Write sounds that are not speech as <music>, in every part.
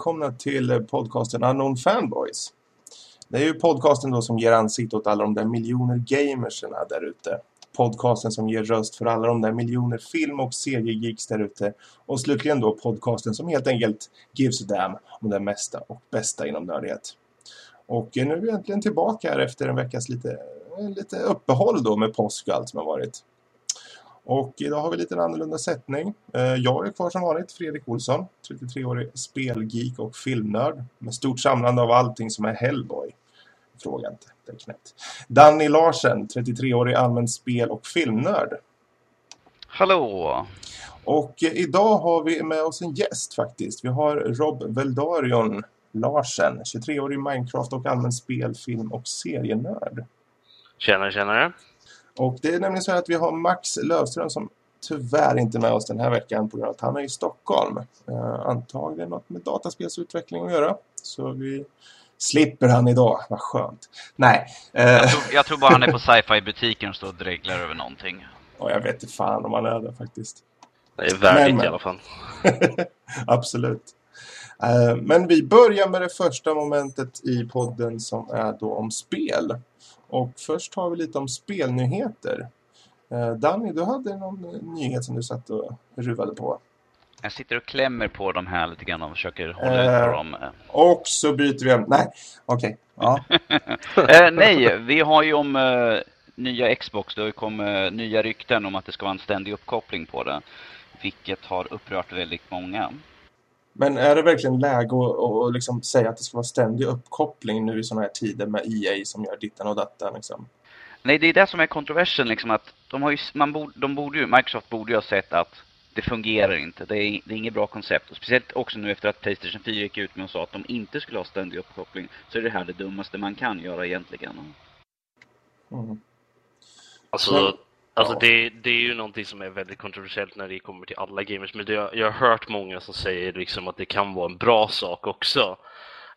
välkomna till eh, podcasten Unknown Fanboys. Det är ju podcasten då som ger ansikte åt alla de där miljoner gamerserna där ute. Podcasten som ger röst för alla de där miljoner film- och seriegeeks där ute. Och slutligen då podcasten som helt enkelt gives a damn om det mesta och bästa inom nördighet. Och eh, nu är vi äntligen tillbaka här efter en veckas lite, eh, lite uppehåll då med påsk och allt som har varit. Och idag har vi lite en annorlunda sättning. Eh, jag är kvar som vanligt, Fredrik Olsson, 33-årig spelgeek och filmnörd med stort samlande av allting som är Hellboy. Fråga inte, det är knäppt. Danny Larsen, 33-årig allmän spel- och filmnörd. Hallå! Och eh, idag har vi med oss en gäst faktiskt. Vi har Rob Veldarion Larsen, 23-årig Minecraft och allmän spel, film och serienörd. Tjenare, tjenare. Och det är nämligen så att vi har Max Lövström som tyvärr inte är med oss den här veckan på grund av att han är i Stockholm. Uh, antagligen något med dataspelsutveckling att göra. Så vi slipper han idag. Vad skönt. Nej. Uh, jag, tror, jag, tror, bara han är på sci-fi-butiken och står och dreglar över någonting. Och jag vet inte fan om han är det faktiskt. Det är värdigt men, i alla fall. <laughs> Absolut. Uh, men vi börjar med det första momentet i podden som är då om spel. Och först har vi lite om spelnyheter. Eh, Danny, du hade någon nyhet som du satt och ruvade på. Jag sitter och klämmer på dem här lite grann och försöker hålla eh, på dem. Och så byter vi om. Nej, okej. Okay. Ja. <laughs> eh, nej, vi har ju om eh, nya Xbox. Det ju kommit nya rykten om att det ska vara en ständig uppkoppling på det. Vilket har upprört väldigt många. Men är det verkligen läge att, att liksom säga att det ska vara ständig uppkoppling nu i sådana här tider med EA som gör ditten och datten? Liksom? Nej, det är det som är kontroversen. Liksom, att de, har ju, man borde, de borde ju, Microsoft borde ju ha sett att det fungerar inte. Det är, det är inget bra koncept. Och speciellt också nu efter att Playstation 4 gick ut med och sa att de inte skulle ha ständig uppkoppling. Så är det här det dummaste man kan göra egentligen. Mm. Alltså, Alltså det, det, är ju någonting som är väldigt kontroversiellt när det kommer till alla gamers, men det, jag har hört många som säger liksom att det kan vara en bra sak också.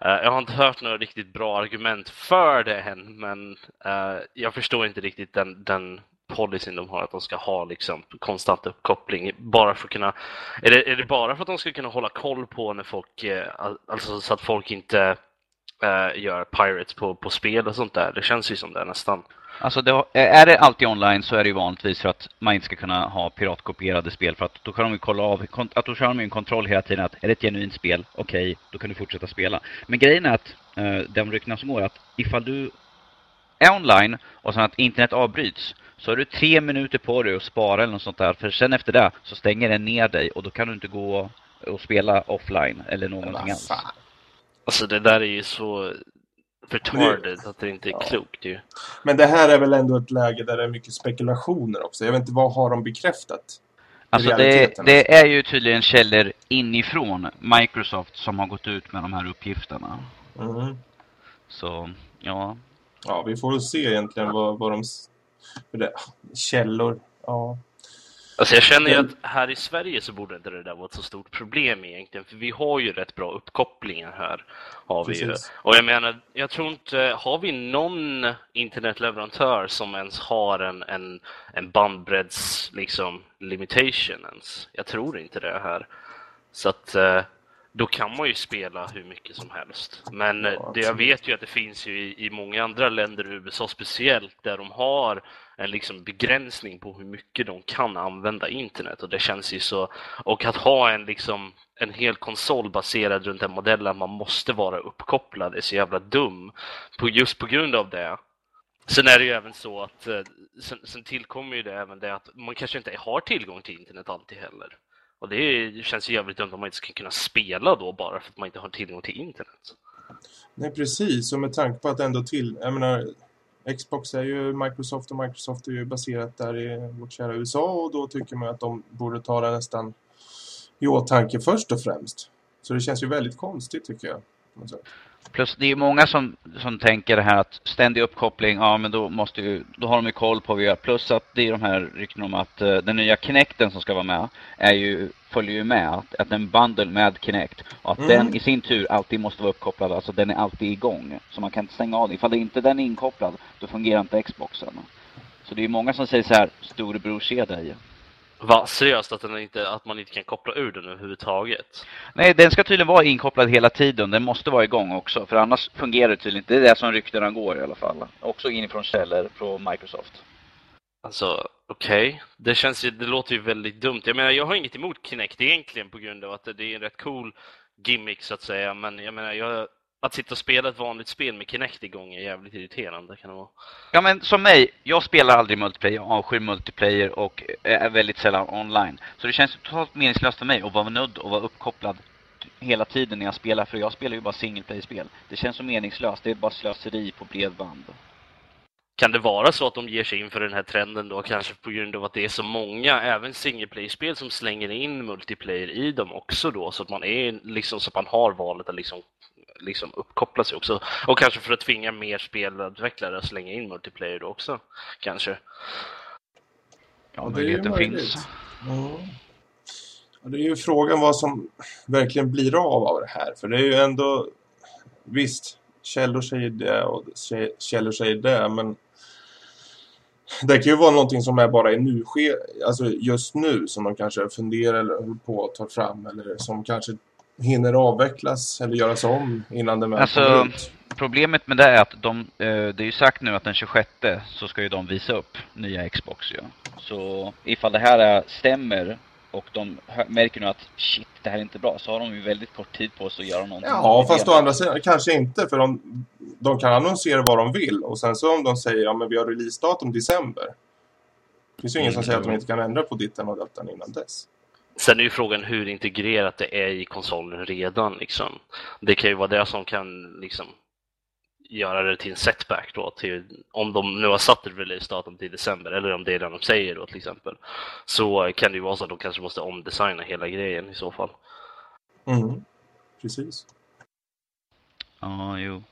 Uh, jag har inte hört några riktigt bra argument för det än, men uh, jag förstår inte riktigt den, den policyn de har att de ska ha liksom konstant uppkoppling bara för att kunna är det, är det bara för att de ska kunna hålla koll på när folk uh, alltså så att folk inte gör pirates på, på spel och sånt där? Det känns ju som det nästan Alltså det, är det alltid online så är det ju vanligtvis för att man inte ska kunna ha piratkopierade spel för att då kan de ju kolla av, att då kör de en kontroll hela tiden att är det ett genuint spel, okej, okay, då kan du fortsätta spela. Men grejen är att eh, de ryktena som går att ifall du är online och sen att internet avbryts så har du tre minuter på dig att spara eller något sånt där. För sen efter det så stänger den ner dig och då kan du inte gå och spela offline eller någonting alls. Alltså det där är ju så retarded att det inte är ja. klokt ju. Men det här är väl ändå ett läge där det är mycket spekulationer också. Jag vet inte, vad har de bekräftat? Alltså det, det, är ju tydligen källor inifrån Microsoft som har gått ut med de här uppgifterna. Mm. Så, ja. Ja, vi får se egentligen vad, vad de... Det, källor, ja. Alltså jag känner ju att här i Sverige så borde inte det där vara ett så stort problem egentligen. För vi har ju rätt bara uppkopplingar här. Har vi ju. Och jag menar, jag tror inte, har vi någon internetleverantör som ens har en, en, en bandbredds liksom limitation ens? Jag tror inte det här. Så att eh, då kan man ju spela hur mycket som helst. Men ja, det jag vet ju att det finns ju i, i många andra länder, USA speciellt, där de har en liksom begränsning på hur mycket de kan använda internet och det känns ju så och att ha en liksom en hel konsol baserad runt en modell att man måste vara uppkopplad är så jävla dum på, just på grund av det. Sen är det ju även så att eh, sen, sen tillkommer ju det även det att man kanske inte har tillgång till internet alltid heller. Och det känns ju jävligt dumt om man inte ska kunna spela då bara för att man inte har tillgång till internet. Nej, precis. Och med tanke på att ändå till... Jag menar, Xbox är ju Microsoft och Microsoft är ju baserat där i vårt kära USA och då tycker man att de borde ta det nästan i åtanke först och främst. Så det känns ju väldigt konstigt tycker jag. Plus det är många som, som tänker det här att ständig uppkoppling, ja men då måste ju, då har de ju koll på vad vi gör. Plus att det är de här rykten om att uh, den nya Kinecten som ska vara med är ju, följer ju med. Att, att en bundle med Kinect och att mm. den i sin tur alltid måste vara uppkopplad. Alltså den är alltid igång. Så man kan inte stänga av den. Ifall det inte den är inkopplad, då fungerar inte Xboxen. Så det är många som säger så här, storebror se dig. Va? Seriöst att, den inte, att man inte kan koppla ur den överhuvudtaget? Nej, den ska tydligen vara inkopplad hela tiden. Den måste vara igång också. För annars fungerar det tydligen inte. Det är det som ryktena går i alla fall. Också inifrån källor på Microsoft. Alltså, okej. Okay. Det känns ju, det låter ju väldigt dumt. Jag menar, jag har inget emot Kinect egentligen på grund av att det är en rätt cool gimmick så att säga. Men jag menar, jag, att sitta och spela ett vanligt spel med Kinect igång är jävligt irriterande kan det vara. Ja men som mig, jag spelar aldrig multiplayer, jag avskyr multiplayer och är väldigt sällan online. Så det känns totalt meningslöst för mig att vara nödd och vara uppkopplad hela tiden när jag spelar, för jag spelar ju bara single play-spel. Det känns så meningslöst, det är bara slöseri på bredband. Kan det vara så att de ger sig in för den här trenden då, kanske på grund av att det är så många, även single play-spel som slänger in multiplayer i dem också då, så att man är liksom, så att man har valet att liksom liksom uppkoppla sig också. Och kanske för att tvinga mer spelutvecklare att slänga in multiplayer då också, kanske. Ja, möjligheten finns. Ja. Det är ju frågan vad som verkligen blir av av det här. För det är ju ändå, visst, källor säger det och källor säger det, men det kan ju vara någonting som är bara i nu, alltså just nu som de kanske funderar eller håller på att ta fram eller som kanske hinner avvecklas eller göras om innan den väl alltså, ut? Problemet med det är att de, eh, det är ju sagt nu att den 26 så ska ju de visa upp nya Xbox ju. Så ifall det här stämmer och de märker nu att shit, det här är inte bra så har de ju väldigt kort tid på sig att göra någonting. Ja, fast å andra sidan kanske inte för de, de kan annonsera vad de vill och sen så om de säger ja men vi har releasedatum december. Det finns ju ingen som säger att de inte kan ändra på ditten och datan innan dess. Sen är ju frågan hur integrerat det är i konsolen redan. Liksom. Det kan ju vara det som kan liksom, göra det till en setback då, till, om de nu har satt ett release-datum till december, eller om det är det de säger då till exempel, så kan det ju vara så att de kanske måste omdesigna hela grejen i så fall. Mm, precis. Ja, jo.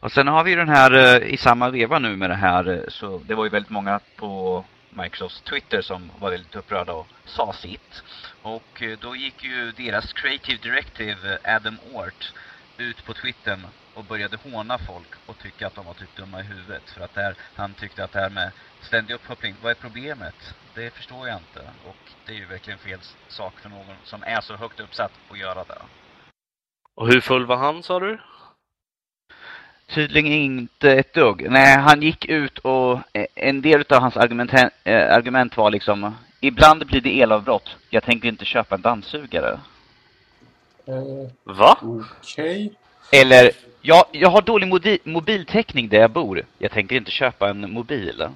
Och sen har vi den här eh, i samma veva nu med det här, eh, så det var ju väldigt många på Microsofts Twitter som var väldigt upprörda och sa sitt. Och eh, då gick ju deras creative directive Adam Ort ut på Twitter och började håna folk och tycka att de var typ dumma i huvudet. För att där, han tyckte att det här med ständig uppkoppling, vad är problemet? Det förstår jag inte. Och det är ju verkligen fel sak för någon som är så högt uppsatt att göra det. Och hur full var han, sa du? Tydligen inte ett dugg. Nej, han gick ut och eh, en del av hans argument, argument var liksom Ibland blir det elavbrott. Jag tänker inte köpa en dammsugare. Uh, Va? Okej. Okay. Eller, jag, jag har dålig mobiltäckning där jag bor. Jag tänker inte köpa en mobil. Okay,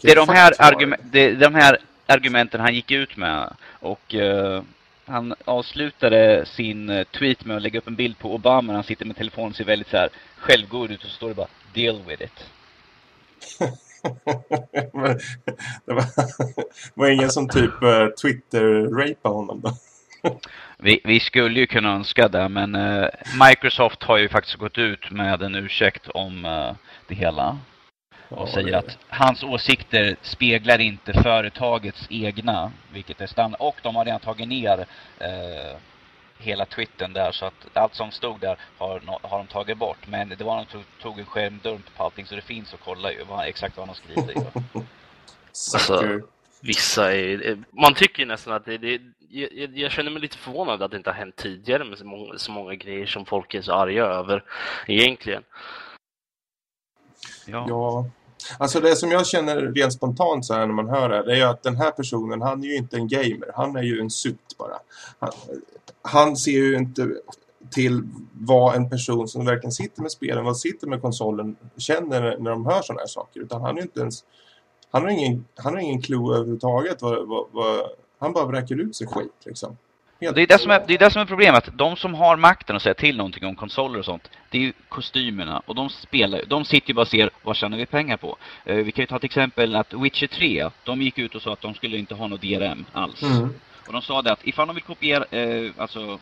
det, är de här argument, det de här argumenten han gick ut med. Och uh, han avslutade sin eh, tweet med att lägga upp en bild på Obama när han sitter med telefonen och ser väldigt så här självgod ut och står det bara Deal with it. <laughs> det, var, var ingen som typ uh, Twitter-rapade honom då? vi, vi, skulle ju kunna önska det, men uh, Microsoft har ju faktiskt gått ut med en ursäkt om uh, det hela. Och ja, säger det. att hans åsikter speglar inte företagets egna, vilket är standard. Och de har redan tagit ner eh, hela twittern där så att allt som stod där har, har de tagit bort. Men det var de tog, tog en skärmdump på allting så det finns att kolla ju vad, exakt vad de skriver. <laughs> alltså, vissa är, man tycker nästan att det, det jag, jag, känner mig lite förvånad att det inte har hänt tidigare med så många, så många grejer som folk är så arga över egentligen. Ja. ja. Alltså det som jag känner rent spontant så här när man hör det, det är ju att den här personen, han är ju inte en gamer. Han är ju en sut bara. Han, han ser ju inte till vad en person som verkligen sitter med spelen, vad sitter med konsolen känner när de hör sådana här saker. Utan han är inte ens han har ingen, han har ingen clue överhuvudtaget vad, vad, vad, han bara vräker ut sig skit liksom. Helt det är det, som är, det är det som är problemet. De som har makten att säga till någonting om konsoler och sånt, det är ju kostymerna. Och de spelar de sitter ju bara och ser vad tjänar vi pengar på. Uh, vi kan ju ta till exempel att Witcher 3, de gick ut och sa att de skulle inte ha något DRM alls. Mm. Och de sa det att ifall de vill kopiera, uh, alltså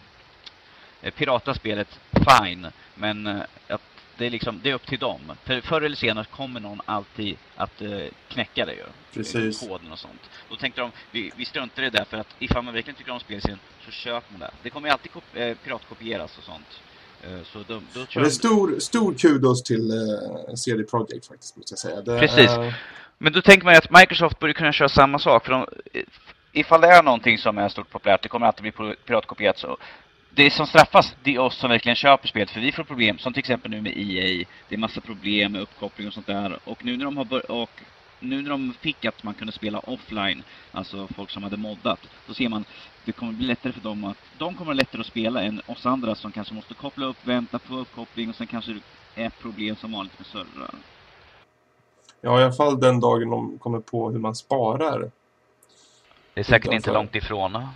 uh, pirata spelet, fine. Men att det är liksom, det är upp till dem. För förr eller senare kommer någon alltid att uh, knäcka det ju. Precis. Koden och sånt. Då tänkte de, vi, vi struntar i det för att ifall man verkligen tycker om spelserien så köper man det. Det kommer ju alltid äh, piratkopieras och sånt. Uh, så de, då det är stor, stor kudos till uh, CD Projekt faktiskt, måste jag säga. Det Precis. Men då tänker man ju att Microsoft borde kunna köra samma sak. För de, ifall det är någonting som är stort populärt, det kommer alltid bli piratkopierat så det som straffas, det är oss som verkligen köper spelet. För vi får problem, som till exempel nu med EA. Det är massa problem med uppkoppling och sånt där. Och nu när de har och nu när de fick att man kunde spela offline, alltså folk som hade moddat, då ser man det kommer bli lättare för dem att de kommer lättare att spela än oss andra som kanske måste koppla upp, vänta på uppkoppling och sen kanske det är problem som vanligt med servrar. Ja, i alla fall den dagen de kommer på hur man sparar. Det är säkert inte långt ifrån.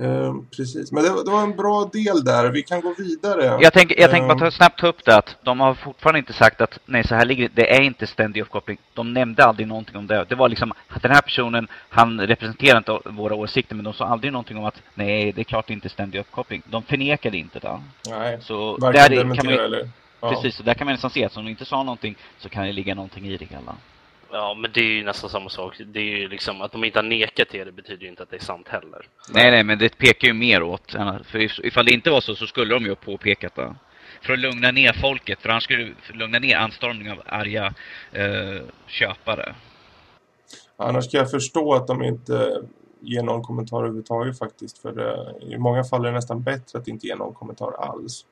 Eh, precis, men det, det, var en bra del där. Vi kan gå vidare. Jag tänker jag tänk bara ehm. snabbt ta upp det att de har fortfarande inte sagt att nej, så här ligger det. Det är inte ständig uppkoppling. De nämnde aldrig någonting om det. Det var liksom att den här personen, han representerar inte våra åsikter, men de sa aldrig någonting om att nej, det är klart det inte är ständig uppkoppling. De förnekade inte det. Nej, så där kan man, eller? Ja. Precis, så där kan man nästan se att om de inte sa någonting så kan det ligga någonting i det hela. Ja, men det är ju nästan samma sak. Det är ju liksom att de inte har nekat till det betyder ju inte att det är sant heller. Nej, nej, men det pekar ju mer åt. För ifall det inte var så så skulle de ju ha påpekat det. För att lugna ner folket, för annars skulle det lugna ner anstormningen av arga eh, köpare. Annars kan jag förstå att de inte ger någon kommentar överhuvudtaget faktiskt. För eh, i många fall är det nästan bättre att inte ge någon kommentar alls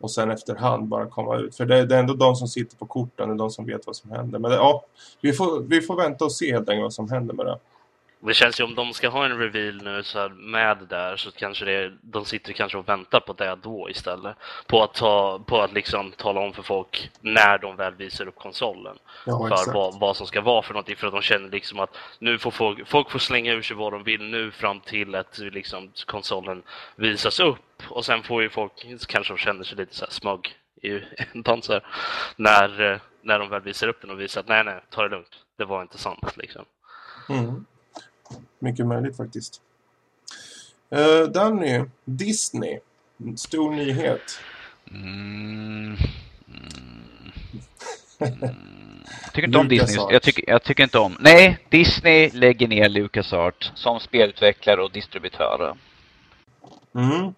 och sen efterhand bara komma ut. För det, det, är ändå de som sitter på korten och de som vet vad som händer. Men det, ja, vi får, vi får vänta och se helt enkelt vad som händer med det. Det känns ju om de ska ha en reveal nu så med det där så kanske det, de sitter kanske och väntar på det då istället. På att, ta, på att liksom tala om för folk när de väl visar upp konsolen. Ja, för vad, vad, som ska vara för någonting. För att de känner liksom att nu får folk, folk får slänga ur sig vad de vill nu fram till att liksom konsolen visas upp. Och sen får ju folk, kanske de känner sig lite så här smug i en dans när, när de väl visar upp den och visar att nej, nej, ta det lugnt. Det var inte sant liksom. Mm. Mycket möjligt faktiskt. Uh, Danny, Disney. Stor nyhet. Mm. Mm. Jag tycker inte om Disney. Jag tycker, jag tycker inte om... Nej, Disney lägger ner LucasArt som spelutvecklare och distributör. Mm.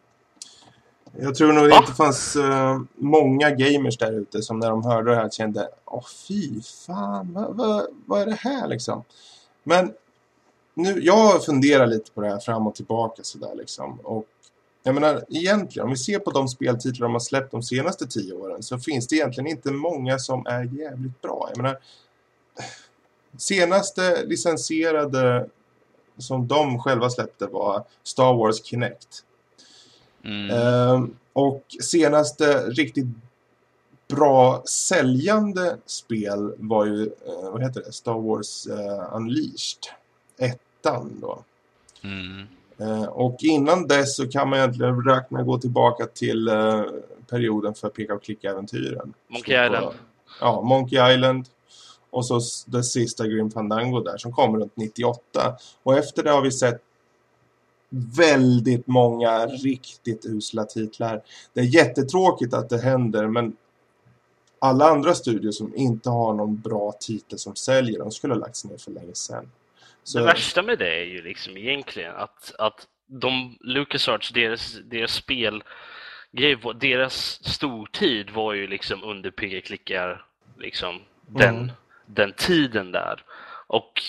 Jag tror nog det inte fanns uh, många gamers där ute som när de hörde det här kände Åh fy fan, vad, vad, vad är det här liksom? Men nu, jag funderar lite på det här fram och tillbaka sådär liksom. Och jag menar, egentligen, om vi ser på de speltitlar de har släppt de senaste tio åren så finns det egentligen inte många som är jävligt bra. Jag menar, senaste licensierade som de själva släppte var Star Wars Kinect. Mm. Ehm, och senaste riktigt bra säljande spel var ju, eh, vad heter det? Star Wars uh, Unleashed. Ett ettan då. Mm. Eh, och innan dess så kan man egentligen räkna gå tillbaka till eh, perioden för peka och klicka-äventyren. Monkey Island. Ja, Monkey Island. Och så det sista Grim Fandango där som kommer runt 98. Och efter det har vi sett väldigt många riktigt usla titlar. Det är jättetråkigt att det händer men alla andra studier som inte har någon bra titel som säljer, de skulle ha lagts ner för länge sedan. Så... Det värsta med det är ju liksom egentligen att, att de LucasArts, deras, deras spel deras stortid var ju liksom under PG-klickar liksom den, mm. den tiden där. Och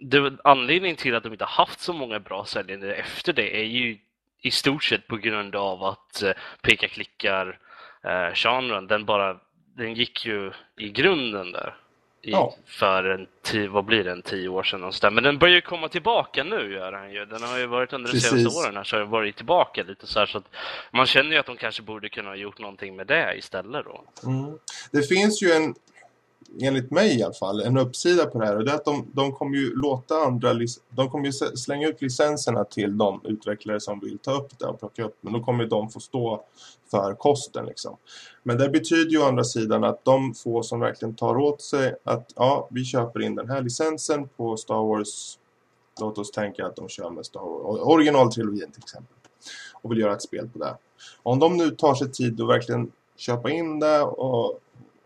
det, anledningen till att de inte haft så många bra säljare efter det är ju i stort sett på grund av att eh, peka-klickar eh, den bara den gick ju i grunden där i, ja. för en tio, vad blir det, en tio år sedan någonstans. Men den börjar ju komma tillbaka nu gör den ju. Den har ju varit under de senaste åren här så har den varit tillbaka lite så här så att man känner ju att de kanske borde kunna ha gjort någonting med det istället då. Mm. Det finns ju en enligt mig i alla fall, en uppsida på det här. Och det är att de, de kommer ju låta andra, de kommer ju slänga ut licenserna till de utvecklare som vill ta upp det och plocka upp. Men då kommer de få stå för kosten liksom. Men det betyder ju å andra sidan att de få som verkligen tar åt sig att ja, vi köper in den här licensen på Star Wars. Låt oss tänka att de kör med Star Wars, originaltrilogin till exempel. Och vill göra ett spel på det. Om de nu tar sig tid att verkligen köpa in det och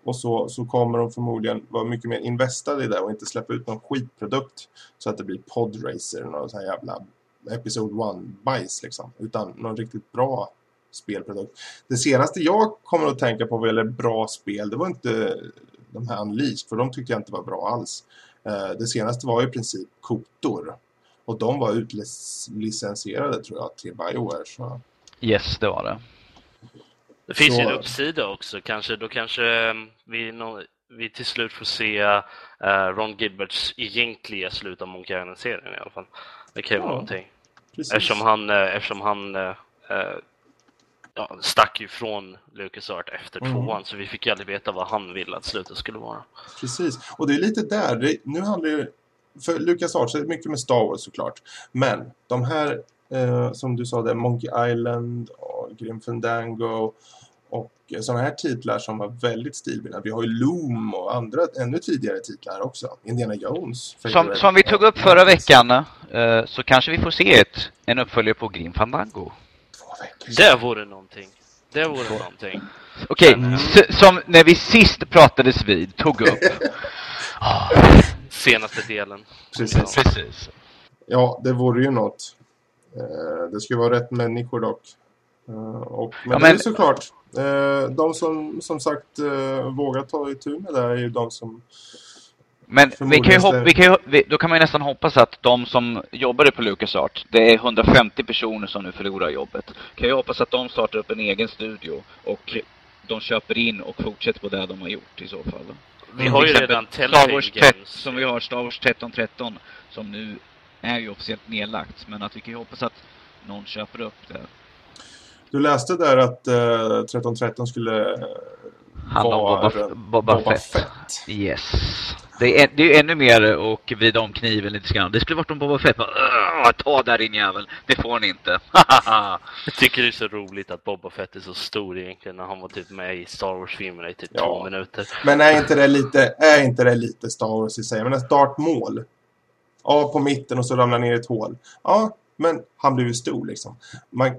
och så, så kommer de förmodligen vara mycket mer investade i det och inte släppa ut någon skitprodukt så att det blir podracer någon sån här jävla episode 1 bajs liksom. Utan någon riktigt bra spelprodukt. Det senaste jag kommer att tänka på vad gäller bra spel det var inte de här Unleashed för de tyckte jag inte var bra alls. Eh, det senaste var i princip Kotor. Och de var utlicensierade tror jag till Bioware. Så. Yes, det var det. Det finns så... ju en uppsida också. Kanske, då kanske um, vi, no, vi till slut får se uh, Ron Gilberts egentliga slut av Monkey Island-serien i alla fall. Det kan ju ja, vara någonting. Precis. Eftersom han, uh, eftersom han uh, ja, stack ju från LucasArt efter mm. tvåan så vi fick ju aldrig veta vad han ville att slutet skulle vara. Precis, och det är lite där, det, nu handlar ju för LucasArts är det mycket med Star Wars såklart. Men de här, eh, som du sa, där, Monkey Island och Grim Fandango och sådana här titlar som var väldigt stilbildande. Vi har ju Loom och andra ännu tidigare titlar också. Indiana Jones. Som, som vi tog upp förra veckan eh, så kanske vi får se ett, en uppföljare på Grim Fandango. Det vore någonting. Det vore någonting. Okej, okay, som när vi sist pratades vid tog upp. <laughs> Senaste delen. Precis. Precis. Ja, det vore ju något. Eh, det skulle vara rätt människor dock. Eh, och, men, ja, men det är såklart. Eh, de som som sagt vågar ta itu med det är ju de som men vi kan ju hoppa, vi kan ju, då kan man ju nästan hoppas att de som jobbade på LucasArt, det är 150 personer som nu förlorar jobbet. Kan ju hoppas att de startar upp en egen studio och de köper in och fortsätter på det de har gjort i så fall. Vi har ju redan Star Wars Games. Som vi har Star Wars 1313 som nu är ju officiellt nedlagt. Men att vi kan ju hoppas att någon köper upp det. Du läste där att uh, eh, 1313 skulle uh, handla om Boba, Boba, Boba Fett. Fett. Yes. Det är, det är ännu mer och vrida om kniven lite grann. Det skulle varit om Boba Fett bara, ta där din jävel. Det får ni inte. <laughs> jag tycker det är så roligt att Boba Fett är så stor egentligen när han var typ med i Star Wars-filmerna i typ ja. två minuter. Men är inte det lite, är inte det lite Star Wars i sig? Men ett startmål. Ja, på mitten och så ramlar ner i ett hål. Ja, men han blev ju stor liksom. Man,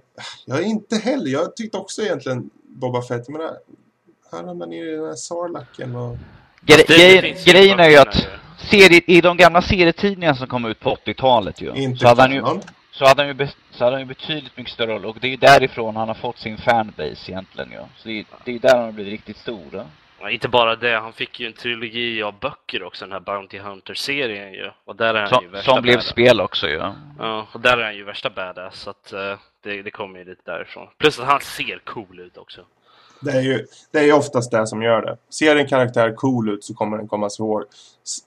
jag är inte heller, jag tyckte också egentligen Boba Fett, men han ramlar ner i den här sarlacken och... Gre grejen, grejen är ju att serie, i de gamla serietidningarna som kom ut på 80-talet ju, Inte så hade, han ju så hade, han ju så hade han ju betydligt mycket större roll. Och det är ju därifrån han har fått sin fanbase egentligen ju. Så det är, det är där han har blivit riktigt stor. Ja, inte bara det, han fick ju en trilogi av böcker också, den här Bounty Hunter-serien ju. Och där är han som, ju värsta Som blev badass. spel också ju. Ja, och där är han ju värsta badass. Så att uh, det, det kommer ju lite därifrån. Plus att han ser cool ut också. Det är ju det är oftast det som gör det. Ser en karaktär cool ut så kommer den komma ihåg.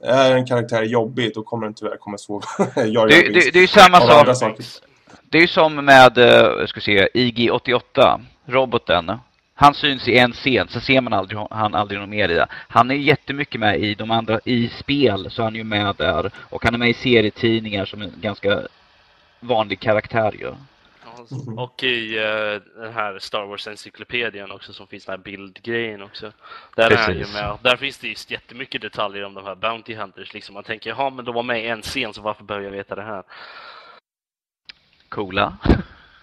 Är en karaktär jobbig då kommer den tyvärr komma ihåg. <laughs> det, det, det är ju samma sak. Det är ju som med, uh, ska se, IG-88, roboten. Han syns i en scen, så ser man aldrig, han aldrig något mer i det. Han är jättemycket med i de andra, i spel så han är ju med där. Och han är med i serietidningar som en ganska vanlig karaktär ju. Mm. Och i uh, den här Star Wars-encyklopedien också som finns den här bildgrejen också. Där Precis. är ju med. Där finns det just jättemycket detaljer om de här Bounty Hunters. Liksom man tänker, ja men de var med i en scen så varför behöver jag veta det här? Coola. <laughs>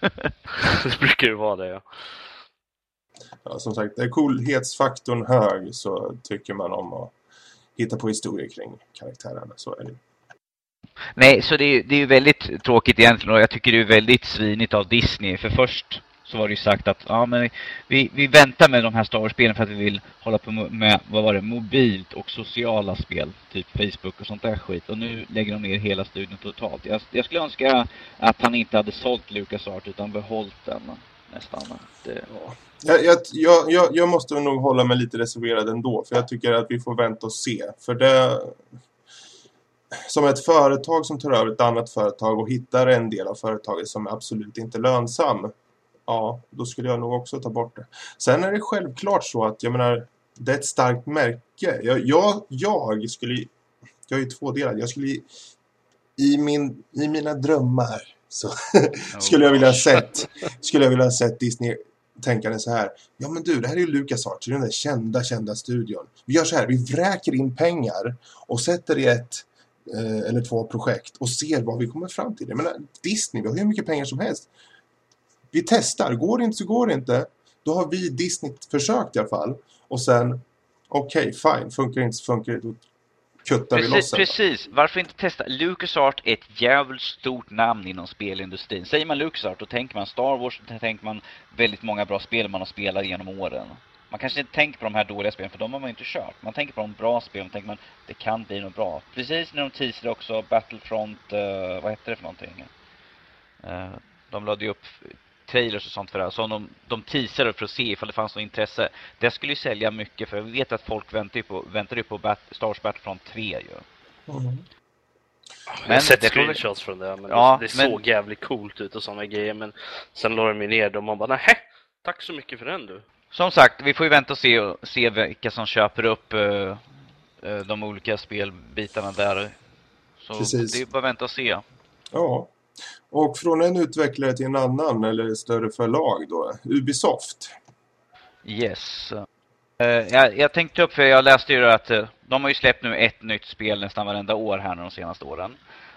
det brukar ju vara det ja. Ja, som sagt, är coolhetsfaktorn hög så tycker man om att hitta på historier kring karaktärerna. Så är det. Nej, så det är, det är väldigt tråkigt egentligen och jag tycker det är väldigt svinigt av Disney. För först så var det ju sagt att ja, men vi, vi väntar med de här Star Wars-spelen för att vi vill hålla på med, vad var det, mobilt och sociala spel. Typ Facebook och sånt där skit. Och nu lägger de ner hela studion totalt. Jag, jag skulle önska att han inte hade sålt LucasArt utan behållit den nästan. Det... Jag, jag, jag, jag måste nog hålla mig lite reserverad ändå. För jag tycker att vi får vänta och se. För det som ett företag som tar över ett annat företag och hittar en del av företaget som är absolut inte lönsam. Ja, då skulle jag nog också ta bort det. Sen är det självklart så att, jag menar, det är ett starkt märke. Jag, jag, jag skulle, jag är ju tvådelad. Jag skulle i, min, i mina drömmar så <laughs> skulle jag vilja ha sett skulle jag vilja ha sett Disney tänkande så här. Ja men du, det här är ju Lucas Arts, den där kända, kända studion. Vi gör så här, vi vräker in pengar och sätter i ett eh, eller två projekt och ser vad vi kommer fram till. Jag menar, Disney, vi har hur mycket pengar som helst. Vi testar, går det inte så går det inte. Då har vi Disney försökt i alla fall. Och sen, okej, okay, fine, funkar inte så funkar det, då kuttar precis, vi loss Precis, varför inte testa? LucasArt är ett jävligt stort namn inom spelindustrin. Säger man LucasArt då tänker man Star Wars, då tänker man väldigt många bra spel man har spelat genom åren. man kanske inte tänker på de här dåliga spelen för de har man inte kört. Man tänker på de bra spelen och tänker man det kan bli något bra. Precis när de teasade också Battlefront, uh, vad hette det för någonting? Uh, de lade ju upp trailers och sånt för det här. Så de, de teasade för att se ifall det fanns något intresse. Det skulle ju sälja mycket för jag vet att folk väntar ju på, väntar ju på Bat Star Wars Battlefront 3 ju. Mm. Men jag har sett screenshots från det, men ja, det, det men... såg jävligt coolt ut och sådana grejer. Men sen la de ju ner dem och man bara, nej, tack så mycket för den du. Som sagt, vi får ju vänta och se, se vilka som köper upp uh, uh, de olika spelbitarna där. Så Precis. det är bara att vänta och se. Ja. Och från en utvecklare till en annan, eller större förlag då, Ubisoft. Yes. Uh, jag, jag tänkte upp, för jag läste ju att uh, de har ju släppt nu ett nytt spel nästan varenda år här de senaste åren.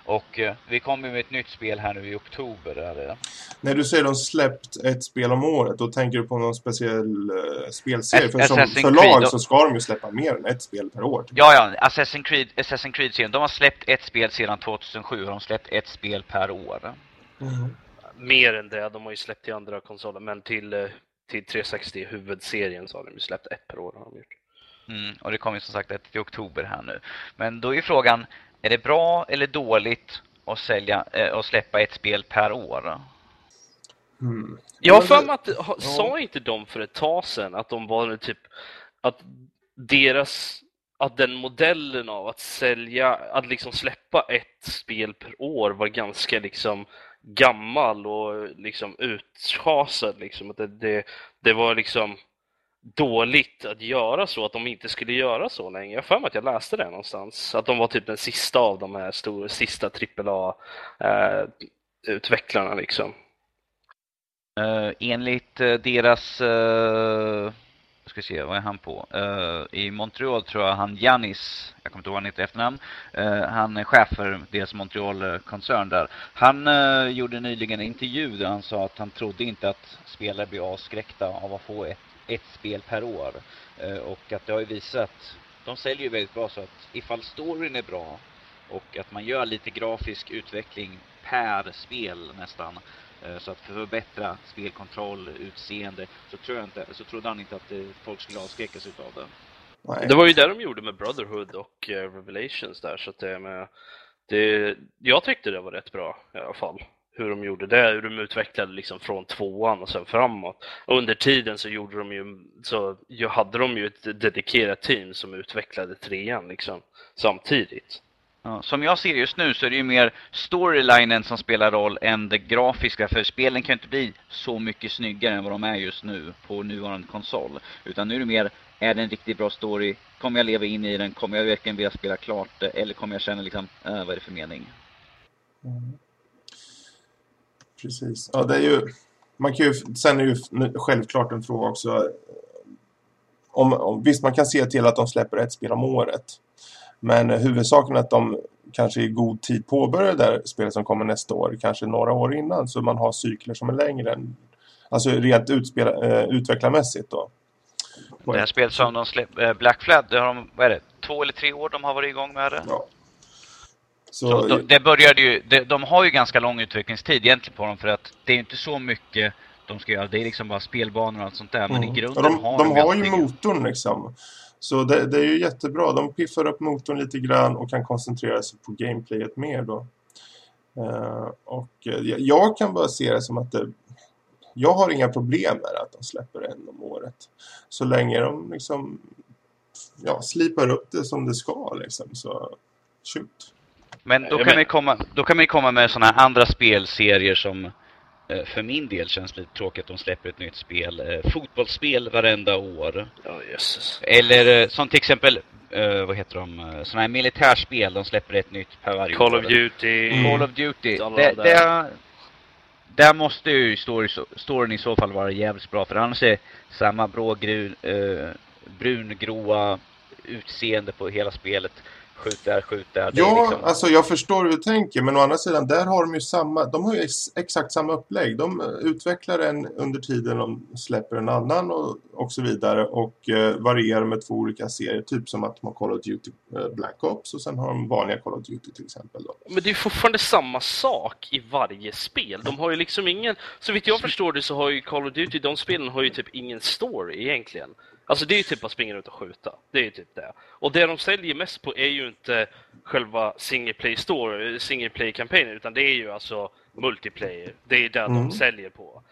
Och uh, vi kommer med ett nytt spel här nu i oktober. Där. När du säger de släppt ett spel om året, då tänker du på någon speciell uh, spelserie? As för som förlag Creed, så ska de ju släppa mer än ett spel per år. Ja, ja. Assassin's Creed, Assassin's Creed-serien. De har släppt ett spel sedan 2007 har de släppt ett spel per år. Mm. Mer än det. De har ju släppt till andra konsoler, men till till 360 huvudserien så har de ju släppt ett per år. Har de gjort. Mm, och det kommer som sagt ett i oktober här nu. Men då är frågan, är det bra eller dåligt att, sälja, äh, att släppa ett spel per år? Mm. Jag har för mig att, ha, sa inte de för ett tag sedan att de var typ, att deras, att den modellen av att sälja, att liksom släppa ett spel per år var ganska liksom gammal och liksom utschasad. Liksom. Att det, det, det, var liksom dåligt att göra så, att de inte skulle göra så länge. Jag för mig att jag läste det någonstans. Att de var typ den sista av de här stora, sista AAA-utvecklarna. Eh, liksom. Uh, enligt uh, deras uh ska se, vad är han på? Uh, I Montreal tror jag han Janis, jag kommer inte ihåg vad han heter efternamn, uh, han är chef för deras Montreal-koncern där. Han uh, gjorde nyligen en intervju där han sa att han trodde inte att spelare blir avskräckta av att få ett, ett spel per år. och att det har ju visat, de säljer ju väldigt bra så att ifall storyn är bra och att man gör lite grafisk utveckling per spel nästan Eh, så att förbättra spelkontroll, utseende, så, tror jag inte, så trodde han inte att eh, folk skulle avskräckas utav det. Nej. Det var ju det de gjorde med Brotherhood och eh, Revelations där, så att det med... Det, jag tyckte det var rätt bra i alla fall. Hur de gjorde det, hur de utvecklade liksom från tvåan och sen framåt. Och under tiden så gjorde de ju, så hade de ju ett dedikerat team som utvecklade trean liksom samtidigt. Ja, som jag ser just nu så är det ju mer storylinen som spelar roll än det grafiska. För spelen kan ju inte bli så mycket snyggare än vad de är just nu på nuvarande konsol. Utan nu är det mer, är det en riktigt bra story? Kommer jag leva in i den? Kommer jag verkligen vilja spela klart det? Eller kommer jag känna liksom, äh, vad är det för mening? Mm. Precis. Ja, det är ju... Man kan ju, sen är det ju självklart en fråga också. Om, om, visst, man kan se till att de släpper ett spel om året. Men huvudsaken är att de kanske i god tid påbörjar det där spelet som kommer nästa år. Kanske några år innan. Så man har cykler som är längre än... Alltså rent utspela, äh, utvecklarmässigt då. Det här spelet som de släppte, äh, Black Flag, det har de, vad är det, två eller tre år de har varit igång med det? Ja. Så, så de, det började ju, de, de har ju ganska lång utvecklingstid egentligen på dem för att det är inte så mycket de ska göra. Det är liksom bara spelbanor och allt sånt där. Men mm. i grunden de, har de, de har ju motorn liksom. Så det, det, är ju jättebra. De piffar upp motorn lite grann och kan koncentrera sig på gameplayet mer då. Uh, och uh, jag kan bara se det som att det, jag har inga problem med att de släpper en om året. Så länge de liksom ja, slipar upp det som det ska liksom, så shoot. Men då kan, man komma, då kan man komma med sådana andra spelserier som Eh, för min del känns lite tråkigt att de släpper ett nytt spel. Eh, fotbollsspel varenda år. Ja, Jesus. Eller eh, som till exempel, vad heter de, sådana här militärspel. De släpper ett nytt per varje Call år. of Duty. Mm. Call of Duty. Det, det, där måste ju story, storyn i så fall vara jävligt bra. För annars är samma brågrun, eh, brungråa utseende på hela spelet skjut där, skjut där. Ja, liksom... alltså jag förstår hur du tänker. Men å andra sidan, där har de ju samma, de har ju exakt samma upplägg. De utvecklar en under tiden de släpper en annan och, och så vidare. Och eh, varierar med två olika serier. Typ som att de har Call of Duty eh, Black Ops och sen har de vanliga Call of Duty till exempel. Då. Men det är fortfarande samma sak i varje spel. De har ju liksom ingen, så vitt jag förstår det så har ju Call of Duty, de spelen har ju typ ingen story egentligen. Alltså det är ju typ att springa ut och skjuta. Det är ju typ det. Och det de säljer mest på är ju inte själva single play store, single play kampanjen utan det är ju alltså multiplayer. Det är det mm. de säljer på.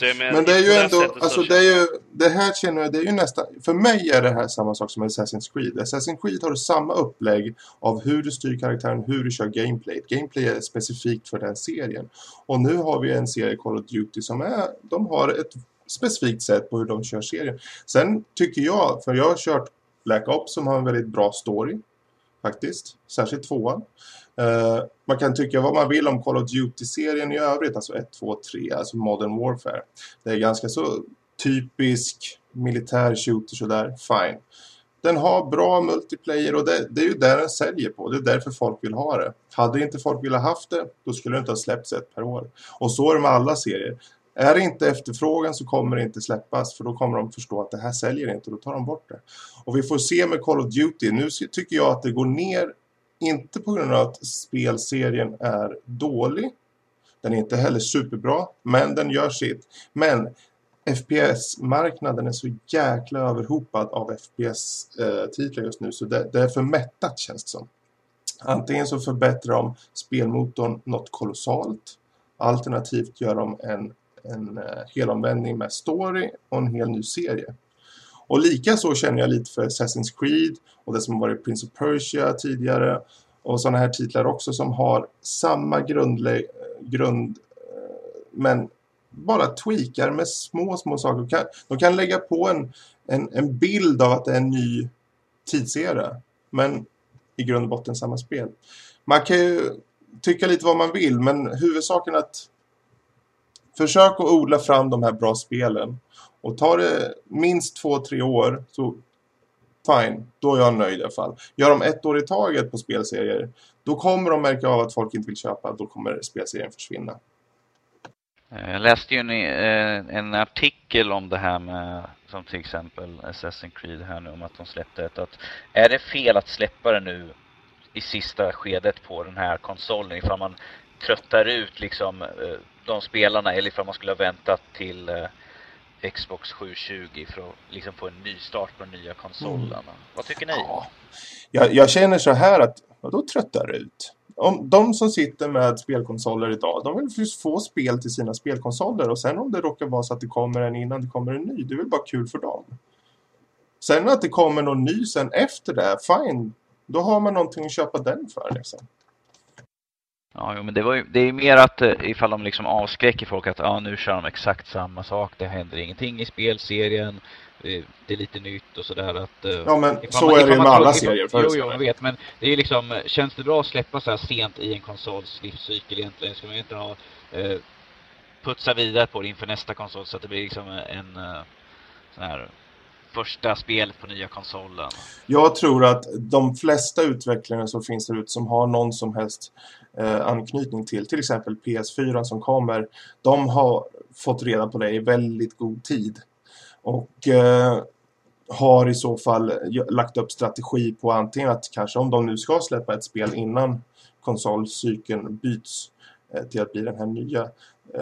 Menar, men det är ju ändå, alltså det är ju, det här känner jag, det är ju nästan, för mig är det här samma sak som Assassin's Creed. Assassin's Creed har samma upplägg av hur du styr karaktären, hur du kör gameplay. Gameplay är specifikt för den serien. Och nu har vi en serie Call of Duty som är, de har ett specifikt sätt på hur de kör serien. Sen tycker jag, för jag har kört Black Ops som har en väldigt bra story faktiskt, särskilt tvåan. Uh, man kan tycka vad man vill om Call of Duty-serien i övrigt, alltså 1, 2, 3, alltså Modern Warfare. Det är ganska så typisk militär shooter sådär, fine. Den har bra multiplayer och det, det, är ju där den säljer på. Det är därför folk vill ha det. Hade inte folk velat haft det, då skulle det inte ha släppts ett per år. Och så är det med alla serier. Är det inte efterfrågan så kommer det inte släppas för då kommer de förstå att det här säljer inte och då tar de bort det. Och vi får se med Call of Duty. Nu tycker jag att det går ner inte på grund av att spelserien är dålig. Den är inte heller superbra, men den gör sitt. Men FPS-marknaden är så jäkla överhopad av FPS-titlar just nu så det, det är för mättat känns det som. Antingen så förbättrar de spelmotorn något kolossalt Alternativt gör de en en eh, helomvändning med story och en hel ny serie. Och lika så känner jag lite för Assassin's Creed och det som har varit Prince of Persia tidigare och sådana här titlar också som har samma grundle grund eh, men bara tweakar med små, små saker. De kan, de kan lägga på en, en, en bild av att det är en ny tidsera men i grund och botten samma spel. Man kan ju tycka lite vad man vill men huvudsaken att försök att odla fram de här bra spelen. Och tar det minst två, tre år så fine, då är jag nöjd i alla fall. Gör de ett år i taget på spelserier, då kommer de märka av att folk inte vill köpa, då kommer spelserien försvinna. Eh, jag läste ju en, eh, en, artikel om det här med, som till exempel Assassin's Creed här nu, om att de släppte ett, att är det fel att släppa det nu i sista skedet på den här konsolen ifall man tröttar ut liksom eh, de spelarna eller ifall man skulle ha väntat till eh, Xbox 720 för att liksom få en ny start på de nya konsolerna. Mm. Vad tycker ni? Ja. Jag, jag känner så här att då tröttar ut. Om de som sitter med spelkonsoler idag, de vill få spel till sina spelkonsoler och sen om det råkar vara så att det kommer en innan det kommer en ny, det är väl bara kul för dem. Sen att det kommer någon ny sen efter det, fine. Då har man någonting att köpa den för liksom. Ja, men det, var ju, det är mer att eh, ifall de liksom avskräcker folk att ja, nu kör de exakt samma sak, det händer ingenting i spelserien, det, är lite nytt och sådär att... Eh, ja, men så man, är det ju med alla serier Jo, jo, jag vet, men det är ju liksom, känns det bra att släppa så här sent i en konsols livscykel egentligen? Ska man inte ha eh, putsa vidare på det inför nästa konsol så att det blir liksom en eh, sån här första spelet på nya konsolen? Jag tror att de flesta utvecklare som finns där ute som har någon som helst eh, anknytning till, till exempel PS4 som kommer, de har fått reda på det i väldigt god tid. Och eh, har i så fall lagt upp strategi på antingen att kanske om de nu ska släppa ett spel innan konsolcykeln byts eh, till att bli den här nya eh,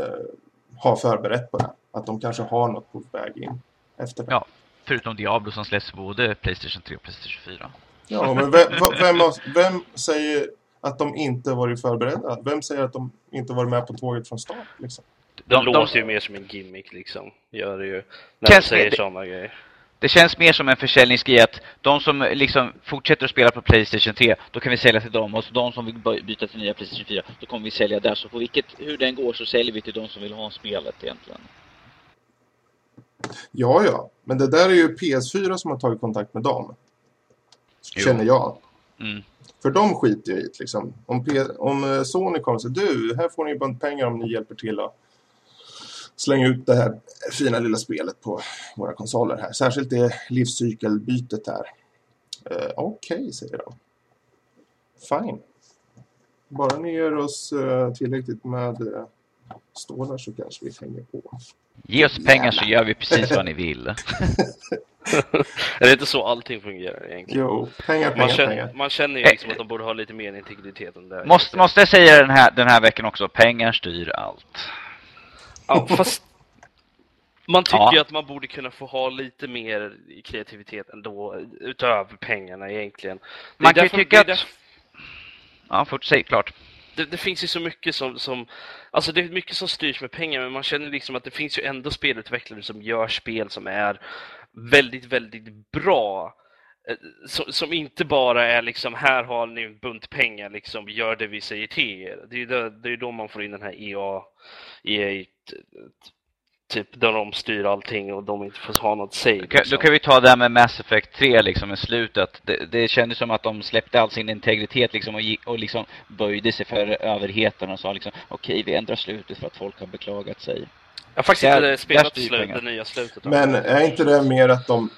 har förberett på det. Att de kanske har något på väg in efter det. Ja, förutom Diablo som släpps både Playstation 3 och Playstation 4. Ja, men vem, vem, vem säger att de inte varit förberedda? Vem säger att de inte varit med på tåget från start? Liksom? Det de, låter de, ju mer som en gimmick liksom. Gör det ju. När de säger sådana grejer. Det känns mer som en försäljningsgrej att de som liksom fortsätter att spela på Playstation 3, då kan vi sälja till dem. Och så de som vill byta till nya Playstation 4, då kommer vi sälja där. Så på vilket, hur den går så säljer vi till de som vill ha spelet egentligen. Ja, ja. Men det där är ju PS4 som har tagit kontakt med dem. Jo. Känner jag. Mm. För de skiter ju i liksom. Om, P om eh, Sony kommer och säger du, här får ni ju bunt pengar om ni hjälper till att slänga ut det här fina lilla spelet på våra konsoler här. Särskilt det livscykelbytet här. Uh, Okej, okay, säger de. Fine. Bara ni ger oss uh, tillräckligt med uh, stålar så kanske vi hänger på. Ge oss pengar så gör vi precis vad ni vill. <laughs> är det inte så allting fungerar egentligen? Jo, pengar, pengar, man känner, pengar. Man känner ju liksom att de borde ha lite mer integritet än det. Måste, måste jag säga den här, den här veckan också, pengar styr allt. Ja, fast Man tycker ja. att man borde kunna få ha lite mer kreativitet ändå, utöver pengarna egentligen. Man kan ju tycka att... Ja, fort säg klart. Det, det, finns ju så mycket som, som... Alltså det är mycket som styrs med pengar, men man känner liksom att det finns ju ändå spelutvecklare som gör spel som är väldigt, väldigt bra. Eh, som, som inte bara är liksom, här har ni en bunt pengar, liksom, gör det vi säger till er. Det är då, det är då man får in den här EA, EA typ där de styr allting och de inte får ha något säg. Liksom. Då kan vi ta det här med Mass Effect 3 liksom i slutet. Det, det kändes som att de släppte all sin integritet liksom och, och liksom böjde sig för överheten och sa liksom okej, vi ändrar slutet för att folk har beklagat sig. Jag har faktiskt där, inte spelat slut, det nya slutet. Men är inte det mer att de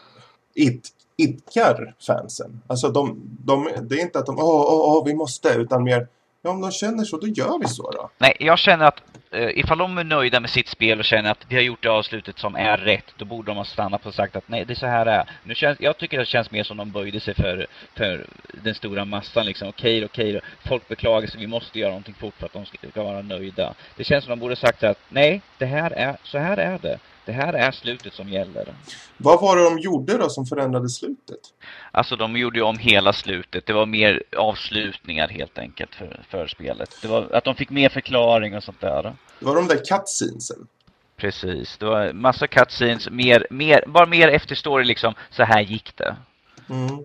it, idkar fansen? Alltså de, de, det är inte att de, åh, åh, åh, vi måste, utan mer Ja, om de känner så, då gör vi så då. Nej, jag känner att eh, ifall de är nöjda med sitt spel och känner att vi har gjort det avslutet som är rätt, då borde de ha stannat och sagt att nej, det är så här det är. Nu känns, jag tycker det känns mer som de böjde sig för, för den stora massan. Liksom. Okej, okej, folk beklagar sig, vi måste göra någonting fort för att de ska vara nöjda. Det känns som de borde sagt att nej, det här är, så här är det. Det här är slutet som gäller. Vad var det de gjorde då som förändrade slutet? Alltså de gjorde ju om hela slutet. Det var mer avslutningar helt enkelt för, för spelet. Det var att de fick mer förklaring och sånt där. Det var de där cutscenesen. Precis, det var massa cutscenes, mer, mer, bara mer efterstory liksom, så här gick det. Mm.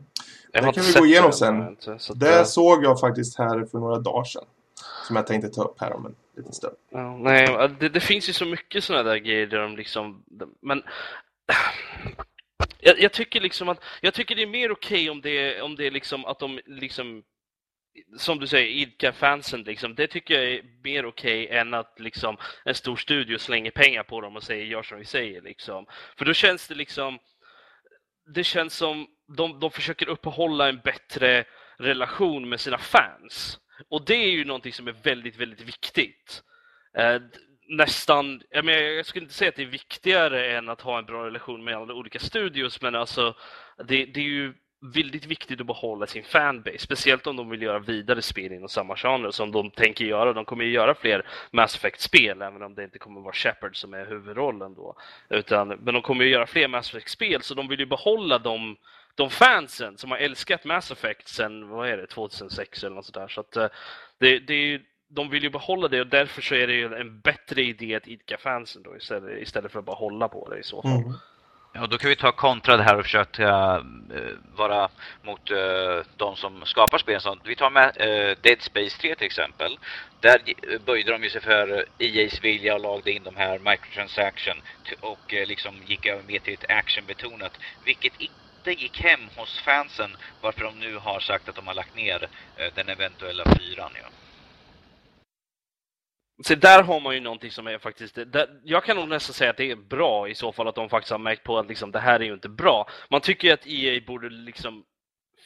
Det kan vi gå igenom sen. Inte, det, det såg jag faktiskt här för några dagar sedan. Som jag tänkte ta upp här om en liten stund. Ja, nej, det, det, finns ju så mycket sådana där grejer där de liksom... Men... Jag, jag, tycker liksom att... Jag tycker det är mer okej okay om det, om det är liksom att de liksom som du säger, idka fansen liksom. Det tycker jag är mer okej okay än att liksom en stor studio slänger pengar på dem och säger gör som vi säger liksom. För då känns det liksom det känns som de, de försöker uppehålla en bättre relation med sina fans. Och det är ju någonting som är väldigt, väldigt viktigt. Eh, nästan, jag, menar, jag skulle inte säga att det är viktigare än att ha en bra relation med alla olika studios, men alltså det, det är ju väldigt viktigt att behålla sin fanbase, speciellt om de vill göra vidare spel inom samma genre som de tänker göra. De kommer ju göra fler Mass Effect-spel, även om det inte kommer vara Shepard som är huvudrollen då. Utan, men de kommer ju göra fler Mass Effect-spel, så de vill ju behålla de de fansen som har älskat Mass Effect sen, vad är det, 2006 eller något sådär. Så att eh, det, det är de vill ju behålla det och därför så är det ju en bättre idé att idka fansen då istället, istället för att bara hålla på det i så fall. Mm. Ja, då kan vi ta kontra det här och försöka uh, vara mot uh, de som skapar spel. Så vi tar med uh, Dead Space 3 till exempel. Där böjde de ju sig för EA's vilja och lagde in de här microtransaction och liksom gick över mer till ett actionbetonat. Vilket inte gick hem hos fansen varför de nu har sagt att de har lagt ner eh, den eventuella fyran. Ja. Så där har man ju någonting som är faktiskt... Där, jag kan nog nästan säga att det är bra i så fall att de faktiskt har märkt på att liksom, det här är ju inte bra. Man tycker ju att EA borde liksom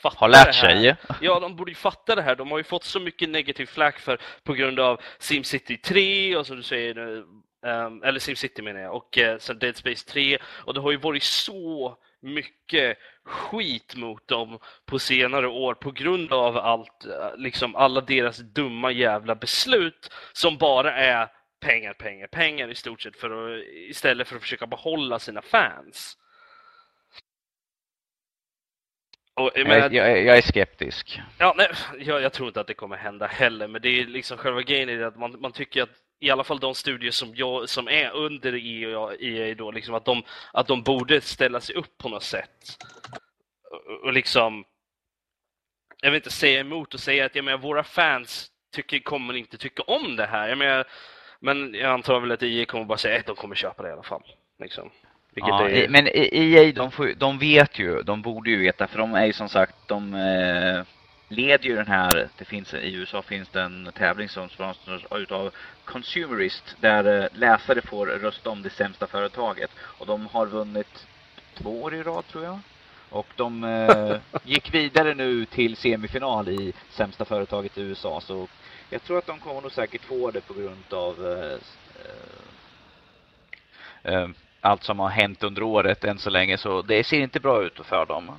fatta har lärt sig. Ja, de borde ju fatta det här. De har ju fått så mycket negativ flack för på grund av SimCity 3 och som du säger um, eller SimCity menar jag, och uh, sen Dead Space 3 och det har ju varit så mycket skit mot dem på senare år på grund av allt, liksom alla deras dumma jävla beslut som bara är pengar, pengar, pengar i stort sett för att, istället för att försöka behålla sina fans. Och, jag, menar, jag, jag, är skeptisk. Ja, nej, jag, jag, tror inte att det kommer hända heller, men det är liksom själva grejen är att man, man tycker att i alla fall de studier som, jag, som är under EA, då, liksom att, de, att de borde ställa sig upp på något sätt. Och, och liksom, jag vill inte säga emot och säga att jag menar, våra fans tycker, kommer inte tycka om det här. Jag menar, men jag antar väl att EA kommer bara säga att de kommer köpa det i alla fall. Liksom. Ja, är... Men EA, de, får, de vet ju, de borde ju veta, för de är ju som sagt, de eh, leder ju den här, det finns, i USA finns det en tävling som sponsras utav Consumerist där eh, läsare får rösta om det sämsta företaget. Och de har vunnit två år i rad tror jag. Och de eh, gick vidare nu till semifinal i sämsta företaget i USA. Så jag tror att de kommer nog säkert få det på grund av eh, eh allt som har hänt under året än så länge. Så det ser inte bra ut för dem.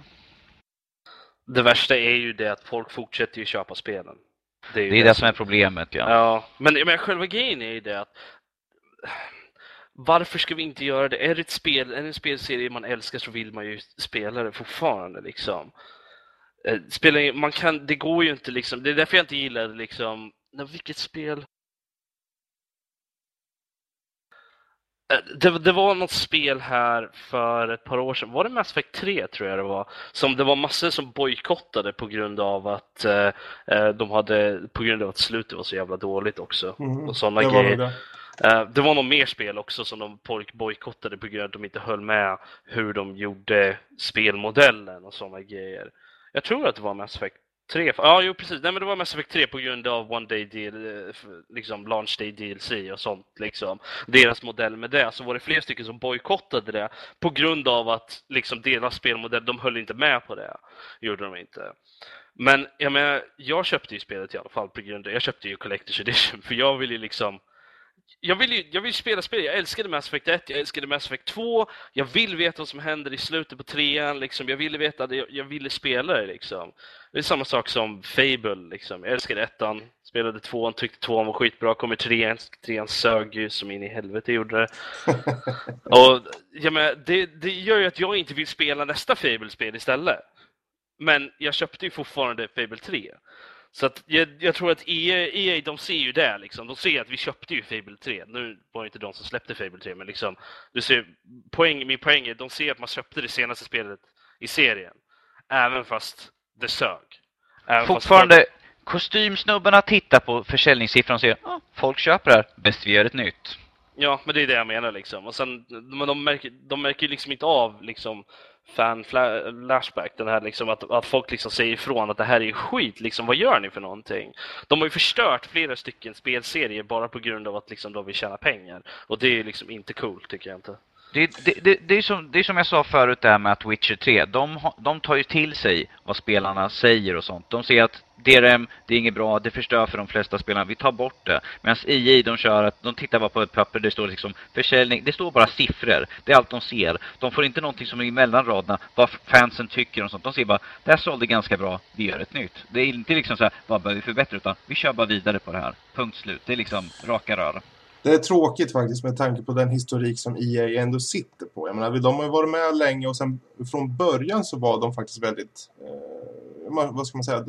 Det värsta är ju det att folk fortsätter ju köpa spelen. Det är, det, är det, som är problemet, ja. Ja, men, men själva grejen är ju det att varför ska vi inte göra det? Är det ett spel, är det en spelserie man älskar så vill man ju spela det fortfarande liksom. Eh, spelar, man kan, det går ju inte liksom, det är därför jag inte gillar liksom, vilket spel? Det, det, var något spel här för ett par år sedan, var det Mass Effect 3 tror jag det var, som det var massor som bojkottade på grund av att eh, eh, de hade, på grund av att slutet var så jävla dåligt också. Mm, och sådana grejer. Det. Eh, det var nog mer spel också som de bojkottade på grund av att de inte höll med hur de gjorde spelmodellen och sådana grejer. Jag tror att det var Mass Effect 3. Ja, jo precis. Nej, men det var Mass Effect 3 på grund av One Day deal, eh, liksom Launch Day DLC och sånt liksom. Deras modell med det. Så var det flera stycken som bojkottade det på grund av att liksom deras spelmodell, de höll inte med på det. Gjorde de inte. Men jag menar, jag köpte ju spelet i alla fall på grund av, jag köpte ju Collector's Edition <laughs> för jag ville ju liksom jag vill ju jag vill spela spel. Jag älskade Mass Effect 1, jag älskade Mass Effect 2. Jag vill veta vad som händer i slutet på trean. Liksom. Jag ville veta det, jag ville spela det. Liksom. Det är samma sak som Fable. Liksom. Jag älskade ettan, spelade tvåan, tyckte tvåan var skitbra. Kommer trean, trean sög ju som in i helvete gjorde det. <laughs> Och, ja, men, det. Det gör ju att jag inte vill spela nästa Fable-spel istället. Men jag köpte ju fortfarande Fable 3. Så att jag, jag, tror att EA, EA, de ser ju det liksom. De ser att vi köpte ju Fable 3. Nu var det inte de som släppte Fable 3, men liksom, du ser, poäng, min poäng är de ser att man köpte det senaste spelet i serien. Även fast det sög. Även Fortfarande, fast... kostymsnubbarna tittar på försäljningssiffran och säger ah, folk köper det här, bäst vi gör ett nytt. Ja, men det är det jag menar liksom. Och sen, men de märker, de märker liksom inte av liksom fan flashback, den här liksom att, att folk liksom säger ifrån att det här är skit, liksom vad gör ni för någonting? De har ju förstört flera stycken spelserier bara på grund av att liksom de vill tjäna pengar. Och det är liksom inte coolt tycker jag inte. Det, det, det, det, är som, det är som jag sa förut där med att Witcher 3. De, de tar ju till sig vad spelarna säger och sånt. De ser att DRM, det är inget bra, det förstör för de flesta spelarna, vi tar bort det. Medan EA, de kör att de tittar bara på ett papper, det står liksom försäljning, det står bara siffror. Det är allt de ser. De får inte någonting som är mellan raderna, vad fansen tycker och sånt. De ser bara, det här sålde ganska bra, vi gör ett nytt. Det är inte liksom så här, vad behöver vi förbättra, utan vi kör bara vidare på det här. Punkt slut. Det är liksom raka rör. Det är tråkigt faktiskt med tanke på den historik som EA ändå sitter på. Jag menar, de har ju varit med länge och sen från början så var de faktiskt väldigt, eh, vad ska man säga,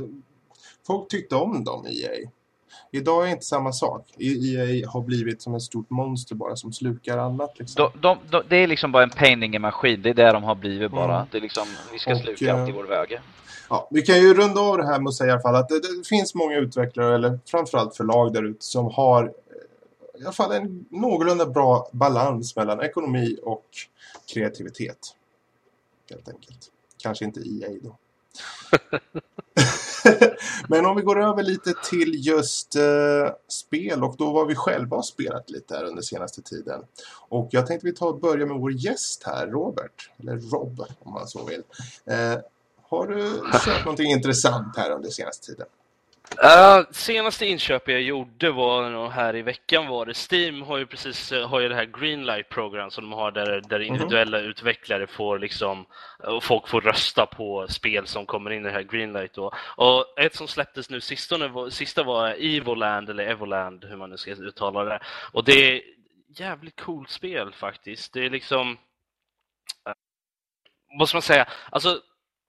folk tyckte om dem, EA. Idag är det inte samma sak. EA har blivit som ett stort monster bara som slukar annat. Liksom. De, de, de, det är liksom bara en painting i maskin. Det är det de har blivit bara. Mm. Det är liksom, vi ska och, sluka allt i vår väg. Ja, vi kan ju runda av det här med att säga i alla fall att det, det finns många utvecklare eller framförallt förlag där ute som har i alla fall en någorlunda bra balans mellan ekonomi och kreativitet. Helt enkelt. Kanske inte EA då. <laughs> Men om vi går över lite till just uh, spel och då var vi själva har spelat lite här under senaste tiden. Och jag tänkte vi tar och börja med vår gäst här, Robert. Eller Rob, om man så vill. Uh, har du kört någonting intressant här under senaste tiden? Uh, senaste inköpet jag gjorde var nog här i veckan var det. Steam har ju precis uh, har ju det här Greenlight program som de har där, där mhm. individuella mm utvecklare får liksom och folk får rösta på spel som kommer in i det här Greenlight då. Och ett som släpptes nu sistone sista var Evoland eller Evoland hur man nu ska uttala det. Och det är jävligt coolt spel faktiskt. Det är liksom vad ska man säga? Alltså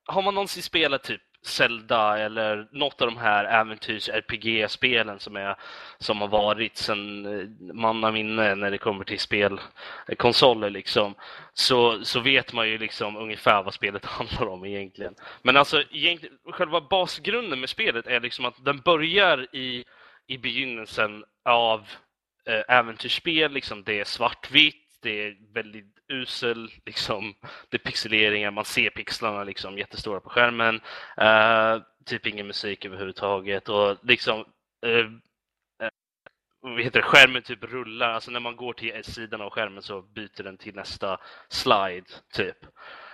har man någonsin spelat typ Zelda eller något av de här äventyrs-RPG-spelen som, som har varit sedan eh, mannaminne när det kommer till spelkonsoler eh, liksom, så, så vet man ju liksom ungefär vad spelet <laughs> handlar om egentligen. Men alltså egentligen, själva basgrunden med spelet är liksom att den börjar i, i begynnelsen av eh, äventyrsspel, liksom det är svartvitt, det är väldigt usel, liksom, det är pixeleringar, man ser pixlarna liksom jättestora på skärmen. Uh, typ ingen musik överhuvudtaget och liksom uh, vad heter det, skärmen typ rullar, alltså när man går till sidan av skärmen så byter den till nästa slide typ.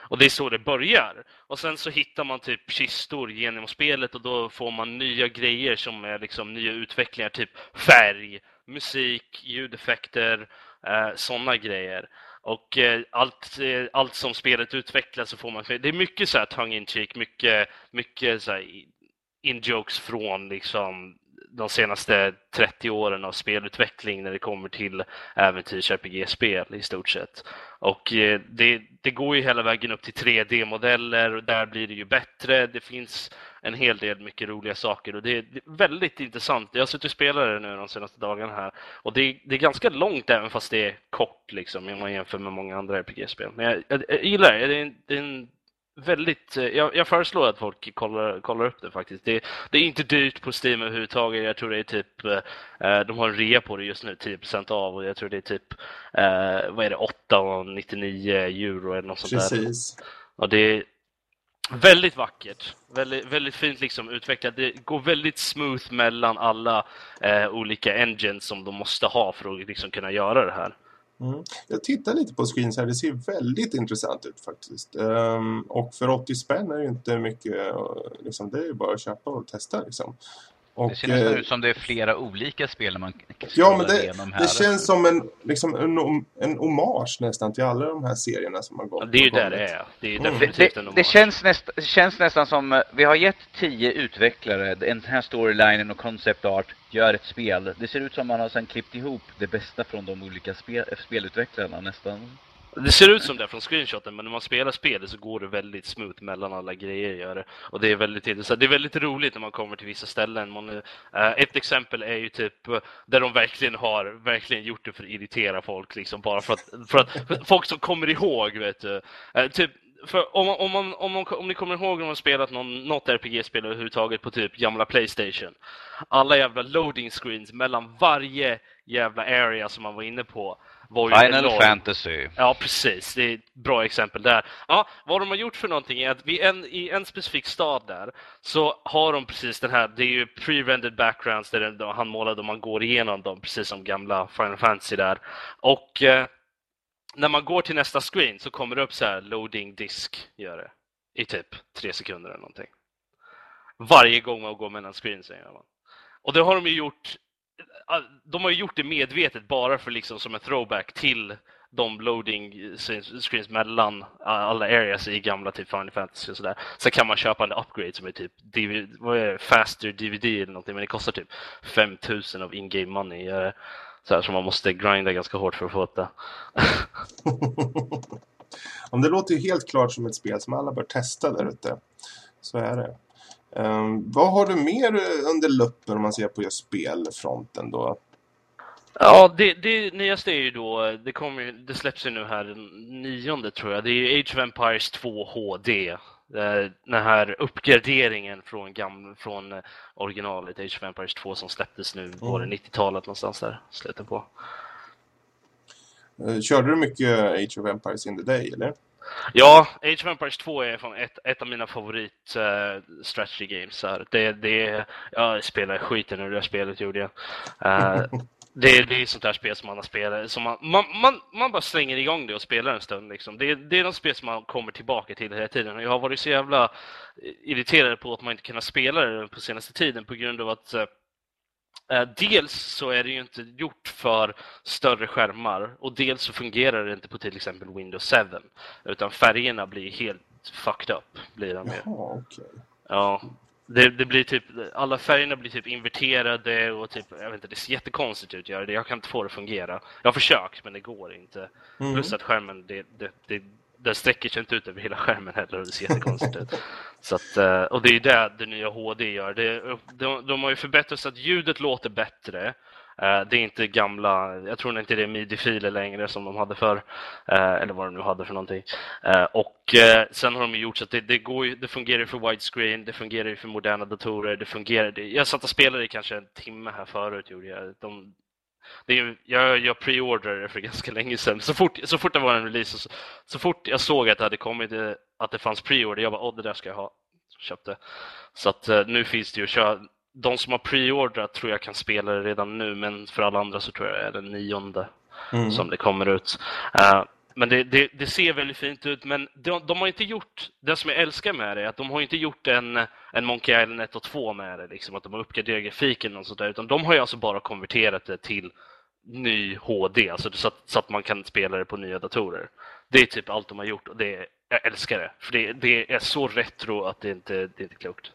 Och det är så det börjar. Och sen så hittar man typ kistor genom spelet och då får man nya grejer som är liksom nya utvecklingar, typ färg, musik, ljudeffekter, eh, sådana grejer. Och eh, allt, eh, allt som spelet utvecklas så får man... Det är mycket så här tongue in cheek, mycket, mycket så här in-jokes från liksom de senaste 30 åren av spelutveckling när det kommer till äventyrs-RPG-spel i stort sett. Och eh, det, det går ju hela vägen upp till 3D-modeller och där blir det ju bättre. Det finns en hel del mycket roliga saker och det är väldigt intressant. Jag har suttit och spelat det nu de senaste dagarna här och det är, det är ganska långt även fast det är kort liksom om man jämför med många andra RPG-spel. Men jag, jag, jag gillar det. Det är, en, det är en väldigt, eh, jag, jag, föreslår att folk kollar, kollar upp det faktiskt. Det, det, är inte dyrt på Steam överhuvudtaget. Jag tror det är typ, eh, de har en rea på det just nu, 10% av och jag tror det är typ, eh, vad är det, 8,99 euro eller något sånt Precis. där. Och det är väldigt vackert, väldigt, väldigt fint liksom utvecklat. Det går väldigt smooth mellan alla eh, olika engines som de måste ha för att liksom kunna göra det här. Mm. Jag tittar lite på screens här. Det ser väldigt intressant ut faktiskt. Um, och för 80 spänn är det inte mycket. Eh, liksom, det är ju bara att köpa och testa. Liksom. Och, det ser nästan eh, ut som det är flera olika spel man Ja, men det, det känns som en, liksom en, en hommage nästan till alla de här serierna som har gått. Ja, det är ju där det är. Det, är mm. det, det, det känns, näst, känns nästan som eh, vi har gett tio utvecklare den här storylinen och concept art gör ett spel. Det ser ut som man har sen klippt ihop det bästa från de olika spel, spelutvecklarna nästan. Det ser ut som det från screenshoten, men när man spelar spelet så går det väldigt smooth mellan alla grejer. Gör det. Och det är väldigt intressant. Det är väldigt roligt när man kommer till vissa ställen. Man, uh, ett exempel är ju typ eh, där de verkligen har verkligen gjort det för att irritera folk. Liksom, bara för att, för att för folk som kommer ihåg, vet du. Uh, typ, för om, om, man, om, man, om ni kommer ihåg när man spelat någon, något RPG-spel överhuvudtaget på typ gamla Playstation. Alla jävla loading screens mellan varje jävla area som man var inne på var ju Final enorm. Fantasy. Ja, precis. Det är ett bra exempel där. Ja, vad de har gjort för någonting är att vid en, i en specifik stad där så har de precis den här, det är ju pre-rendered backgrounds där den, han målade och man går igenom dem, precis som gamla Final Fantasy där. Och eh, när man går till nästa screen så kommer det upp så här loading disk, gör det. I typ tre sekunder eller någonting. Varje gång man går mellan screens, säger man. Och det har de ju gjort de har ju gjort det medvetet bara för liksom som en throwback till de loading screens mellan alla areas i gamla typ Final Fantasy och sådär. Sen kan man köpa en upgrade som är typ DVD, vad är det, Faster DVD eller någonting, men det kostar typ 5000 av in-game money. Eh, så, här, så man måste grinda ganska hårt för att få det. <laughs> Om det låter ju helt klart som ett spel som alla bör testa där ute. Så är det. Um, vad har du mer under luppen om man ser på just spelfronten då? Ja, det, det nyaste är ju då, det, kommer, det släpps ju nu här den nionde tror jag, det är ju Age of Empires 2 HD. Den här uppgraderingen från, gamla, från originalet Age of Empires 2 som släpptes nu, mm. det 90-talet någonstans där, slutet på. Eh, körde du mycket Age of Empires in the day, eller? Ja, Age of Empires 2 är från ett, ett av mina favorit uh, strategy games. Här. Det, det, jag spelade skiten ur det spelet gjorde jag. Uh, <laughs> det, det är sånt där spel som man har spelat, som man, man, man, man bara slänger igång det och spelar en stund. Liksom. Det, det är de spel som man kommer tillbaka till hela tiden. Jag har varit så jävla irriterad på att man inte kunnat spela det på senaste tiden på grund av att uh, dels så är det ju inte gjort för större skärmar och dels så fungerar det inte på till exempel Windows 7 utan färgerna blir helt fucked up. Blir de Jaha, okay. Ja, det, det, blir typ, alla färgerna blir typ inverterade och typ, jag vet inte, det ser jättekonstigt ut. Jag, jag kan inte få det att fungera. Jag har försökt men det går inte. Mm. Plus att skärmen, det, det, det, den sträcker sig inte ut över hela skärmen heller och det ser jättekonstigt ut. Så att, eh, och det är det det nya HD gör. Det, de, de har ju förbättrat så att ljudet låter bättre. Eh, det är inte gamla, jag tror inte det är midi-filer längre som de hade för eh, eller vad de nu hade för någonting. Och sen har de gjort så att det, det, går, det fungerar för widescreen, det fungerar för moderna datorer, det fungerar. Jag satt och spelade i kanske en timme här förut gjorde jag. De, det är, jag, jag preordrade det för ganska länge sedan. Så fort, så fort det var en release, så, så fort jag såg att det hade kommit, eh, att det fanns preorder, jag bara åh det där ska jag ha. Så köpte. Så att uh, nu finns det ju att köra. De som har preordrat tror jag kan spela det redan nu, men för alla andra så tror jag det är den nionde mm. som det kommer ut. Uh, men det, det, det, ser väldigt fint ut, men de, de, har inte gjort, det som jag älskar med det är att de har inte gjort en, en Monkey Island 1 och 2 med det, liksom, att de har uppgraderat grafiken och sånt där, utan de har ju alltså bara konverterat det till ny HD, alltså så att, så att man kan spela det på nya datorer. Det är typ allt de har gjort och det, jag älskar det, för det, det är så retro att det inte det är inte klokt.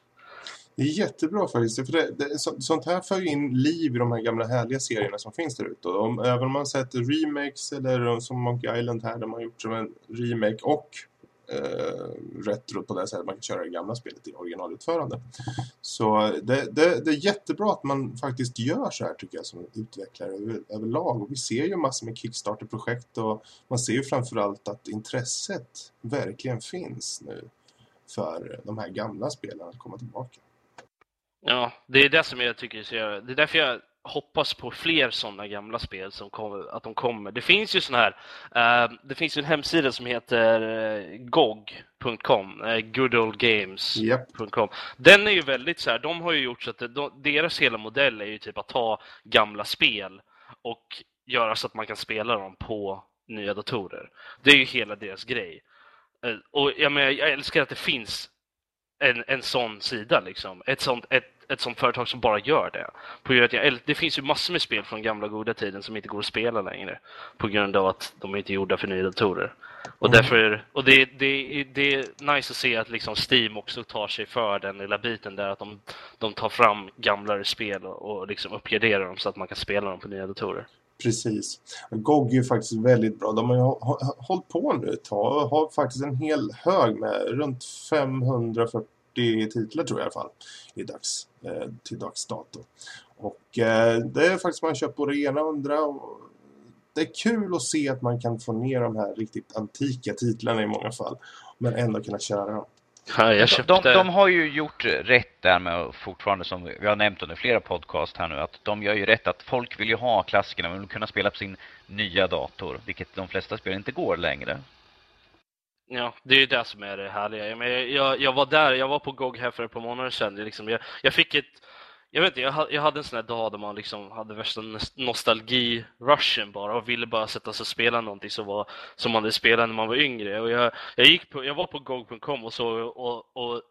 Det är jättebra faktiskt. För det, det, så, sånt här för ju in liv i de här gamla härliga serierna som finns där ute. Om, även om man sett remakes eller som Monkey Island här där man gjort som en remake och eh, retro på det sättet man kan köra det gamla spelet i originalutförande. Så det, det, det, är jättebra att man faktiskt gör så här tycker jag som utvecklare över, överlag. Och vi ser ju massor med Kickstarter-projekt och man ser ju framförallt att intresset verkligen finns nu för de här gamla spelen att komma tillbaka. Ja, det är det som jag tycker är så Det är därför jag hoppas på fler sådana gamla spel som kom, att de kommer. Det finns ju sådana här, uh, det finns ju en hemsida som heter eh, uh, gog.com, uh, eh, goodoldgames.com. Yep. Den är ju väldigt så här, de har ju gjort så att de, deras hela modell är ju typ att ta gamla spel och göra så att man kan spela dem på nya datorer. Det är ju hela deras grej. Uh, och jag, menar, jag älskar att det finns en, en sån sida liksom. Ett sånt, ett, ett sånt företag som bara gör det. På grund att jag, det finns ju massor med spel från gamla goda tiden som inte går att spela längre. På grund av att de inte är gjorda för nya datorer. Och mm. därför, och det, det, det är nice att se att liksom Steam också tar sig för den lilla biten där att de, de tar fram gamlare spel och, och liksom uppgraderar dem så att man kan spela dem på nya datorer. Precis. GOG är faktiskt väldigt bra. De har ju hållit på nu ett tag och har faktiskt en hel hög med runt 540 titlar tror jag i alla fall i dags, eh, till dags dato. Och eh, det är faktiskt man köpt både ena och andra och det är kul att se att man kan få ner de här riktigt antika titlarna i många fall men ändå kunna köra dem. Ja, jag köpte... de, de har ju gjort rätt där med fortfarande som vi har nämnt under flera podcast här nu att de gör ju rätt att folk vill ju ha klassikerna men vill kunna spela på sin nya dator vilket de flesta spel inte går längre. Ja, det är ju det som är det härliga. Jag, jag, jag var där, jag var på GOG här för ett par månader sedan. Det liksom, jag, jag fick ett jag vet inte, jag, jag hade en sån här dag där man liksom hade värsta nostalgi-rushen bara och ville bara sätta sig och spela någonting som, var, som man hade spelat när man var yngre. Och jag, jag, gick på, jag var på GOG.com och, så, och, och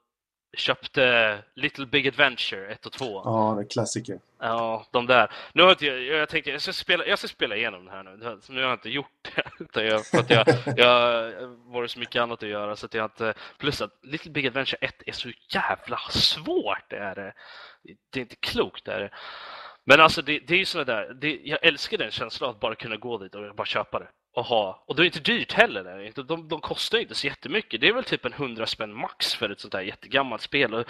köpte Little Big Adventure 1 och 2. Ja, det är klassiker. Ja, de där. Nu har jag, jag tänkte jag ska spela, jag ska spela igenom det här nu. Nu har jag inte gjort det. <laughs> Jag, för att jag, jag varit så mycket annat att göra. Så att jag inte, plus att Little Big Adventure 1 är så jävla svårt. Det är, det är inte klokt. Det är. Men alltså det, det är ju sådana där. Det, jag älskar den känslan att bara kunna gå dit och bara köpa det Och, ha. Och det är inte dyrt heller. Där. De, de kostar inte så jättemycket. Det är väl typ en hundra spänn max för ett sånt här jättegammalt spel. Och,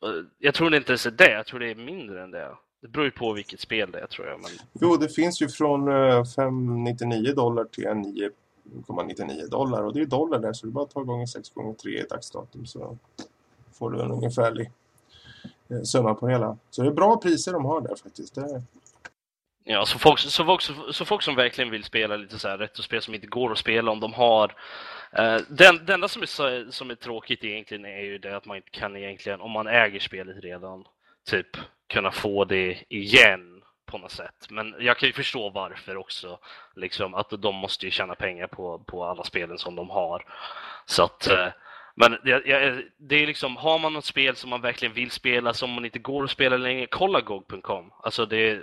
och jag tror det inte ens är det. Jag tror det är mindre än det. Det beror ju på vilket spel det är tror jag. Men... Jo, det finns ju från 5,99 eh, dollar till 9,99 dollar. Och det är dollar där så det är bara att ta gånger 6 gånger 3 i dagsdatum så får du en ungefärlig eh, summa på hela. Så det är bra priser de har där faktiskt. Det Ja, så folk, så, folk, så, så folk som verkligen vill spela lite så här retrospel som inte går att spela om de har eh, den, det enda som är, som är tråkigt egentligen är ju det att man inte kan egentligen, om man äger spelet redan, typ kunna få det igen på något sätt. Men jag kan ju förstå varför också, liksom att de måste ju tjäna pengar på, på alla spelen som de har. Så att eh, men det, det, är liksom, har man något spel som man verkligen vill spela som man inte går att spela längre, kolla GOG.com. Alltså det,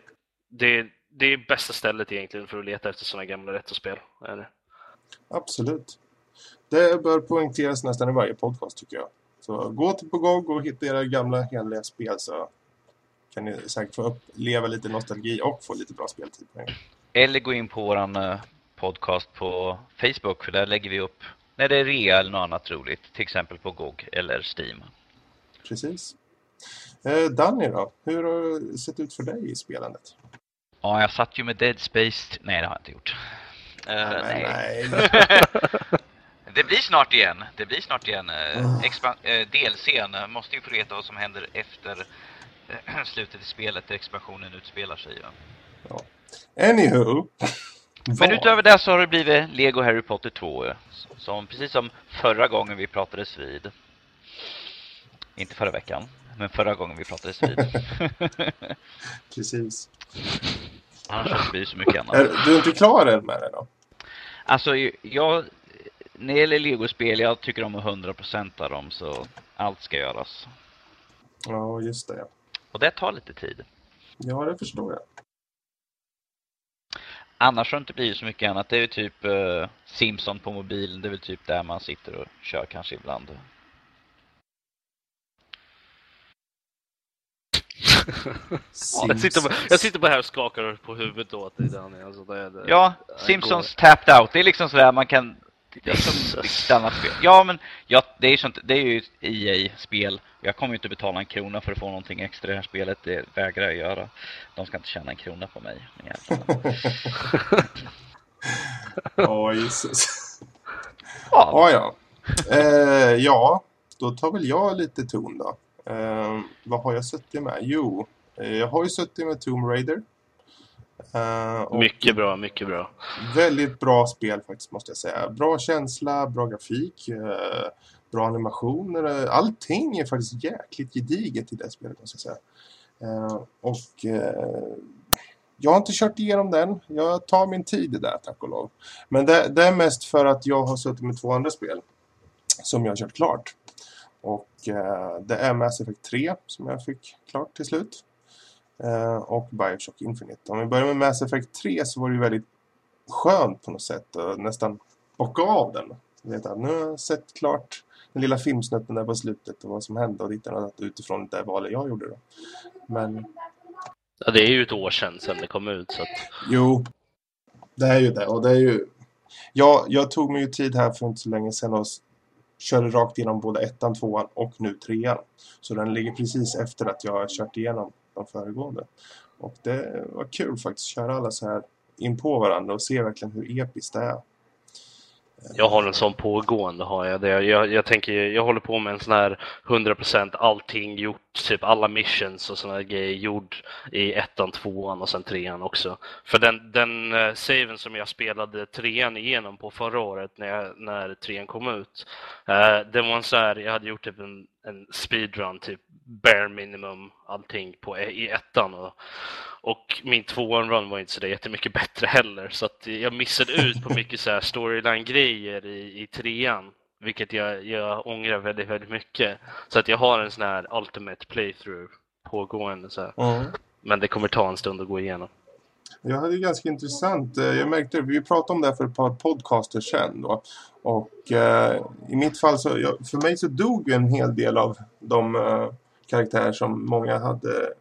det, det är bästa stället egentligen för att leta efter sådana gamla retrospel. Absolut. Det bör poängteras nästan i varje podcast tycker jag. Så gå till på GOG och hitta era gamla heliga spel så kan ni säkert få uppleva lite nostalgi och få lite bra speltid. Eller gå in på våran eh, podcast på Facebook för där lägger vi upp när det är rea eller något annat roligt. Till exempel på GOG eller Steam. Precis. Eh, Danny då? Hur har det sett ut för dig i spelandet? Ja, jag satt ju med Dead Space. Nej, det har jag inte gjort. Uh, nej. nej. <laughs> det blir snart igen. Det blir snart igen. Uh. Uh, DLCn måste ju få veta vad som händer efter <clears throat> slutet i spelet där expansionen utspelar sig. Ja. ja. Anywho. Men utöver det så har det blivit Lego Harry Potter 2. Som, precis som förra gången vi pratades vid. Inte förra veckan, men förra gången vi pratades vid. <laughs> precis. Annars blir det så mycket annat. Är du inte klar än med det då? Alltså, jag... När det gäller Lego-spel, jag tycker om 100% av dem, så allt ska göras. Ja, just det. Och det tar lite tid. Ja, det förstår jag. Annars har det inte blivit så mycket annat. Det är ju typ uh, Simpson på mobilen. Det är väl typ där man sitter och kör kanske ibland. <laughs> ja, jag, sitter bara, jag sitter bara här och skakar på huvudet åt dig Danny. Alltså, det, det, ja, Simpsons går. Tapped Out. Det är liksom sådär man kan... Det är som ett annat spel. Ja, men ja, det, är sånt, det är ju EA-spel. Jag kommer ju inte betala en krona för att få någonting extra i det här spelet. Det vägrar jag göra. De ska inte tjäna en krona på mig. Åh, <laughs> oh, Jesus. Ja. Oh, ja. Eh, ja, då tar väl jag lite ton då. Eh, vad har jag suttit med? Jo, eh, jag har ju suttit med Tomb Raider. Uh, mycket bra, mycket bra. Väldigt bra spel faktiskt måste jag säga. Bra känsla, bra grafik, uh, bra animationer. Allting är faktiskt jäkligt gediget i det spelet måste jag säga. Uh, och jag har inte kört igenom den. Jag tar min tid i det, tack och lov. Men det, det, är mest för att jag har suttit med två andra spel som jag har kört klart. Och eh, det är Mass Effect 3 som jag fick klart till slut. Eh, och Bioshock Infinite. Om vi börjar med Mass Effect 3 så var det ju väldigt skönt på något sätt. att nästan bocka av den. Jag vet att nu har jag sett klart den lilla filmsnutten där på slutet och vad som hände och dittan utifrån det valet jag gjorde då. Men Ja, det är ju ett år sedan, sedan det kom ut. Så att... Jo, det är ju det. Och det är ju... Ja, jag tog mig ju tid här för inte så länge sedan och körde rakt igenom både ettan, tvåan och nu trean. Så den ligger precis efter att jag har kört igenom de föregående. Och det var kul faktiskt att köra alla så här in på varandra och se verkligen hur episkt det är. Jag har en sån pågående har jag. Det. Jag, jag tänker, jag håller på med en sån här 100% allting gjort, typ alla missions och såna grejer gjord i ettan, tvåan och sen trean också. För den, den eh, saven som jag spelade trean igenom på förra året när, jag, när trean kom ut, eh, den var en sån här, jag hade gjort typ en, en speedrun, typ bare minimum allting på, i ettan. Och, och min tvåan run var inte så jättemycket bättre heller. Så att jag missade ut på <laughs> mycket så storyline-grejer i, i trean. Vilket jag, jag ångrar väldigt, väldigt mycket. Så att jag har en sån här ultimate playthrough pågående. Så mm. Men det kommer ta en stund att gå igenom. Jag hade ganska intressant. Eh, jag märkte vi pratade om det här för ett par podcaster sedan då. Och eh, i mitt fall så, jag, för mig så dog en hel del av de eh, karaktärer som många hade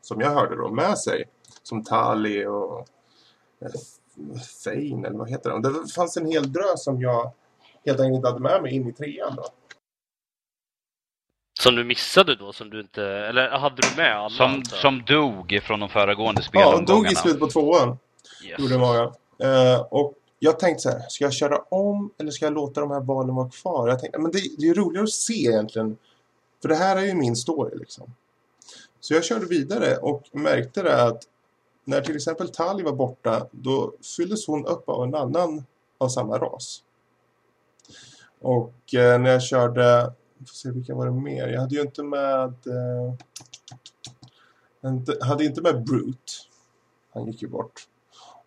som jag hörde då, med sig. Som Tali och eh, Fein eller vad heter de? Det fanns en hel drös som jag helt enkelt inte hade med mig in i trean då. Som du missade då? Som du inte, eller hade du med alla? Som, som dog från de föregående spelomgångarna. Ja, dog i slutet på tvåan. Yes. Gjorde många. Uh, och jag tänkte så här, ska jag köra om eller ska jag låta de här valen vara kvar? Jag tänkte, men det, det är ju roligare att se egentligen. För det här är ju min story liksom. Så jag körde vidare och märkte det att när till exempel Tali var borta då fylldes hon upp av en annan av samma ras. Och eh, när jag körde, får se vilka var det mer? Jag hade ju inte med eh, hade inte med Brute. Han gick ju bort.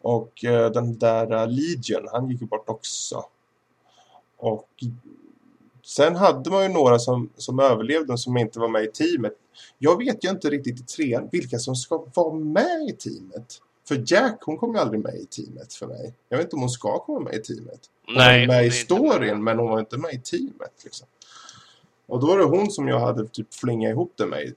Och eh, den där uh, Legion, han gick ju bort också. Och sen hade man ju några som, som överlevde som inte var med i teamet. Jag vet ju inte riktigt i trean vilka som ska vara med i teamet. För Jack, hon kommer aldrig med i teamet för mig. Jag vet inte om hon ska komma med i teamet. Hon Nej, var med i storyn, men hon var inte med i teamet. Liksom. Och då var det hon som jag hade typ flingat ihop det med i,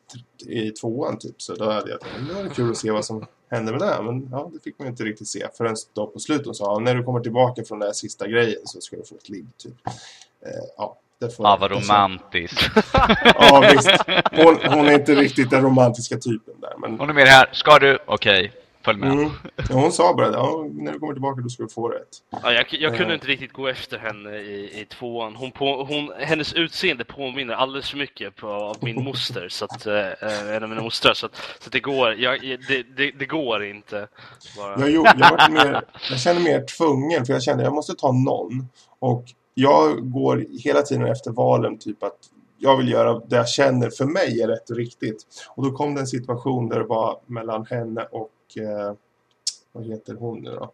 i tvåan typ. Så då hade jag tänkt, det var kul att se vad som hände med det. Men ja, det fick man inte riktigt se. Förrän då på slutet sa när du kommer tillbaka från den här sista grejen så ska du få ett liv typ. Eh, ja, det får ja, vad romantiskt. <laughs> ja, visst. Hon, hon, är inte riktigt den romantiska typen där. Men... Hon är mer här. Ska du? Okej. Okay. Följ med. Mm. Ja, hon sa bara ja, när du kommer tillbaka då ska du få rätt. Ja, jag, jag kunde inte riktigt gå efter henne i, i tvåan. Hon, på, hon, hennes utseende påminner alldeles för mycket på, av min <laughs> moster. så att, äh, en av mina mostrar. Så, att, så att det går, jag, det, det, det går inte. Bara. Jag, jag, mer, jag känner mer tvungen för jag kände att jag måste ta någon. Och jag går hela tiden efter valen typ att jag vill göra det jag känner för mig är rätt och riktigt. Och då kom det en situation där det var mellan henne och eh, vad heter hon nu då?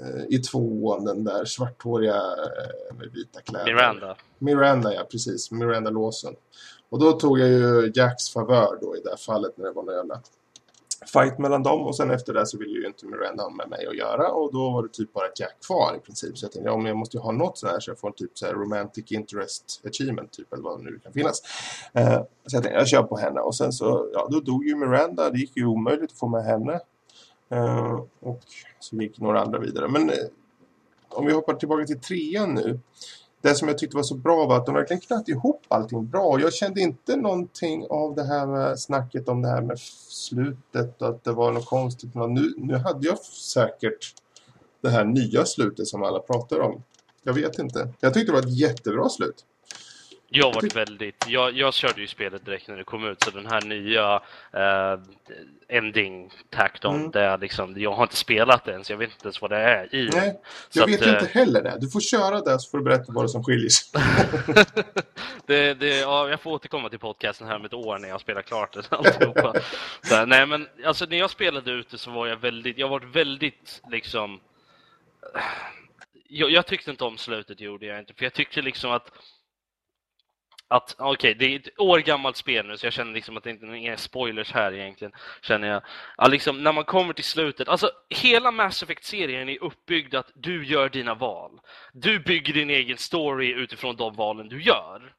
Eh, I tvåan, den där svarthåriga eh, med vita kläder. Miranda. Miranda, ja precis. Miranda Lawson. Och då tog jag ju Jacks favör då i det här fallet när det var några jävla fight mellan dem och sen efter det så ville ju inte Miranda ha med mig att göra. Och då var det typ bara Jack kvar i princip. Så jag tänkte ja, men jag måste ju ha något sånt här så jag får en typ så här romantic interest achievement typ eller vad det nu kan finnas. Eh, så jag tänkte jag kör på henne. Och sen så ja då dog ju Miranda. Det gick ju omöjligt att få med henne. Eh, och så gick några andra vidare. Men eh, om vi hoppar tillbaka till trean nu det som jag tyckte var så bra var att de verkligen knöt ihop allting bra. Jag kände inte någonting av det här med snacket om det här med slutet och att det var något konstigt. Nu, nu hade jag säkert det här nya slutet som alla pratar om. Jag vet inte. Jag tyckte det var ett jättebra slut. Jag varit väldigt, jag, jag körde ju spelet direkt när det kom ut så den här nya uh, ending tackdown, mm. där liksom, jag har inte spelat det ens, jag vet inte ens vad det är i Nej, jag vet att, inte uh, heller det. Du får köra det så får du berätta vad det som skiljer sig. <laughs> det, det, ja, jag får återkomma till podcasten här om ett år när jag spelar klart det. så, nej men alltså när jag spelade ute så var jag väldigt, jag var väldigt liksom jag, jag tyckte inte om slutet gjorde jag inte, för jag tyckte liksom att att okej, okay, det är ett år gammalt spel nu så jag känner liksom att det inte är några spoilers här egentligen. Känner jag. Att liksom, när man kommer till slutet, alltså hela Mass Effect-serien är uppbyggd att du gör dina val. Du bygger din egen story utifrån de valen du gör.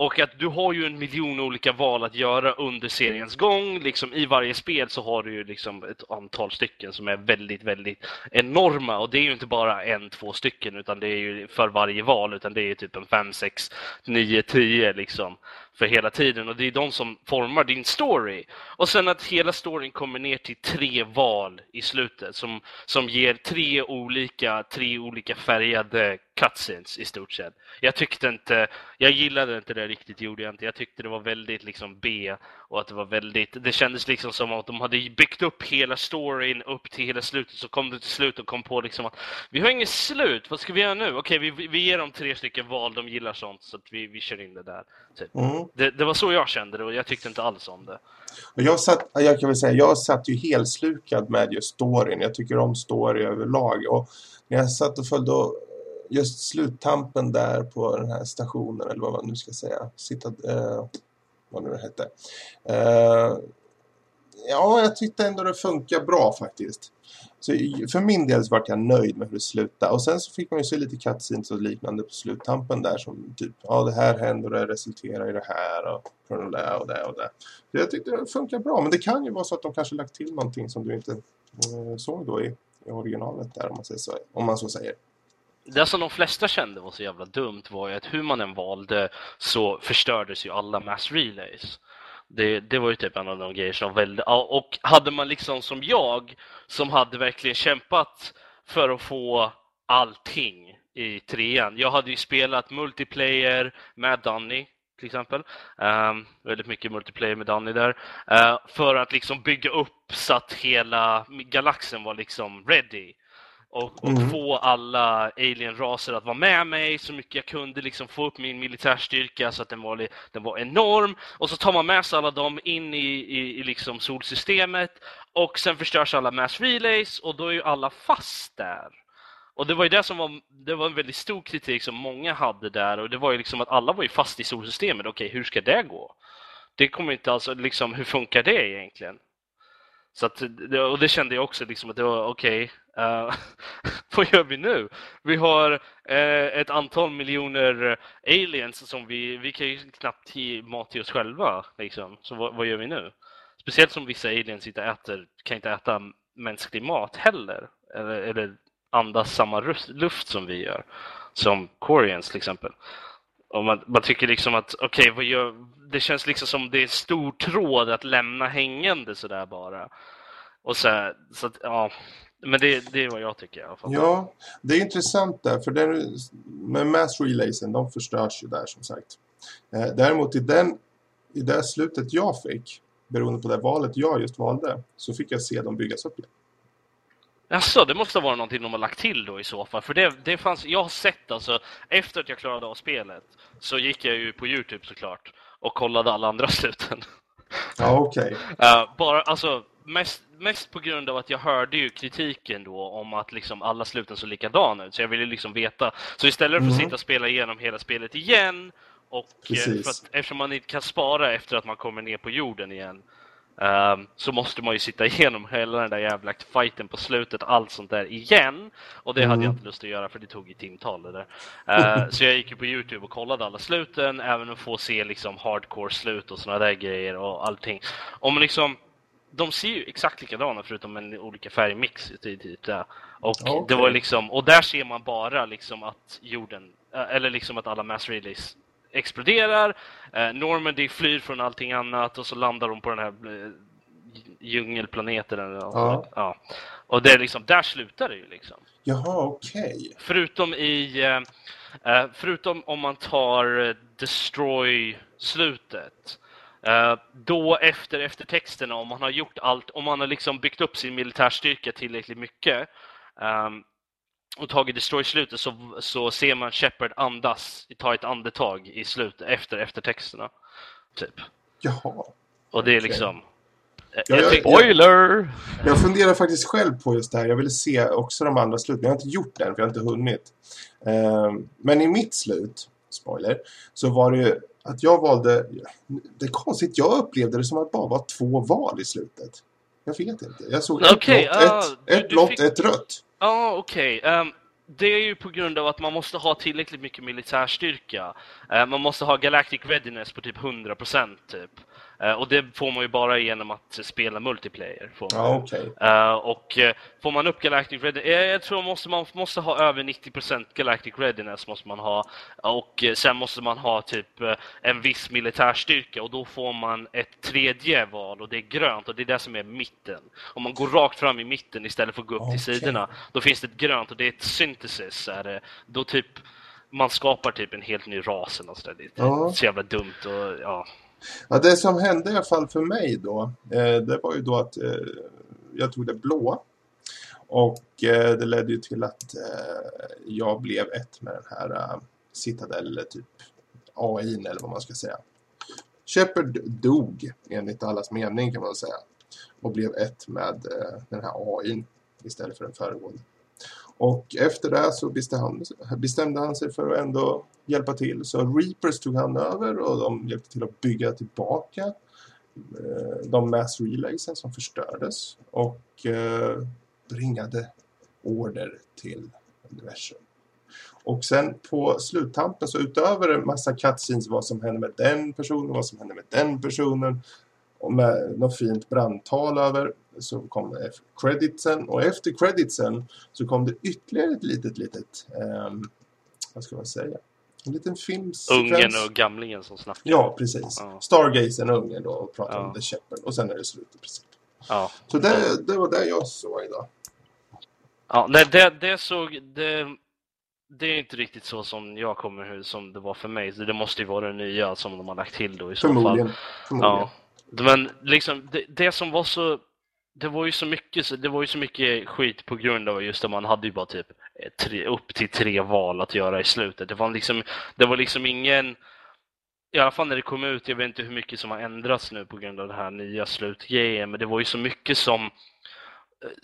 Och att du har ju en miljon olika val att göra under seriens gång. Liksom I varje spel så har du ju liksom ett antal stycken som är väldigt, väldigt enorma. Och det är ju inte bara en, två stycken utan det är ju för varje val utan det är ju typ en fem, sex, nio, tio liksom för hela tiden och det är de som formar din story. Och sen att hela storyn kommer ner till tre val i slutet som, som ger tre olika, tre olika färgade cutscenes i stort sett. Jag tyckte inte, jag gillade inte det riktigt, gjorde jag inte. Jag tyckte det var väldigt liksom B och att det var väldigt, det kändes liksom som att de hade byggt upp hela storyn upp till hela slutet så kom det till slut och kom på liksom att vi har inget slut, vad ska vi göra nu? Okej, vi, vi ger dem tre stycken val, de gillar sånt så att vi, vi kör in det där. Typ. Mm. Det, det, var så jag kände det och jag tyckte inte alls om det. Jag satt, jag kan väl säga, jag satt ju helslukad med just storyn. Jag tycker om story överlag och när jag satt och följde just sluttampen där på den här stationen eller vad man nu ska säga. Sitta, eh, vad nu det hette. Eh, ja, jag tyckte ändå det funkar bra faktiskt. Så för min del så var jag nöjd med hur det slutade. Och sen så fick man ju se lite cutscenes och liknande på sluttampen där som typ, ja det här händer och det resulterar i det här och det och det och det. Så jag tyckte det funkar bra. Men det kan ju vara så att de kanske lagt till någonting som du inte eh, såg då i, i originalet där om man, säger så, om man så säger det som de flesta kände var så jävla dumt var ju att hur man än valde så förstördes ju alla mass relays. Det, det var ju typ en av de grejer som väldigt... Och hade man liksom som jag, som hade verkligen kämpat för att få allting i trean. Jag hade ju spelat multiplayer med Danny till exempel. Um, väldigt mycket multiplayer med Danny där. Uh, för att liksom bygga upp så att hela galaxen var liksom ready och, och mm. få alla alien-raser att vara med mig så mycket jag kunde, liksom få upp min militärstyrka så att den var, den var enorm. Och så tar man med sig alla dem in i, i, i liksom solsystemet och sen förstörs alla mass relays och då är ju alla fast där. Och det var ju det som var, det var en väldigt stor kritik som många hade där och det var ju liksom att alla var ju fast i solsystemet. Okej, hur ska det gå? Det kommer inte alltså, liksom, hur funkar det egentligen? Så att, och det kände jag också liksom att det var okej, okay, uh, <laughs> vad gör vi nu? Vi har uh, ett antal miljoner aliens som vi, vi kan ju knappt ge mat till oss själva liksom. Så vad, vad, gör vi nu? Speciellt som vissa aliens inte äter, kan inte äta mänsklig mat heller. Eller, eller andas samma luft som vi gör. Som Koreans till exempel. Och man, man tycker liksom att okej, okay, det känns liksom som det är en stor tråd att lämna hängande sådär bara. Och så, så att, ja, men det, det är vad jag tycker i alla fall. Ja, det är intressant där, för den, med mass relaysen, de förstörs ju där som sagt. Eh, däremot i, den, i det slutet jag fick, beroende på det valet jag just valde, så fick jag se dem byggas upp igen. Jaså, det måste vara någonting de har lagt till då i så fall. För det, det fanns, jag har sett alltså, efter att jag klarade av spelet så gick jag ju på Youtube såklart och kollade alla andra <laughs> sluten. Ja, okej. Okay. Uh, eh, bara, alltså, mest, mest på grund av att jag hörde ju kritiken då om att liksom alla sluten såg likadana ut. Så jag ville liksom veta. Så istället för att mm. sitta och spela igenom hela spelet igen och eh, att, eftersom man inte kan spara efter att man kommer ner på jorden igen Um, så måste man ju sitta <laughs> igenom hela den där jävla fighten på slutet, allt sånt där igen. Och det mm. hade jag mm. inte lust att göra för det tog ju timtal det där. Uh, <laughs> så jag gick ju på Youtube och kollade alla sluten, även att få se liksom hardcore-slut och såna där grejer och allting. Om liksom de ser ju exakt likadana förutom en olika färgmix. Typ där. Och okay. det var liksom, och där ser man bara liksom att jorden, eh, eller liksom att alla mass relays exploderar. Eh, Normandy flyr från allting annat och så landar de på den här eh, djungelplaneten. Eller ja. ja. Och det är liksom, där slutar det ju liksom. Jaha, okej. Okay. Förutom i, eh, förutom om man tar Destroy-slutet. Uh, då efter eftertexterna, om man har gjort allt, om man har liksom byggt upp sin militärstyrka tillräckligt mycket um, och tagit Destroy i slutet så, så ser man Shepard andas, ta ett andetag i slutet efter eftertexterna. Typ. Jaha. Och det är liksom... Ja, jag, jag, Spoiler! Jag funderar faktiskt själv på just det här. Jag ville se också de andra sluten. Jag har inte gjort det än för jag har inte hunnit. Uh, men i mitt slut, spoiler, så var det ju att jag valde... Det är konstigt, jag upplevde det som att det bara var två val i slutet. Jag vet inte. Jag såg okay, ett blått, uh, ett, ett, blått fick... ett rött. Ja, ah, okej. Okay. Um, ehm, det är ju på grund av att man måste ha tillräckligt mycket militärstyrka. Uh, man måste ha Galactic Readiness på typ 100% typ. Uh, och det får man ju bara genom att spela multiplayer. Får man. Ah, okay. uh, och uh, får man upp Galactic Readiness, jag tror måste man måste ha över 90% Galactic Readiness måste man ha. Och sen måste man ha typ en viss militärstyrka och då får man ett tredje val och det är grönt och det är det som är mitten. Om man går rakt fram i mitten istället för att gå upp okay. till sidorna, då finns det ett grönt och det är ett synthesis. Är det, då typ man skapar typ en helt ny ras eller något sådär. Det är så jävla dumt och ja. Ja, det som hände i alla fall för mig då, eh, det var ju då att eh, jag tog det blå. Och eh, det ledde ju till att eh, jag blev ett med den här uh, Citadel eh, typ AI eller vad man ska säga. Shepard dog enligt allas mening kan man säga. Och blev ett med eh, den här AI istället för den föregående. Och efter det så bestämde, bestämde han sig för att ändå hjälpa till. Så Reapers tog han över och de hjälpte till att bygga tillbaka eh, de mass relaysen som förstördes och eh, bringade order till universum. Och sen på sluttampen så utöver en massa cutscenes vad som hände med den personen, vad som hände med den personen och med något fint brandtal över så kom creditsen och efter creditsen så kom det ytterligare ett litet litet eh, vad ska man säga en liten filmsekvens. Ungen och gamlingen som snackar. Ja, precis. Ja. Stargazen ungen då och pratar ja. om The Shepherd. Och sen är det slut i princip. Ja. Så det, det var det jag såg idag. Ja, nej, det, det såg... Det, det är inte riktigt så som jag kommer ihåg som det var för mig. Det måste ju vara det nya som de har lagt till då i så Förmodligen. fall. Förmodligen. Ja. Men liksom, det, det som var så det var ju så mycket, det var ju så mycket skit på grund av just att man hade ju bara typ eh, tre, upp till tre val att göra i slutet. Det var liksom, det var liksom ingen, i alla fall när det kom ut, jag vet inte hur mycket som har ändrats nu på grund av det här nya slutgrejen, men det var ju så mycket som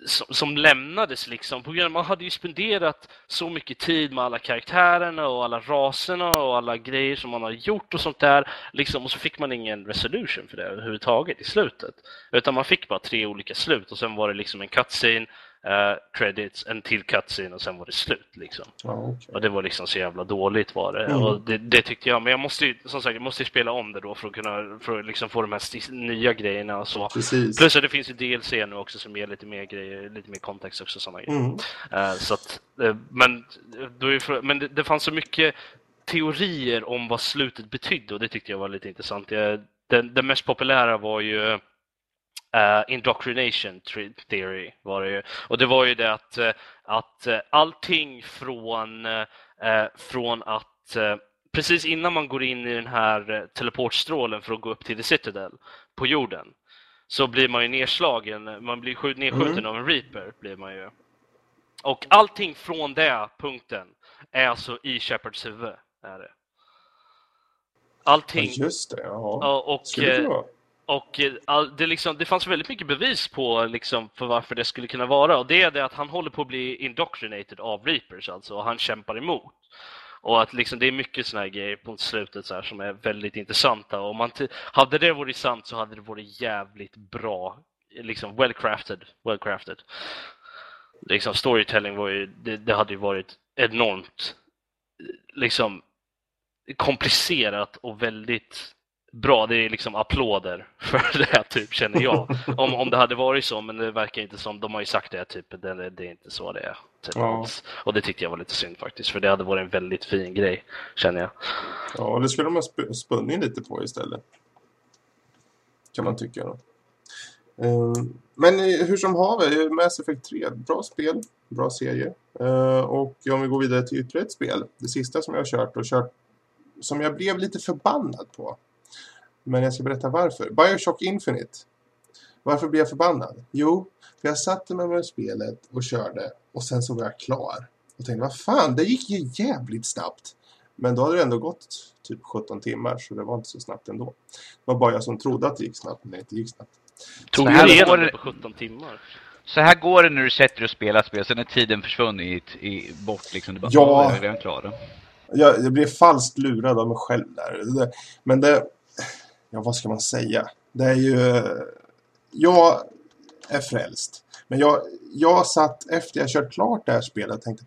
som, som lämnades liksom. På grund av, man hade ju spenderat så mycket tid med alla karaktärerna och alla raserna och alla grejer som man har gjort och sånt där. Liksom, och så fick man ingen resolution för det överhuvudtaget i slutet. Utan man fick bara tre olika slut och sen var det liksom en cutscene uh, credits, en till cutscene och sen var det slut. Liksom. Ja, okay. Och det var liksom så jävla dåligt var det. Mm. Och det, det, tyckte jag, men jag måste ju, som sagt, jag måste spela om det då för att kunna för att liksom få de här nya grejerna och så. Precis. Plus att det finns ju DLC nu också som ger lite mer grejer, lite mer kontext också sådana grejer. Mm. Uh, så att, uh, men för, men det, det fanns så mycket teorier om vad slutet betydde och det tyckte jag var lite intressant. Jag, den, den mest populära var ju Uh, indoctrination theory var det ju. Och det var ju det att, uh, att uh, allting från, från att precis innan man går in i den här teleportstrålen för att gå upp till The Citadel på jorden så blir man ju nedslagen, man blir nedskjuten mm. av en Reaper blir man ju. Och allting från den punkten är alltså i Shepards huvud. Är det. Allting. Ja, just det, jaha. Och, och, och eh, och eh, det, liksom, det fanns väldigt mycket bevis på liksom, för varför det skulle kunna vara. Och det är det att han håller på att bli indoctrinated av Reapers, alltså, och han kämpar emot. Och att liksom, det är mycket sådana här grejer på slutet så här, som är väldigt intressanta. Och om man hade det varit sant så hade det varit jävligt bra. Liksom well crafted. Well crafted. Liksom storytelling var ju, det, det hade ju varit enormt eh, liksom komplicerat och väldigt bra. Det är liksom applåder för <laughs> det, typ, känner jag. Om, om det hade varit så, men det verkar inte som, de har ju sagt det, typ, det, det är inte så det är. Typ, ja. Och det tyckte jag var lite synd faktiskt, för det hade varit en väldigt fin grej, känner jag. Ja, det skulle de ha sp spunnit lite på istället. Kan man tycka. Då. Um, men hur som haver, Mass Effect 3, bra spel, bra serie. Uh, och om vi går vidare till ytterligare ett spel, det sista som jag har kört och kört som jag blev lite förbannad på. Men jag ska berätta varför. Bioshock Infinite. Varför blev jag förbannad? Jo, för jag satte mig med spelet och körde. Och sen så var jag klar. Och tänkte, vad fan, det gick ju jävligt snabbt. Men då hade det ändå gått typ 17 timmar. Så det var inte så snabbt ändå. Det var bara jag som trodde att det gick snabbt, men det inte gick snabbt. Tog du igenom det på 17 timmar? Så här går det när du sätter dig och spelar spel. Sen är tiden försvunnit i, bort liksom. Du bara, ja. Jag är redan klar. Jag, jag blev falskt lurad av mig själv där. Men det, ja vad ska man säga? Det är ju, jag är frälst. Men jag, jag satt efter jag kört klart det här spelet och tänkte,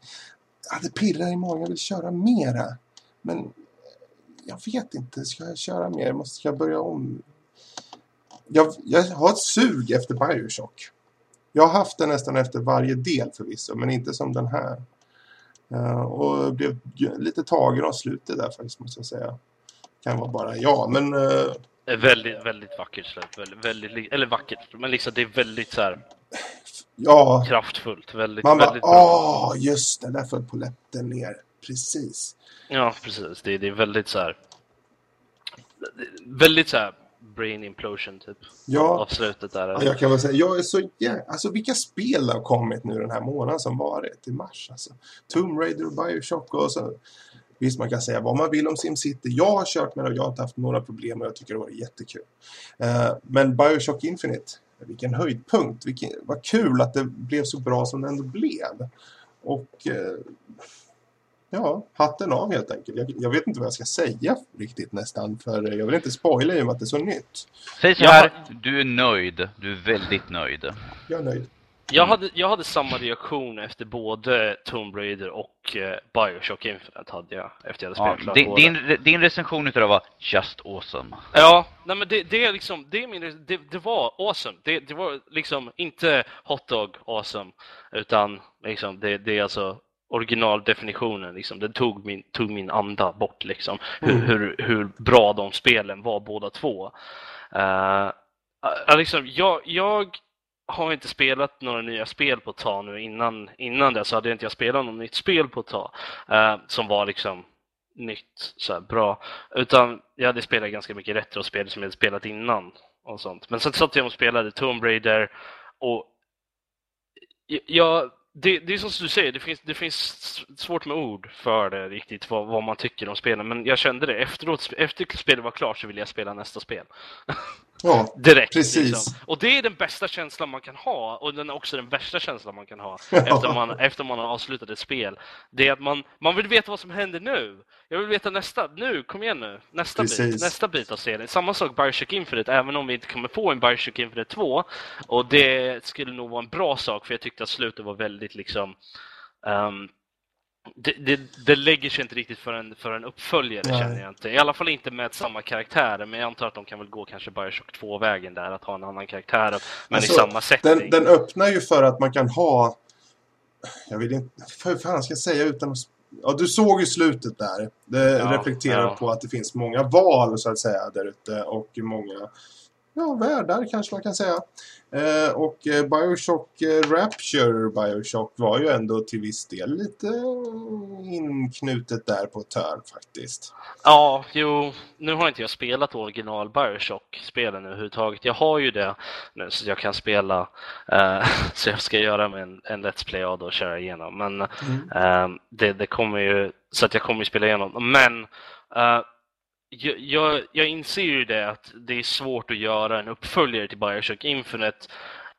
ja, det pirrar i magen, jag vill köra mera. Men jag vet inte, ska jag köra mer? Måste jag börja om? Jag, jag har ett sug efter Bioshock. Jag har haft det nästan efter varje del förvisso, men inte som den här. Uh, och blev lite tagen av slutet där faktiskt, måste jag säga. Kan vara bara ja, men... Uh, Väldigt, väldigt vackert slut. Väldigt, väldigt, eller vackert, men liksom det är väldigt så här ja, kraftfullt. Väldigt, man väldigt bara, åh, just det, där föll polletten ner. Precis. Ja, precis. Det, det är väldigt så här väldigt så här brain implosion typ. Ja, av slutet där. Ja, jag kan väl säga, jag är så yeah. alltså vilka spel har kommit nu den här månaden som varit i mars alltså. Tomb Raider och Bioshock och så Visst, man kan säga vad man vill om SimCity. Jag har kört med det och jag har inte haft några problem och jag tycker det var jättekul. Uh, men Bioshock Infinite, vilken höjdpunkt. Vilken, vad kul att det blev så bra som det ändå blev. Och uh, ja, hatten av helt enkelt. Jag, jag, vet inte vad jag ska säga riktigt nästan. För jag vill inte spoila i och med att det är så nytt. Säg så här, du är nöjd. Du är väldigt nöjd. Jag är nöjd. Jag hade, jag hade samma reaktion efter både Tomb Raider och eh, Bioshock Infinite hade jag efter jag hade spelat ja, din, din, din recension utav det var just awesome. Ja, nej men det, det är liksom, det är min, det, det var awesome. Det, det var liksom inte hotdog awesome, utan liksom det, det är alltså originaldefinitionen. Liksom. Det tog min, tog min anda bort, liksom. Hur, mm. hur, hur bra de spelen var båda två. Uh, liksom, jag, jag har inte spelat några nya spel på ett tag nu. Innan, innan det så hade jag inte jag spelat något nytt spel på ett tag eh, som var liksom nytt, så här, bra. Utan jag hade spelat ganska mycket retrospel som jag hade spelat innan och sånt. Men sen satt jag och spelade Tomb Raider och jag det, det är som du säger, det finns, det finns svårt med ord för det riktigt, vad, vad man tycker om spelen. Men jag kände det efteråt, efter spelet var klart så ville jag spela nästa spel. <laughs> Ja, Direkt. Precis. Liksom. Och det är den bästa känslan man kan ha och den är också den värsta känslan man kan ha <laughs> efter, man, efter man har avslutat ett spel. Det är att man, man vill veta vad som händer nu. Jag vill veta nästa, nu, kom igen nu. Nästa Precis. bit, nästa bit av serien. Samma sak Bioshock Infinite, även om vi inte kommer få en Bioshock Infinite 2. Och det skulle nog vara en bra sak för jag tyckte att slutet var väldigt liksom um, det, det, det, lägger sig inte riktigt för en, för en uppföljare Nej. känner jag inte. I alla fall inte med samma karaktärer. Men jag antar att de kan väl gå kanske Bioshock 2-vägen där. Att ha en annan karaktär. Men alltså, i samma setting. Den, den, öppnar ju för att man kan ha... Jag vill inte... För fan ska jag säga utan att... Ja, du såg ju slutet där. Det ja, reflekterar ja. på att det finns många val så att säga där ute. Och många ja, världar kanske man kan säga. Eh, och eh, Bioshock eh, Rapture Bioshock var ju ändå till viss del lite inknutet där på ett hörn faktiskt. Ja, jo, nu har inte jag spelat original Bioshock-spelen överhuvudtaget. Jag har ju det nu så jag kan spela, eh, <laughs> så jag ska göra en, en Let's Play av och köra igenom. Men mm. eh, det, det kommer ju, så att jag kommer ju spela igenom. Men eh, jag, jag, jag inser ju det att det är svårt att göra en uppföljare till Bioshock Infinite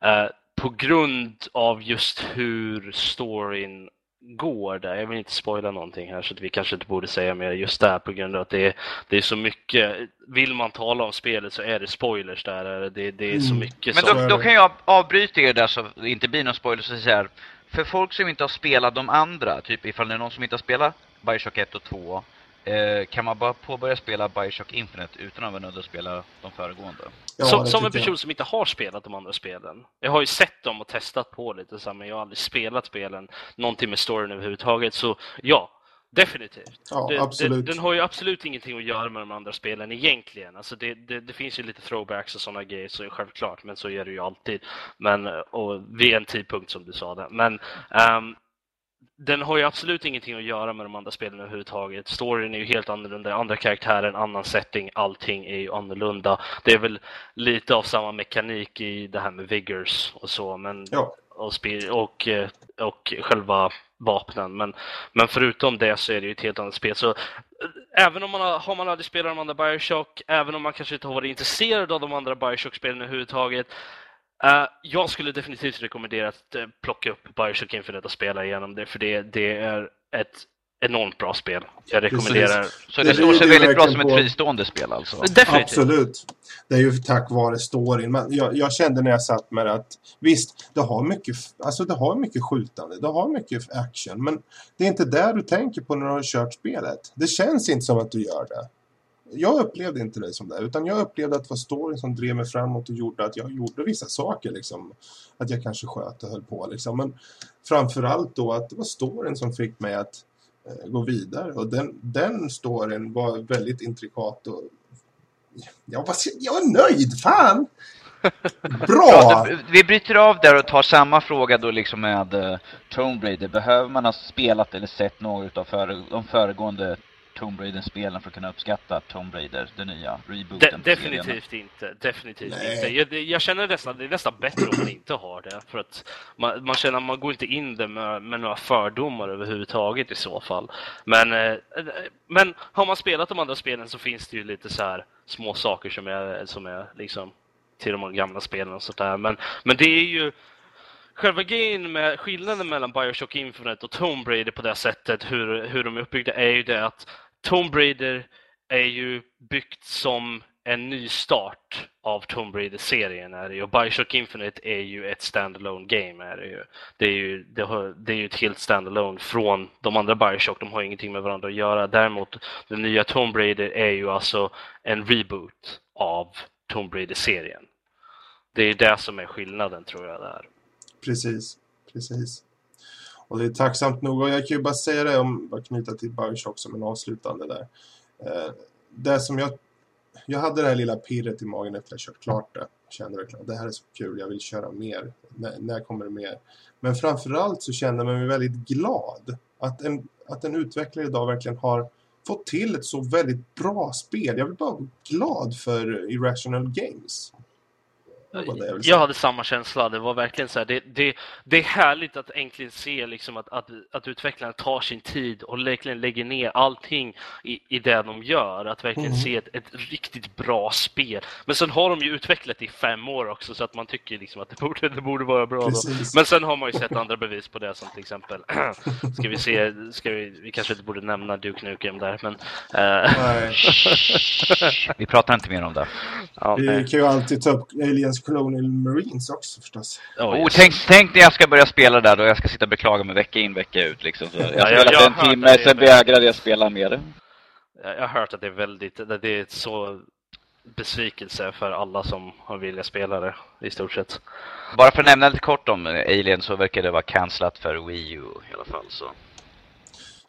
eh, på grund av just hur storyn går där. Jag vill inte spoila någonting här så att vi kanske inte borde säga mer just där på grund av att det är, det är så mycket. Vill man tala om spelet så är det spoilers där. Det, det är så mm. mycket Men då, då, kan jag avbryta er där så det inte blir någon spoilers och säga för folk som inte har spelat de andra, typ ifall det är någon som inte har spelat Bioshock 1 och 2 Eh, kan man bara påbörja spela Bioshock Infinite utan att vara spela de föregående? Ja, som, som en person jag. som inte har spelat de andra spelen. Jag har ju sett dem och testat på lite så men jag har aldrig spelat spelen, någonting med storyn överhuvudtaget. Så ja, definitivt. Ja, det, absolut. Det, den har ju absolut ingenting att göra med de andra spelen egentligen. Alltså det, det, det finns ju lite throwbacks och sådana grejer, så självklart, men så är det ju alltid. Men, och vid en tidpunkt som du sa det. Men um, den har ju absolut ingenting att göra med de andra spelen överhuvudtaget. Storyn är ju helt annorlunda, andra karaktärer, annan setting, allting är ju annorlunda. Det är väl lite av samma mekanik i det här med Vigors och så, men ja. och, och, eh, och själva vapnen. Men, men förutom det så är det ju ett helt annat spel. Så eh, även om man har, har man aldrig spelat de andra Bioshock, även om man kanske inte har varit intresserad av de andra Bioshock-spelen överhuvudtaget, Uh, jag skulle definitivt rekommendera att uh, plocka upp Bioshock Infinite och spela igenom det, för det, det är ett enormt bra spel. Jag rekommenderar... Precis. Så det, det står sig väldigt bra som på... ett fristående spel alltså? Definitivt. Absolut. Det är ju tack vare storyn. Men jag, jag kände när jag satt med det att visst, det har, mycket, alltså det har mycket skjutande, det har mycket action, men det är inte där du tänker på när du har kört spelet. Det känns inte som att du gör det jag upplevde inte det som det, utan jag upplevde att det var storyn som drev mig framåt och gjorde att jag gjorde vissa saker. Liksom. Att jag kanske sköt och höll på. Liksom. Men framförallt då att det var storyn som fick mig att eh, gå vidare. Och den, den storyn var väldigt intrikat och jag var, jag var nöjd, fan! <laughs> Bra! Ja, vi bryter av där och tar samma fråga då liksom med uh, Tomb Raider. Behöver man ha spelat eller sett något av före, de föregående Tomb Raider-spelen för att kunna uppskatta Tomb Raider, den nya rebooten. De, definitivt inte. Definitivt Nej. inte. Jag, jag, känner nästan, det är nästan bättre om man inte har det. För att man, man känner att man går inte in det med, med några fördomar överhuvudtaget i så fall. Men, eh, men har man spelat de andra spelen så finns det ju lite så här små saker som är, som är liksom till de gamla spelen och sånt där. Men, men det är ju Själva grejen med skillnaden mellan Bioshock Infinite och Tomb Raider på det sättet, hur, hur de är uppbyggda, är ju det att Tomb Raider är ju byggt som en ny start av Tomb Raider-serien är det ju. Och Bioshock Infinite är ju ett standalone game är det ju. Det är ju, det, har, det är ju ett helt standalone från de andra Bioshock. De har ingenting med varandra att göra. Däremot den nya Tomb Raider är ju alltså en reboot av Tomb Raider-serien. Det är det som är skillnaden tror jag där. Precis, precis. Och det är tacksamt nog. Och jag kan ju bara säga det om att knyta till Bioshock som en avslutande där. Eh, det som jag... Jag hade det här lilla pirret i magen efter att jag kört klart det. Jag kände verkligen det här är så kul, jag vill köra mer. När, när kommer det mer? Men framförallt så kände jag mig väldigt glad att en, att en utvecklare idag verkligen har fått till ett så väldigt bra spel. Jag blir bara glad för Irrational Games. Jag hade samma känsla. Det var verkligen så här, det, det, det är härligt att äntligen se liksom att, att, att utvecklarna tar sin tid och verkligen lägger ner allting i, i det de gör. Att verkligen mm. se ett, ett, riktigt bra spel. Men sen har de ju utvecklat det i fem år också så att man tycker liksom att det <laughs> borde, det borde vara bra. Då. Men sen har man ju sett andra bevis på det som till exempel, <clears throat> ska vi se, ska vi, vi kanske inte borde nämna Duke Nukem där, men... Uh... <laughs> vi pratar inte mer om det. Ja, vi kan ju alltid ta upp Aliens Colonial Marines också förstås. Oh, yes. tänk, tänk när jag ska börja spela där då jag ska sitta och beklaga mig vecka in vecka ut liksom. Så jag har ja, spelat jag, en timme, sen vägrade jag spela mer. Jag har hört att det är väldigt, det är så besvikelse för alla som har vilja spela det i stort sett. Bara för att nämna lite kort om Alien så verkar det vara cancelat för Wii U i alla fall så.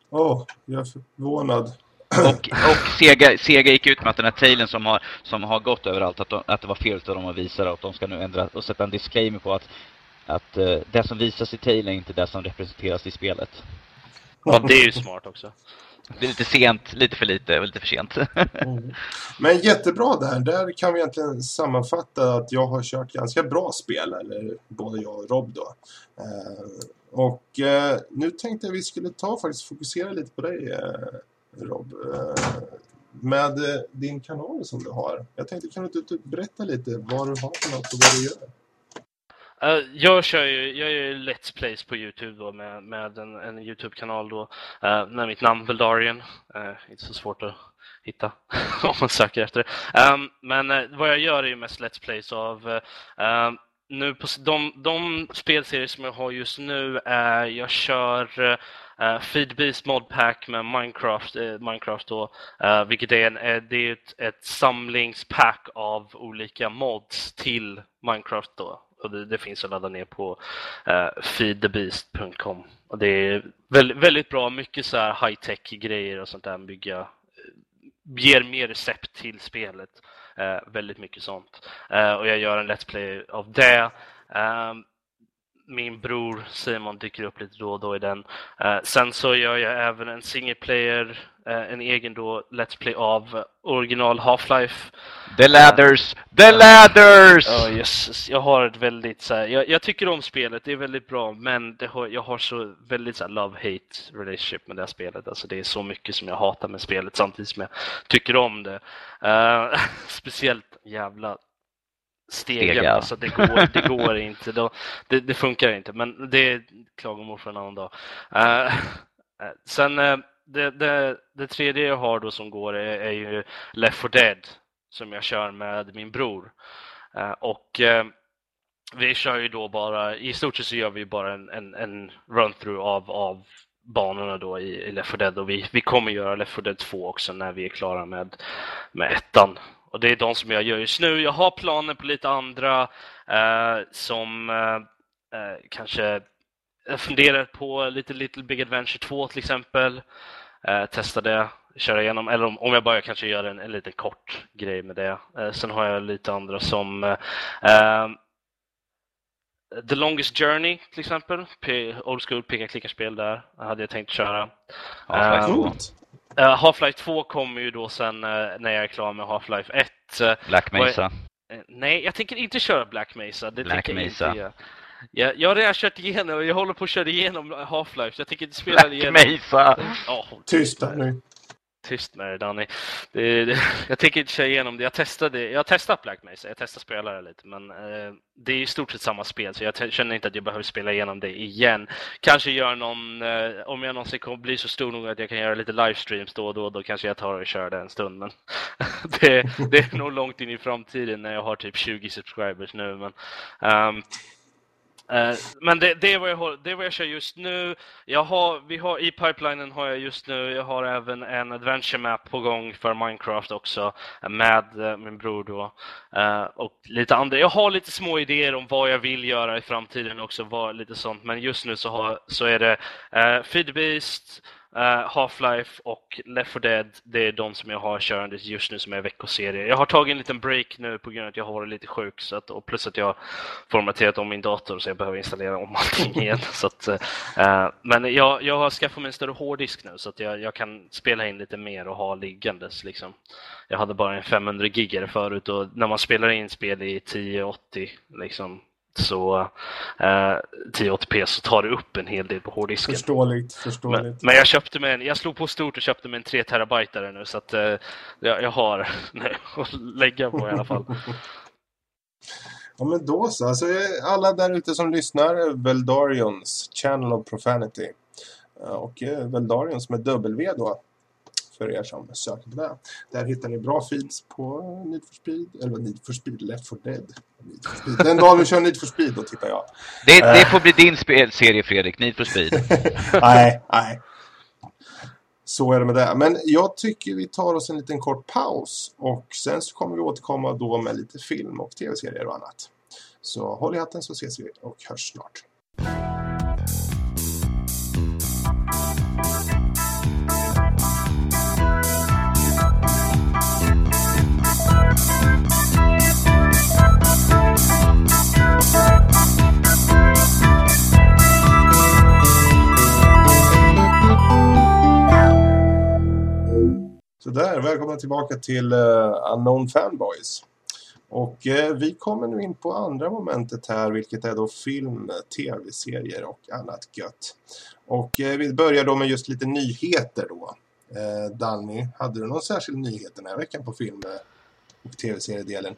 Åh, oh, jag är förvånad. Och, och Sega, Sega gick ut med att den här tailen som har, som har gått överallt, att, de, att det var fel av dem att visa det och att de ska nu ändra och sätta en disclaimer på att, att uh, det som visas i tailen är inte det som representeras i spelet. Ja, det är ju smart också. Det är lite sent, lite för lite och lite för sent. mm. <laughs> Men jättebra där. Där kan vi egentligen sammanfatta att jag har kört ganska bra spel, eller både jag och Rob då. Eh, och eh, nu tänkte jag att vi skulle ta faktiskt fokusera lite på dig eh, Rob. Eh, med eh, din kanal som du har. Jag tänkte, kan du inte typ berätta lite vad du har för något och vad du gör? Eh, jag kör ju, jag gör Let's Plays på Youtube då med, med en, en Youtube-kanal då uh, med mitt namn Veldarian. Uh, inte så svårt att hitta <laughs> om man söker efter det. Um, men uh, vad jag gör är ju mest Let's Plays av nu på de, de spelserier som jag har just nu är jag kör Eh, uh, Feedbeast Modpack med Minecraft, uh, Minecraft då, uh, vilket är, en, det är ett, ett samlingspack av olika mods till Minecraft då. Och det, det finns att ladda ner på uh, feedthebeast.com. Och det är väldigt, väldigt bra, mycket så här high-tech grejer och sånt där, bygga, ger mer recept till spelet. Uh, väldigt mycket sånt. Uh, och jag gör en Let's Play av det. Um, min bror Simon dyker upp lite då och då i den. Uh, sen så gör jag även en single player, uh, en egen då Let's Play av original Half-Life. The Ladders! Uh, The Ladders! Ja, oh, yes. Jag har ett väldigt så här, jag, jag, tycker om spelet, det är väldigt bra, men har, jag har så väldigt så love-hate relationship med det här spelet. Alltså det är så mycket som jag hatar med spelet samtidigt som jag tycker om det. <laughs> speciellt jävla stegen. Alltså det går, det <laughs> går inte. Det, det, funkar inte. Men det är klagomål för en annan dag. Uh, sen uh, det, det, det, tredje jag har då som går är, är ju Left 4 Dead som jag kör med min bror. Uh, och vi kör ju då bara, i stort sett så gör vi bara en, en, en run-through av, av banorna då i, i Left 4 Dead och vi, vi kommer göra Left 4 Dead 2 också när vi är klara med, med ettan och det är de som jag gör just nu. Jag har planer på lite andra eh, som eh, eh kanske jag funderar på lite Little Big Adventure 2 till exempel. Eh, testa det, köra igenom. Eller om, om jag bara kanske gör en, en liten kort grej med det. Eh, sen har jag lite andra som eh, The Longest Journey till exempel. P old school picka klickarspel där. hade jag tänkt köra. Ja, Uh, Half-Life 2 kommer ju då sen uh, när jag är klar med Half-Life 1. Uh, Black Mesa? Jag, nej, jag tänker inte köra Black Mesa. Det Black Mesa. Inte, jag, jag har redan kört igenom och jag håller på att köra igenom Half-Life. Jag tänker inte spela Black igenom. Mesa! Oh, Tyst nu tyst med dig Danny. Det, det, <laughs> jag tänker inte köra igenom det. Jag testade, jag har testat Black Mesa, jag testar spelare lite, men eh, det är i stort sett samma spel så jag känner inte att jag behöver spela igenom det igen. Kanske gör någon, eh, om jag någonsin kommer bli så stor nog att jag kan göra lite livestreams då och då, då kanske jag tar och kör det en stund. Men <laughs> det, det, är nog långt in i framtiden när jag har typ 20 subscribers nu. Men, um, Eh, men det, det, är vad jag, det är vad jag kör just nu. Jag har, vi har, I pipelinen har jag just nu, jag har även en adventure map på gång för Minecraft också eh, med eh, min bror då. Och lite andra. Jag har lite små idéer om vad jag vill göra i framtiden också, vad, lite sånt. Men just nu så, har, så är det uh, Feedbeast, Uh, Half-Life och Left 4 Dead, det är de som jag har körandes just nu som är veckoserier. Jag har tagit en liten break nu på grund av att jag har varit lite sjuk så att, och plus att jag har formaterat om min dator så jag behöver installera om allting igen. <laughs> så att, uh, men jag, jag har skaffat mig en större hårddisk nu så att jag, jag kan spela in lite mer och ha liggandes. Liksom. Jag hade bara en 500 gigare förut och när man spelar in spel i 1080 liksom, så eh, 1080p så tar det upp en hel del på hårddisken. Förståeligt, förståeligt. Men, men, jag köpte mig en, jag slog på stort och köpte mig en 3 terabyte nu så att eh, jag, jag har <laughs> nej, att lägga på i alla fall. <laughs> ja men då så, alltså, alla där ute som lyssnar, Veldarions Channel of Profanity. Och eh, Veldarions med W då för er som söker på det. Där hittar ni bra feeds på Need for Speed, eller Need for Speed, Left for Dead. For Speed. Den dagen vi kör Need for Speed, då tittar jag. Det, det får bli din spelserie, Fredrik, Need for Speed. <laughs> nej, nej. Så är det med det. Men jag tycker vi tar oss en liten kort paus. Och sen så kommer vi återkomma då med lite film och tv-serier och annat. Så håll i hatten så ses vi och hörs snart. Sådär, välkomna tillbaka till uh, Unknown Fanboys. Och uh, vi kommer nu in på andra momentet här, vilket är då film, tv-serier och annat gött. Och uh, vi börjar då med just lite nyheter då. Uh, Danny, hade du någon särskild nyhet den här veckan på film och tv-seriedelen?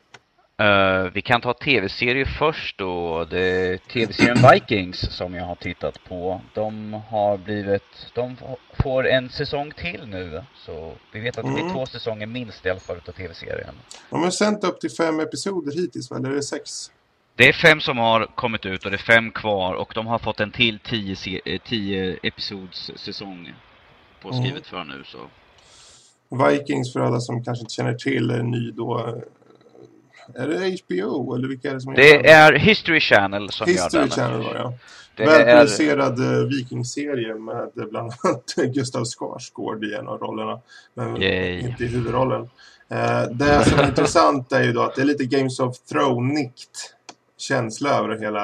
Uh, vi kan ta tv-serier först då. Det är tv-serien Vikings som jag har tittat på. De har blivit, de får en säsong till nu. Så vi vet att det blir mm. två säsonger minst i alla fall utav tv-serien. De har sänt upp till fem episoder hittills, eller är det sex? Det är fem som har kommit ut och det är fem kvar och de har fått en till tio, eh, tio episods säsong påskrivet mm. för nu så. Vikings för alla som kanske inte känner till är ny då är det HBO eller vilka är det som Det är History Channel som History gör den. Channel ja. Det Välproducerad är... Eh, vikingserie med bland annat <laughs> Gustav Skarsgård i en av rollerna. Men Yay. inte i huvudrollen. Eh, det som är <laughs> intressant är ju då att det är lite Games of Thrones-nikt känsla över det hela.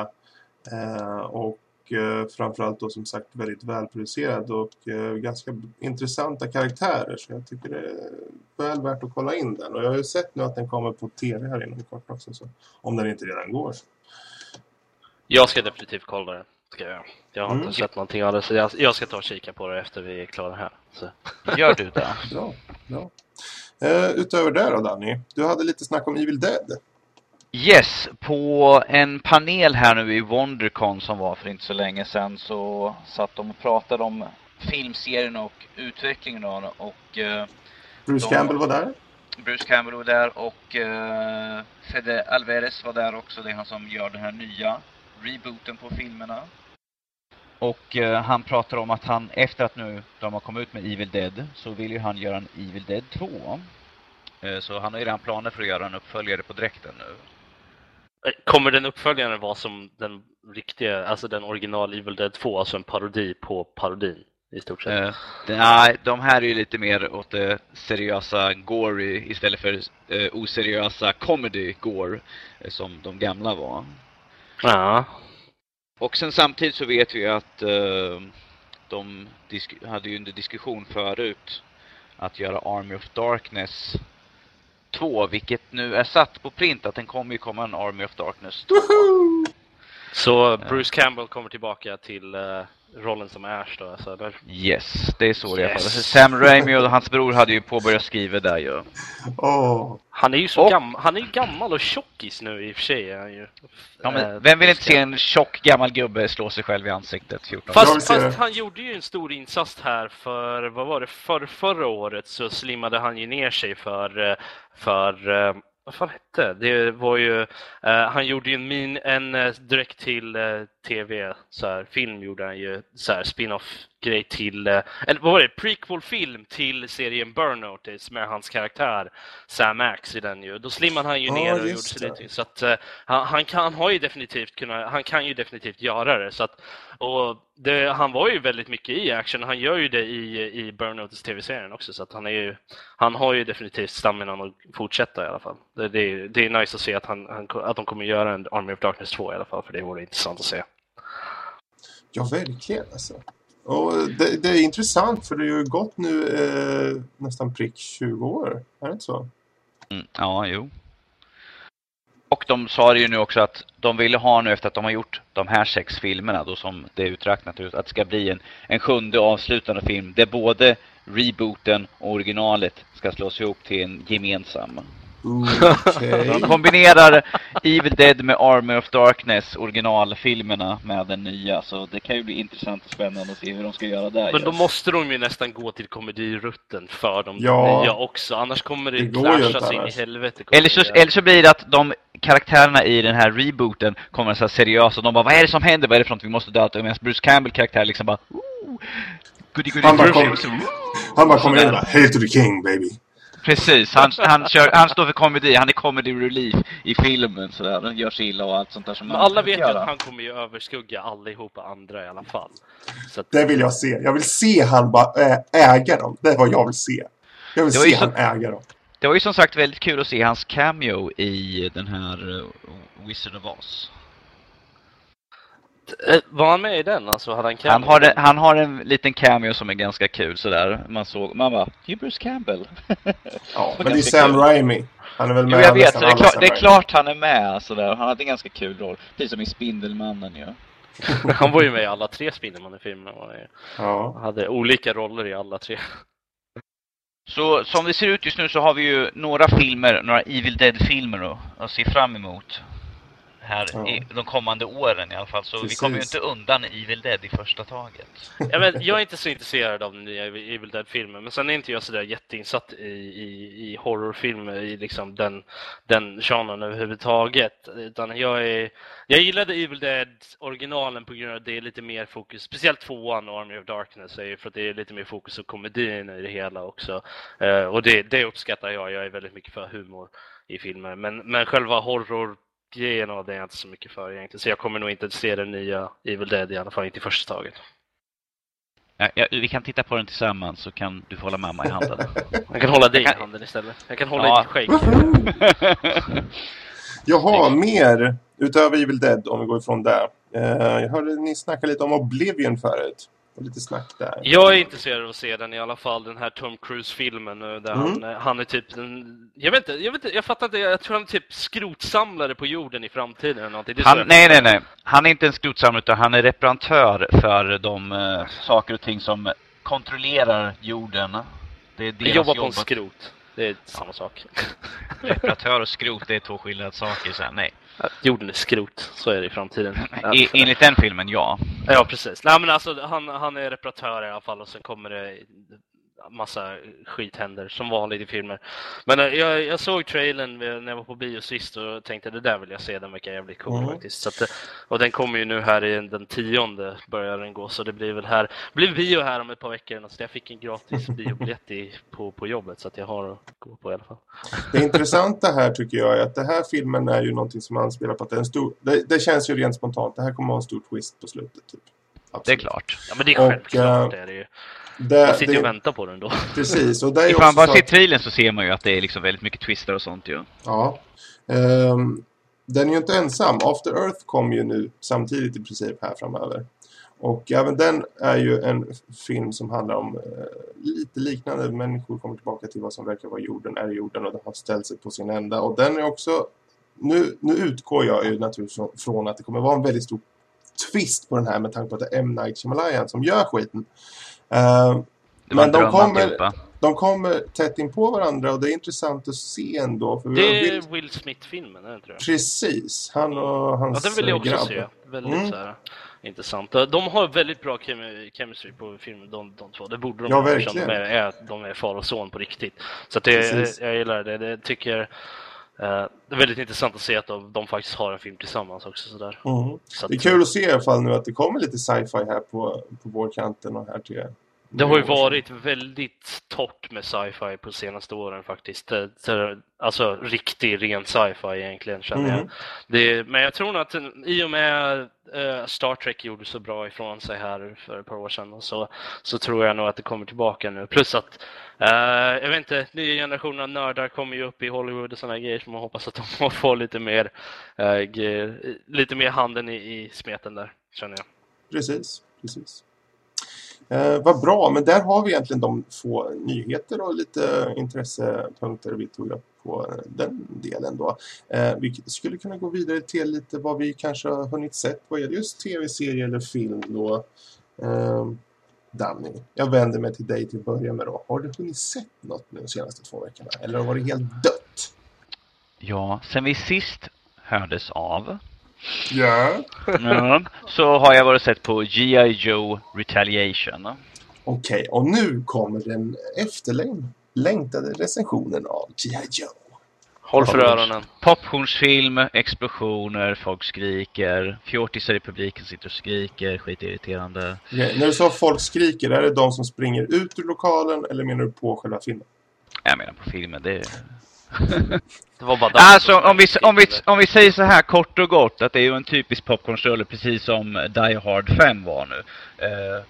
Eh, och eh, framförallt då som sagt väldigt välproducerad och eh, ganska intressanta karaktärer så jag tycker det är väl värt att kolla in den och jag har ju sett nu att den kommer på tv här inom kort också så om den inte redan går. Jag ska definitivt kolla den. Ska jag. jag har mm. inte sett någonting av det så jag, jag, ska ta och kika på det efter vi är klara här. Så. <laughs> Gör du det? bra, bra. Uh, utöver det då Danny, du hade lite snack om Evil Dead. Yes, på en panel här nu i Wondercon som var för inte så länge sedan så satt de och pratade om filmserien och utvecklingen av den och... Uh, Bruce de, Campbell var där? Bruce Campbell var där och uh, Fede Alvarez var där också. Det är han som gör den här nya rebooten på filmerna. Och uh, han pratar om att han, efter att nu de har kommit ut med Evil Dead, så vill ju han göra en Evil Dead 2. Så han har ju redan planer för att göra en uppföljare på dräkten nu. Kommer den uppföljaren vara som den riktiga, alltså den original Evil Dead 2, alltså en parodi på parodin i stort sett? Uh, nej, de här är ju lite mer åt det seriösa gory istället för uh, oseriösa comedy gore uh, som de gamla var. Ja. Och sen samtidigt så vet vi att uh, de hade ju under diskussion förut att göra Army of Darkness 2, vilket nu är satt på print att den kommer ju komma en Army of Darkness 2. Så Bruce Campbell kommer tillbaka till uh, rollen som Ash då? Alltså, där... Yes, det är så yes. det är. Sam Raimi och hans bror hade ju påbörjat skriva där ju. Oh. Han är ju så och... gammal, han är ju gammal och tjockis nu i och för sig. Han ju. Ja, men äh, vem vill inte se en tjock gammal gubbe slå sig själv i ansiktet 14 Fast, fast han gjorde ju en stor insats här för, vad var det, för förra året så slimmade han ju ner sig för, eh, för vad fan hette det? var ju, uh, han gjorde ju en, min, en uh, direkt till uh, tv, så här, film gjorde han ju, så här, spin-off grej till, eller vad var det, prequel-film till serien Burn Notice med hans karaktär Sam Max i den ju. Då slimmade han ju oh, ner och gjorde sig lite, så att han, han, kan, han har ju definitivt kunnat, han kan ju definitivt göra det, så att, och det, han var ju väldigt mycket i action, han gör ju det i, i Burn Notice tv-serien också, så att han är ju, han har ju definitivt staminan att fortsätta i alla fall. Det, det, det är nice att se att, han, han, att de kommer göra en Army of Darkness 2 i alla fall, för det vore intressant att se. Ja, verkligen alltså. Och det, det är intressant för det har ju gått nu eh, nästan prick 20 år, är det inte så? Mm, ja, jo. Och de sa ju nu också att de ville ha nu efter att de har gjort de här sex filmerna då som det är uträknat ut att det ska bli en, en sjunde avslutande film där både rebooten och originalet ska slås ihop till en gemensam. Okay. De kombinerar Evil Dead med Army of Darkness, originalfilmerna, med den nya. Så det kan ju bli intressant och spännande att se hur de ska göra där. Men då måste de ju nästan gå till komedirutten för de ja. nya också. Annars kommer det, det clashas in i helvete. Eller så, eller så blir det att de karaktärerna i den här rebooten kommer så här seriösa. De bara, vad är det som händer? Vad är det för något vi måste döda? Medan Bruce Campbell karaktär liksom bara, goody, goody, han bara, kom, han bara kommer in och bara, Hail to the king baby. Precis, han, han, kör, han står för komedi, han är comedy relief i filmen sådär, den gör sig illa och allt sånt där som Men alla vet ju att han kommer ju överskugga allihopa andra i alla fall. Att... Det vill jag se, jag vill se han bara äga dem, det är vad jag vill se. Jag vill se så... han äga dem. Det var ju som sagt väldigt kul att se hans cameo i den här uh, Wizard of Oz. Eh, var han med i den? Alltså, hade han, han, har en, han har en liten cameo som är ganska kul sådär. Man såg, man bara, det är Bruce Campbell. <laughs> ja, men det är Sam kul. Raimi. Han är väl med jo, jag vet, det, är klart, det är klart han är med sådär. Han hade en ganska kul roll. Precis som i Spindelmannen ju. Ja. han var ju med i alla tre Spindelmannen-filmerna. Ja. Han hade olika roller i alla tre. Så som det ser ut just nu så har vi ju några filmer, några Evil Dead-filmer att se fram emot här ja. i de kommande åren i alla fall. Så Precis. vi kommer ju inte undan Evil Dead i första taget. Ja, men jag är inte så intresserad av den nya Evil Dead-filmen, men sen är inte jag sådär jätteinsatt i, i, i horrorfilmer, i liksom den, den genren överhuvudtaget. Utan jag är... Jag gillade Evil Dead originalen på grund av att det är lite mer fokus, speciellt tvåan och Army of Darkness, är för att det är lite mer fokus på komedin i det hela också. Uh, och det, det uppskattar jag, jag är väldigt mycket för humor i filmer. Men, men själva horror grejen av det är jag inte så mycket för egentligen. Så jag kommer nog inte se den nya Evil Dead i alla fall, inte i första taget. Ja, ja, vi kan titta på den tillsammans så kan du få hålla mamma i handen. <laughs> Jag kan hålla dig i handen istället. Jag kan hålla ja. i ditt skägg. <laughs> Jaha, mer utöver Evil Dead om vi går ifrån det. Uh, jag hörde ni snacka lite om Oblivion förut lite snack där. Jag är intresserad av att se den i alla fall, den här Tom Cruise-filmen där mm. han, eh, han är typ en, jag vet inte, jag vet inte, jag fattar inte, jag tror han är typ skrotsamlare på jorden i framtiden eller någonting. Han, nej, nej, nej. Han är inte en skrotsamlare utan han är reparatör för de uh, saker och ting som kontrollerar jorden. Det är deras jobbar på en skrot. Det är samma sak. <laughs> Reparatör och skrot, det är två skilda saker. Så här, nej. Jorden är skrot, så är det i framtiden. I, enligt den filmen, ja. Ja, precis. Nej, men alltså, han, han är reparatör i alla fall och sen kommer det massa skit händer som vanligt i filmer. Men äh, jag, jag såg trailern när jag var på bio sist och tänkte det där vill jag se, den verkar jävligt cool mm. faktiskt. Att, eh, och den kommer ju nu här i den tionde börjar den gå så det blir väl här, blir bio här om ett par veckor. Så jag fick en gratis biobiljett i, på, på jobbet så att jag har att gå på i alla fall. Det intressanta här tycker jag är att den här filmen är ju någonting som anspelar på att det är en stor, det, det känns ju rent spontant, det här kommer att ha en stor twist på slutet typ. Absolut. Det är klart. Ja, men det är självklart. Och, det är det ju. Det, man sitter ju och väntar på den då. Precis. Och det är Ifall man bara ser trailern så ser man ju att det är liksom väldigt mycket twister och sånt ju. Ja. Um, den är ju inte ensam. After Earth kom ju nu samtidigt i princip här framöver. Och även den är ju en film som handlar om uh, lite liknande. Människor kommer tillbaka till vad som verkar vara jorden, är jorden och det har ställt sig på sin ända. Och den är också... Nu, nu utgår jag ju naturligtvis från att det kommer vara en väldigt stor twist på den här med tanke på att det är M. Night Shyamalan som gör skiten. Uh, men de kommer, de kommer tätt in på varandra och det är intressant att se ändå. För det är Will, Will Smith-filmen, är det inte Precis, han och hans Ja, den vill jag också grabb. se. Väldigt mm. så här, intressant. De har väldigt bra chemistry på filmen, de, de två. Det borde de ja, verkligen. De är, de är far och son på riktigt. Så det, jag gillar det. Det tycker det är väldigt intressant att se att de, de, faktiskt har en film tillsammans också. Sådär. Mm. Så att, det är kul att se i alla fall nu att det kommer lite sci-fi här på, på vårkanten och här till det har ju varit väldigt torrt med sci-fi på senaste åren faktiskt. Alltså riktig, ren sci-fi egentligen känner jag. Mm. Det, men jag tror nog att i och med uh, Star Trek gjorde så bra ifrån sig här för ett par år sedan så, så tror jag nog att det kommer tillbaka nu. Plus att, uh, jag vet inte, nya generationer av nördar kommer ju upp i Hollywood och sådana grejer så man hoppas att de <laughs> får lite mer, uh, lite mer handen i, i smeten där, känner jag. Precis, precis. Eh, vad bra, men där har vi egentligen de få nyheter och lite intressepunkter vi tog upp på den delen då. Eh, vi skulle kunna gå vidare till lite vad vi kanske har hunnit sett vad gäller just tv-serie eller film då. Eh, Danny, jag vänder mig till dig till att börja med då. Har du hunnit sett något nu de senaste två veckorna? Eller har det varit helt dött? Ja, sen vi sist hördes av Ja. ja. Så har jag varit sett på G.I. Joe Retaliation. Okej, okay, och nu kommer den efterlängtade recensionen av G.I. Joe. Håll för öronen. Popcornsfilm, explosioner, folk skriker, fjortisar i publiken sitter och skriker, skitirriterande. Okay, när du sa folk skriker, är det de som springer ut ur lokalen eller menar du på själva filmen? Jag menar på filmen, det är det var bara alltså om vi, om, vi, om vi säger så här kort och gott att det är ju en typisk popcornrulle precis som Die Hard 5 var nu. Uh,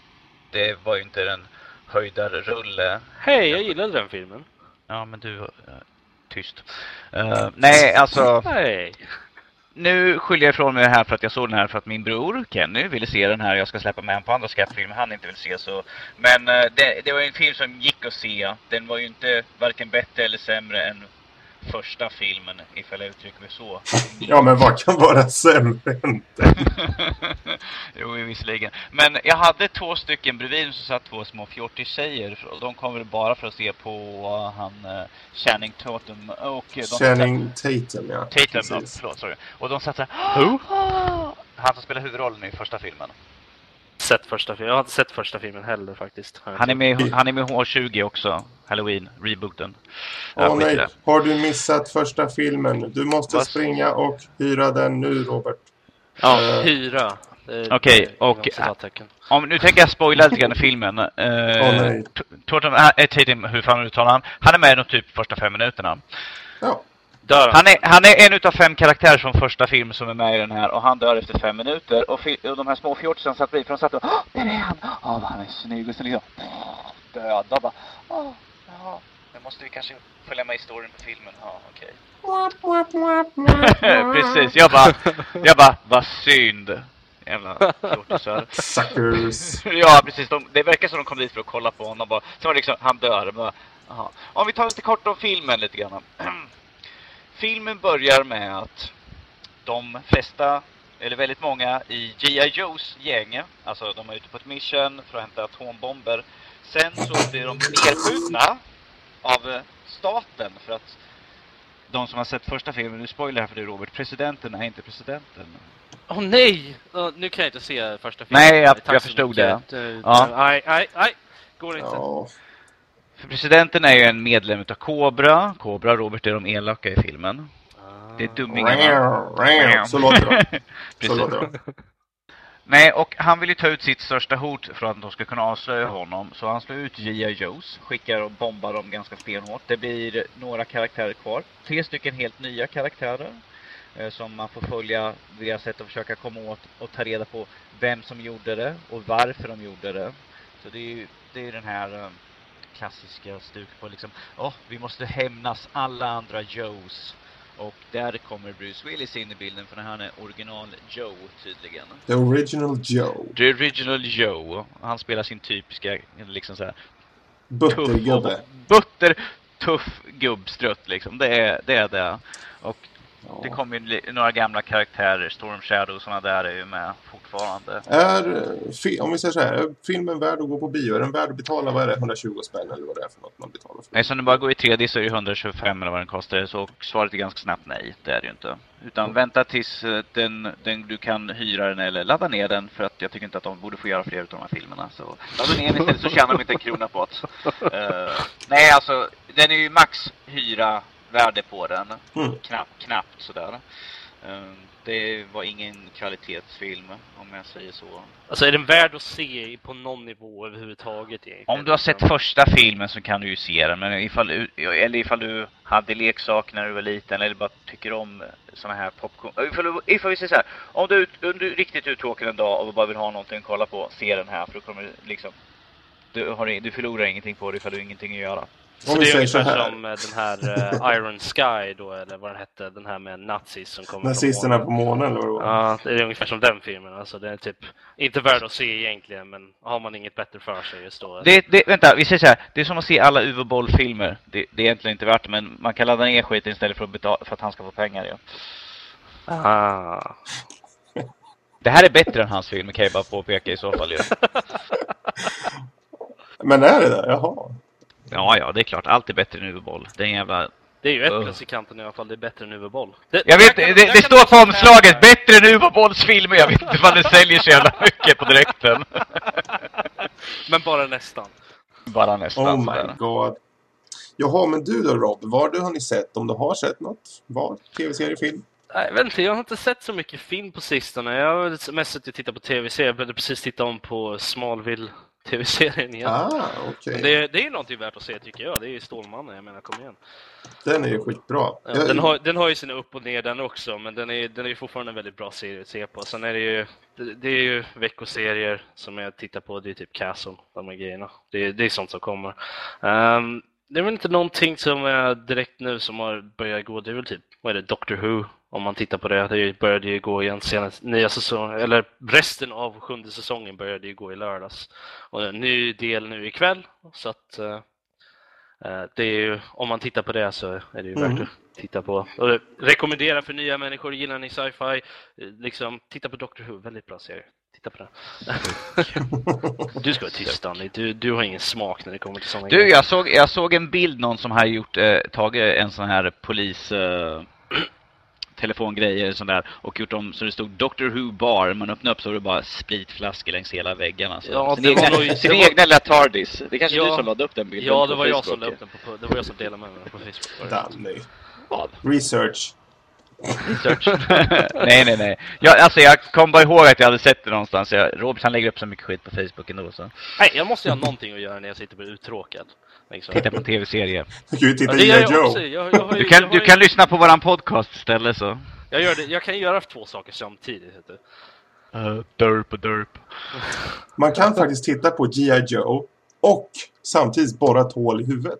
det var ju inte en höjdarrulle. Hej, jag gillade den filmen. Ja, men du... Uh, tyst. Uh, nej, alltså... Nej. Nu skyller jag ifrån mig här för att jag såg den här för att min bror Kenny ville se den här. Jag ska släppa med honom på andra skräpfilmer han inte vill se så. Men det, det var ju en film som gick att se. Den var ju inte varken bättre eller sämre än första filmen, ifall jag uttrycker mig så. ja, men vad kan vara sämre än det? <laughs> jo, visserligen. Men jag hade två stycken bredvid så satt två små fjortis-tjejer. De kom väl bara för att se på uh, han uh, Channing Tatum. Och de Channing Tatum, ja. Tatum, ja, förlåt, sorry. Och de satt så här... Who? Han som spelar huvudrollen i första filmen. Sett första filmen. Jag har inte sett första filmen heller faktiskt. Han är med, han är med H20 också. Halloween, rebooten. Åh oh, nej, har du missat första filmen? Du måste Vad? springa och hyra den nu, Robert. Ja, uh, hyra. Okej, okay, och om, nu tänker jag spoila lite grann i filmen. Uh, oh, nej. Tatum, äh, Tatum, hur fan uttalar han? Han är med de typ första fem minuterna. Ja. Dör han. är, han är en utav fem karaktärer från första filmen som är med i den här och han dör efter fem minuter. Och, och de här små fjortisarna satt bredvid för de satt och Åh, där är han! Åh, vad han är snygg och så liksom döda. Bara, Åh, ja, nu måste vi kanske följa med i storyn på filmen. Ja, okej. Okay. <laughs> Precis, jag bara, jag bara, vad synd. Jävla fjortisar. Suckers. <laughs> ja, precis. De, det verkar som de kom dit för att kolla på honom. Bara, sen var det liksom, han dör. Bara, aha. Om vi tar lite kort om filmen lite grann. <clears throat> Filmen börjar med att de flesta, eller väldigt många i G.I. Joes gäng, alltså de är ute på ett mission för att hämta atombomber. Sen så blir de nedskjutna av staten för att de som har sett första filmen, nu spoiler här för dig Robert, presidenten är inte presidenten. Åh oh, nej! Uh, nu kan jag inte se första filmen. Nej, jag, jag förstod det. Ja. Nej, nej, nej. Går inte. Oh. För presidenten är ju en medlem av Cobra. Cobra, Robert, är de elaka i filmen. Ah. Det är dummingarna. Så låter de. <laughs> Så låter de. Nej, och han vill ju ta ut sitt största hot för att de ska kunna avslöja honom. Så han slår ut G.I. Joes, skickar och bombar dem ganska stenhårt. Det blir några karaktärer kvar. Tre stycken helt nya karaktärer. Eh, som man får följa deras sätt att försöka komma åt och ta reda på vem som gjorde det och varför de gjorde det. Så det är ju det är den här eh, klassiska stuk på liksom, oh, vi måste hämnas alla andra Joes. Och där kommer Bruce Willis in i bilden för han är original Joe tydligen. The original Joe. The original Joe. Han spelar sin typiska, liksom så här Buttergubbe. Butter, tuff gubbstrutt liksom. Det är det. Är det. Och Ja. Det kommer ju några gamla karaktärer, Storm Shadow och sådana där är ju med fortfarande. Är, om vi säger så här, är filmen värd att gå på bio? Är den värd att betala, vad är det, 120 spänn eller vad det är för något man betalar för? Nej, så om du bara går i 3D så är det 125 eller vad den kostar. Så svaret är ganska snabbt nej, det är det ju inte. Utan mm. vänta tills eh, den, den, du kan hyra den eller ladda ner den för att jag tycker inte att de borde få göra fler av de här filmerna. Så ladda ner den istället så tjänar de inte en krona på det. Uh, nej, alltså den är ju max hyra värde på den. Mm. Knappt, knappt sådär. Ehm, det var ingen kvalitetsfilm, om jag säger så. Alltså är den värd att se på någon nivå överhuvudtaget? Egentligen? Om du har sett första filmen så kan du ju se den. Men ifall, eller ifall du hade leksaker när du var liten eller bara tycker om såna här popcorn. Ifall, ifall vi säger så här. Om du, om du är riktigt uttråkad en dag och bara vill ha någonting att kolla på, se den här. För då kommer du liksom... Du, har, du förlorar ingenting på det ifall du har ingenting att göra. Så det är ungefär som eh, den här uh, Iron Sky då, eller vad den hette, den här med nazis som kommer Nazisterna på månen eller vad det var? Ja, det är ungefär som den filmen. Alltså det är typ inte värd att se egentligen, men har man inget bättre för sig just då. Det, det, vänta, vi säger så här. Det är som att se alla Uwe Boll-filmer. Det, det, är egentligen inte värt men man kan ladda ner skiten istället för att, betala, för att han ska få pengar. Ja. Ah. Det här är bättre än hans film, kan jag bara påpeka i så fall. Ja. <laughs> men är det det? Jaha. Ja, ja, det är klart. Allt är bättre än huvudboll. Det är en jävla... Det är ju ett uh. plus i kanten i alla fall. Det är bättre än huvudboll. Det, jag vet det, det, det står på omslaget. Bättre än huvudbolls film. Jag vet inte vad det säljer så jävla mycket på direkten. <laughs> men bara nästan. Bara nästan. Oh my god. Jaha, men du då Rob, vad har ni sett? Om du har sett något? Var? Tv-serie, film? Jag inte, jag har inte sett så mycket film på sistone. Jag har mest suttit och tittat på tv-serier. Jag började precis titta om på Smallville tv-serien igen. Ah, okay. Men det, det är någonting värt att se tycker jag. Det är ju Stålmannen, jag menar kom igen. Den är ju skitbra. Ja, den, har, den har ju sina upp och ner den också, men den är, den är ju fortfarande en väldigt bra serie att se på. Sen är det ju, det, det är ju veckoserier som jag tittar på, det är typ Castle, de här grejerna. Det, det är sånt som kommer. Um, det är väl inte någonting som är direkt nu som har börjat gå, det är väl typ, vad är det, Doctor Who om man tittar på det. Det började ju gå igen senast, nya säsongen, eller resten av sjunde säsongen började ju gå i lördags. Och en ny del nu ikväll. Så att, uh, Eh, det är ju, om man tittar på det så är det ju mm. värt att titta på. Och rekommendera för nya människor, gillar ni sci-fi, eh, liksom, titta på Doctor Who, väldigt bra serie. Titta på den. <laughs> du ska vara tyst Danny, du, du har ingen smak när det kommer till sådana Du, jag såg, jag såg en bild någon som har gjort, eh, tagit en sån här polis... Eh telefongrejer sånt där och gjort dem så det stod Doctor Who bar. Man öppnade upp så var det bara spritflaskor längs hela väggarna. Så ja, sin egna, nog, sin var... egna lilla TARDIS. Det är kanske ja, du som lade upp den bilden Ja, det var jag som lade upp den på, det var jag som delade med mig på Facebook. Danny. Research. Research. <laughs> nej, nej, nej. Jag, alltså, jag kom bara ihåg att jag hade sett det någonstans. Jag, Robert han lägger upp så mycket skit på Facebook ändå. Så. Nej, jag måste ju ha någonting att göra när jag sitter på uttråkad. Liksom. Titta på en tv-serie. Du kan ju titta ja, Joe. Jag, jag du kan, du kan lyssna på våran podcast istället så. Jag, gör det, jag kan göra två saker samtidigt. Heter uh, derp och derp. Man kan faktiskt titta på G.I. Joe och samtidigt borra ett hål i huvudet.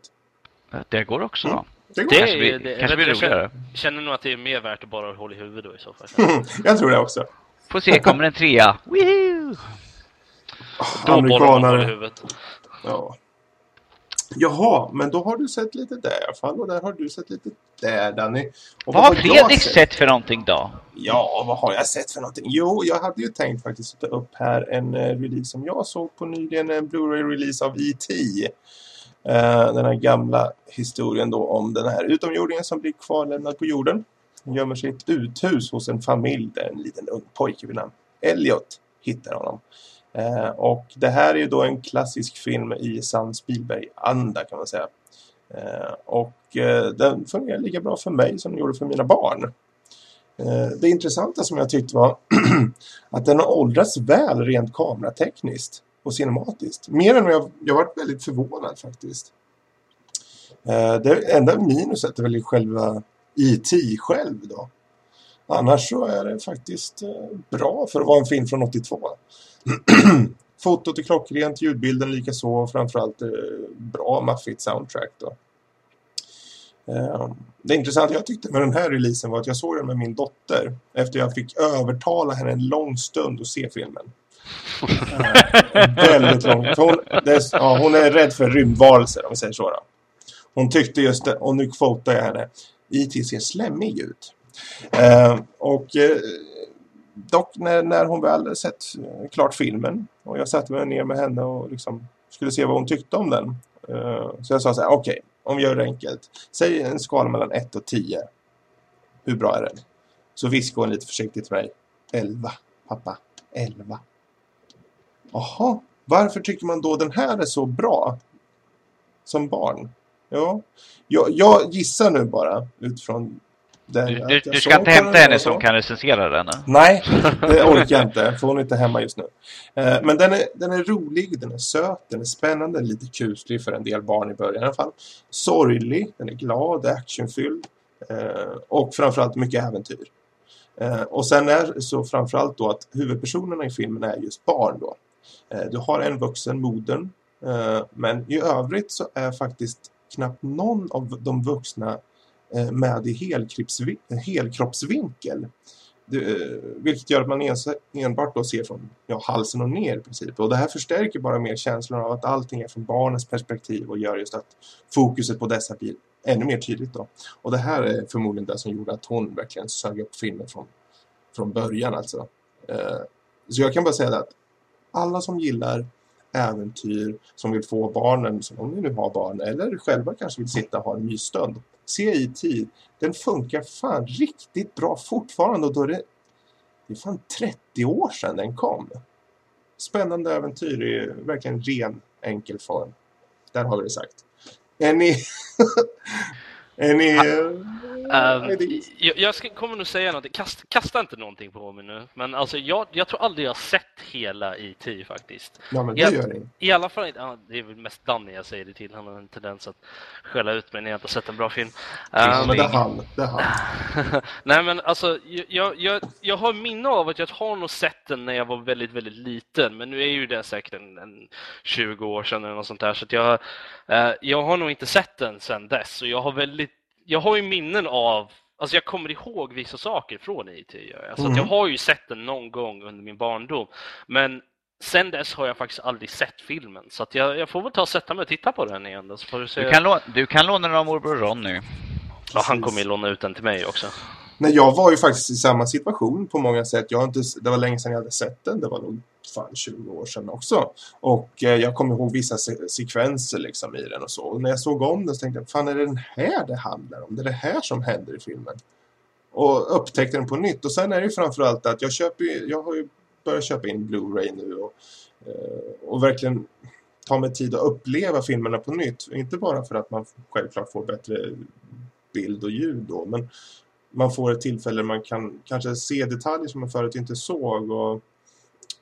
Det går också mm. Det, går. det kanske, blir, det, kanske blir roligare. Jag känner nog att det är mer värt att bara hålla i huvudet då i så fall. <laughs> jag tror det också. Får se, kommer en trea. Woohoo! Då Amerikanare. i huvudet. Ja. Jaha, men då har du sett lite där i alla fall. Och där har du sett lite där, Danny. Och vad, vad har Fredrik sett? sett för någonting då? Ja, vad har jag sett för någonting? Jo, jag hade ju tänkt faktiskt sätta upp här en uh, release som jag såg på nyligen. En Blu-ray-release av E.T. Eh, den här gamla historien då om den här utomjordingen som blir kvarlämnad på jorden. Han gömmer sig i ett uthus hos en familj där en liten ung pojke vid namn Elliot hittar honom. Eh, och det här är ju då en klassisk film i Sam Spielberg-anda kan man säga. Eh, och eh, den fungerar lika bra för mig som den gjorde för mina barn. Eh, det intressanta som jag tyckte var <clears throat> att den har åldrats väl rent kameratekniskt och cinematiskt. Mer än jag, jag varit väldigt förvånad faktiskt. Eh, det enda minuset är väl själva IT själv då. Annars så är det faktiskt eh, bra för att vara en film från 82. <clears throat> Fotot är klockrent, ljudbilden lika så framförallt eh, bra maffigt soundtrack då. Eh, det intressanta jag tyckte med den här releasen var att jag såg den med min dotter efter jag fick övertala henne en lång stund att se filmen väldigt långt. Hon, är, ja, hon är rädd för rymdvarelser om vi säger så. Då. Hon tyckte just det, och nu kvotar jag henne, IT ser slemmig ut. Eh, och eh, dock när, när hon väl sett klart filmen och jag satte mig ner med henne och liksom skulle se vad hon tyckte om den. Eh, så jag sa så här, okej, okay, om vi gör det enkelt. Säg en skala mellan 1 och 10. Hur bra är den? Så viskade hon lite försiktigt till mig. 11, pappa. 11. Jaha, varför tycker man då den här är så bra? Som barn? Ja, jag, jag gissar nu bara utifrån den, du, du, du ska inte hämta henne som kan recensera den? Nej, det <laughs> orkar jag inte. För hon är inte hemma just nu. Eh, men den är, den är rolig, den är söt, den är spännande, lite kuslig för en del barn i början i alla fall. Sorglig, den är glad, actionfylld. Eh, och framförallt mycket äventyr. Eh, och sen är så framförallt då att huvudpersonerna i filmen är just barn då. Eh, du har en vuxen modern. Eh, men i övrigt så är faktiskt knappt någon av de vuxna eh, med i helkroppsvinkel. Vilket gör att man enbart då ser från ja, halsen och ner i princip. Och det här förstärker bara mer känslan av att allting är från barnens perspektiv och gör just att fokuset på dessa blir ännu mer tydligt då. Och det här är förmodligen det som gjorde att hon verkligen sög upp filmen från, från början alltså. Så jag kan bara säga att alla som gillar äventyr, som vill få barnen, som om ni nu har barn, eller själva kanske vill sitta och ha en mysstund se i tid. Den funkar fan riktigt bra fortfarande och då är det, det är fan 30 år sedan den kom. Spännande äventyr i verkligen ren enkel form. Där har vi det sagt. Är ni... <laughs> är ni... Um, jag, jag ska, kommer nog säga någonting. Kast, kasta inte någonting på mig nu. Men alltså, jag, jag tror aldrig jag har sett hela IT faktiskt. Ja, men det gör det. I alla fall ja, det är väl mest Danny jag säger det till. Han har en tendens att skälla ut mig när jag inte sett en bra film. Ja, um, men det är han. Det är han. <laughs> Nej, men alltså, jag, jag, jag har minne av att jag har nog sett den när jag var väldigt, väldigt liten. Men nu är ju det säkert en, en 20 år sedan eller något sånt där. Så jag, uh, jag har nog inte sett den sedan dess. Och jag har väldigt jag har ju minnen av Alltså jag kommer ihåg vissa saker från IT. Alltså mm. jag har ju sett den någon gång under min barndom. Men sen dess har jag faktiskt aldrig sett filmen, så att jag, jag får väl ta och sätta mig och titta på den igen. Då, du, se. Du, kan låna, du kan låna den av morbror Ronny. Ja, han kommer ju låna ut den till mig också. Nej, jag var ju faktiskt i samma situation på många sätt. Jag har inte, det var länge sedan jag hade sett den. Det var nog fan 20 år sedan också. Och eh, jag kommer ihåg vissa se sekvenser liksom i den och så. Och när jag såg om den så tänkte jag, fan är det den här det handlar om? Det är det här som händer i filmen. Och upptäckte den på nytt. Och sen är det ju framförallt att jag köper jag har ju börjat köpa in Blu-ray nu och, eh, och verkligen ta mig tid att uppleva filmerna på nytt. Inte bara för att man självklart får bättre bild och ljud då, men man får ett tillfälle man kan kanske se detaljer som man förut inte såg och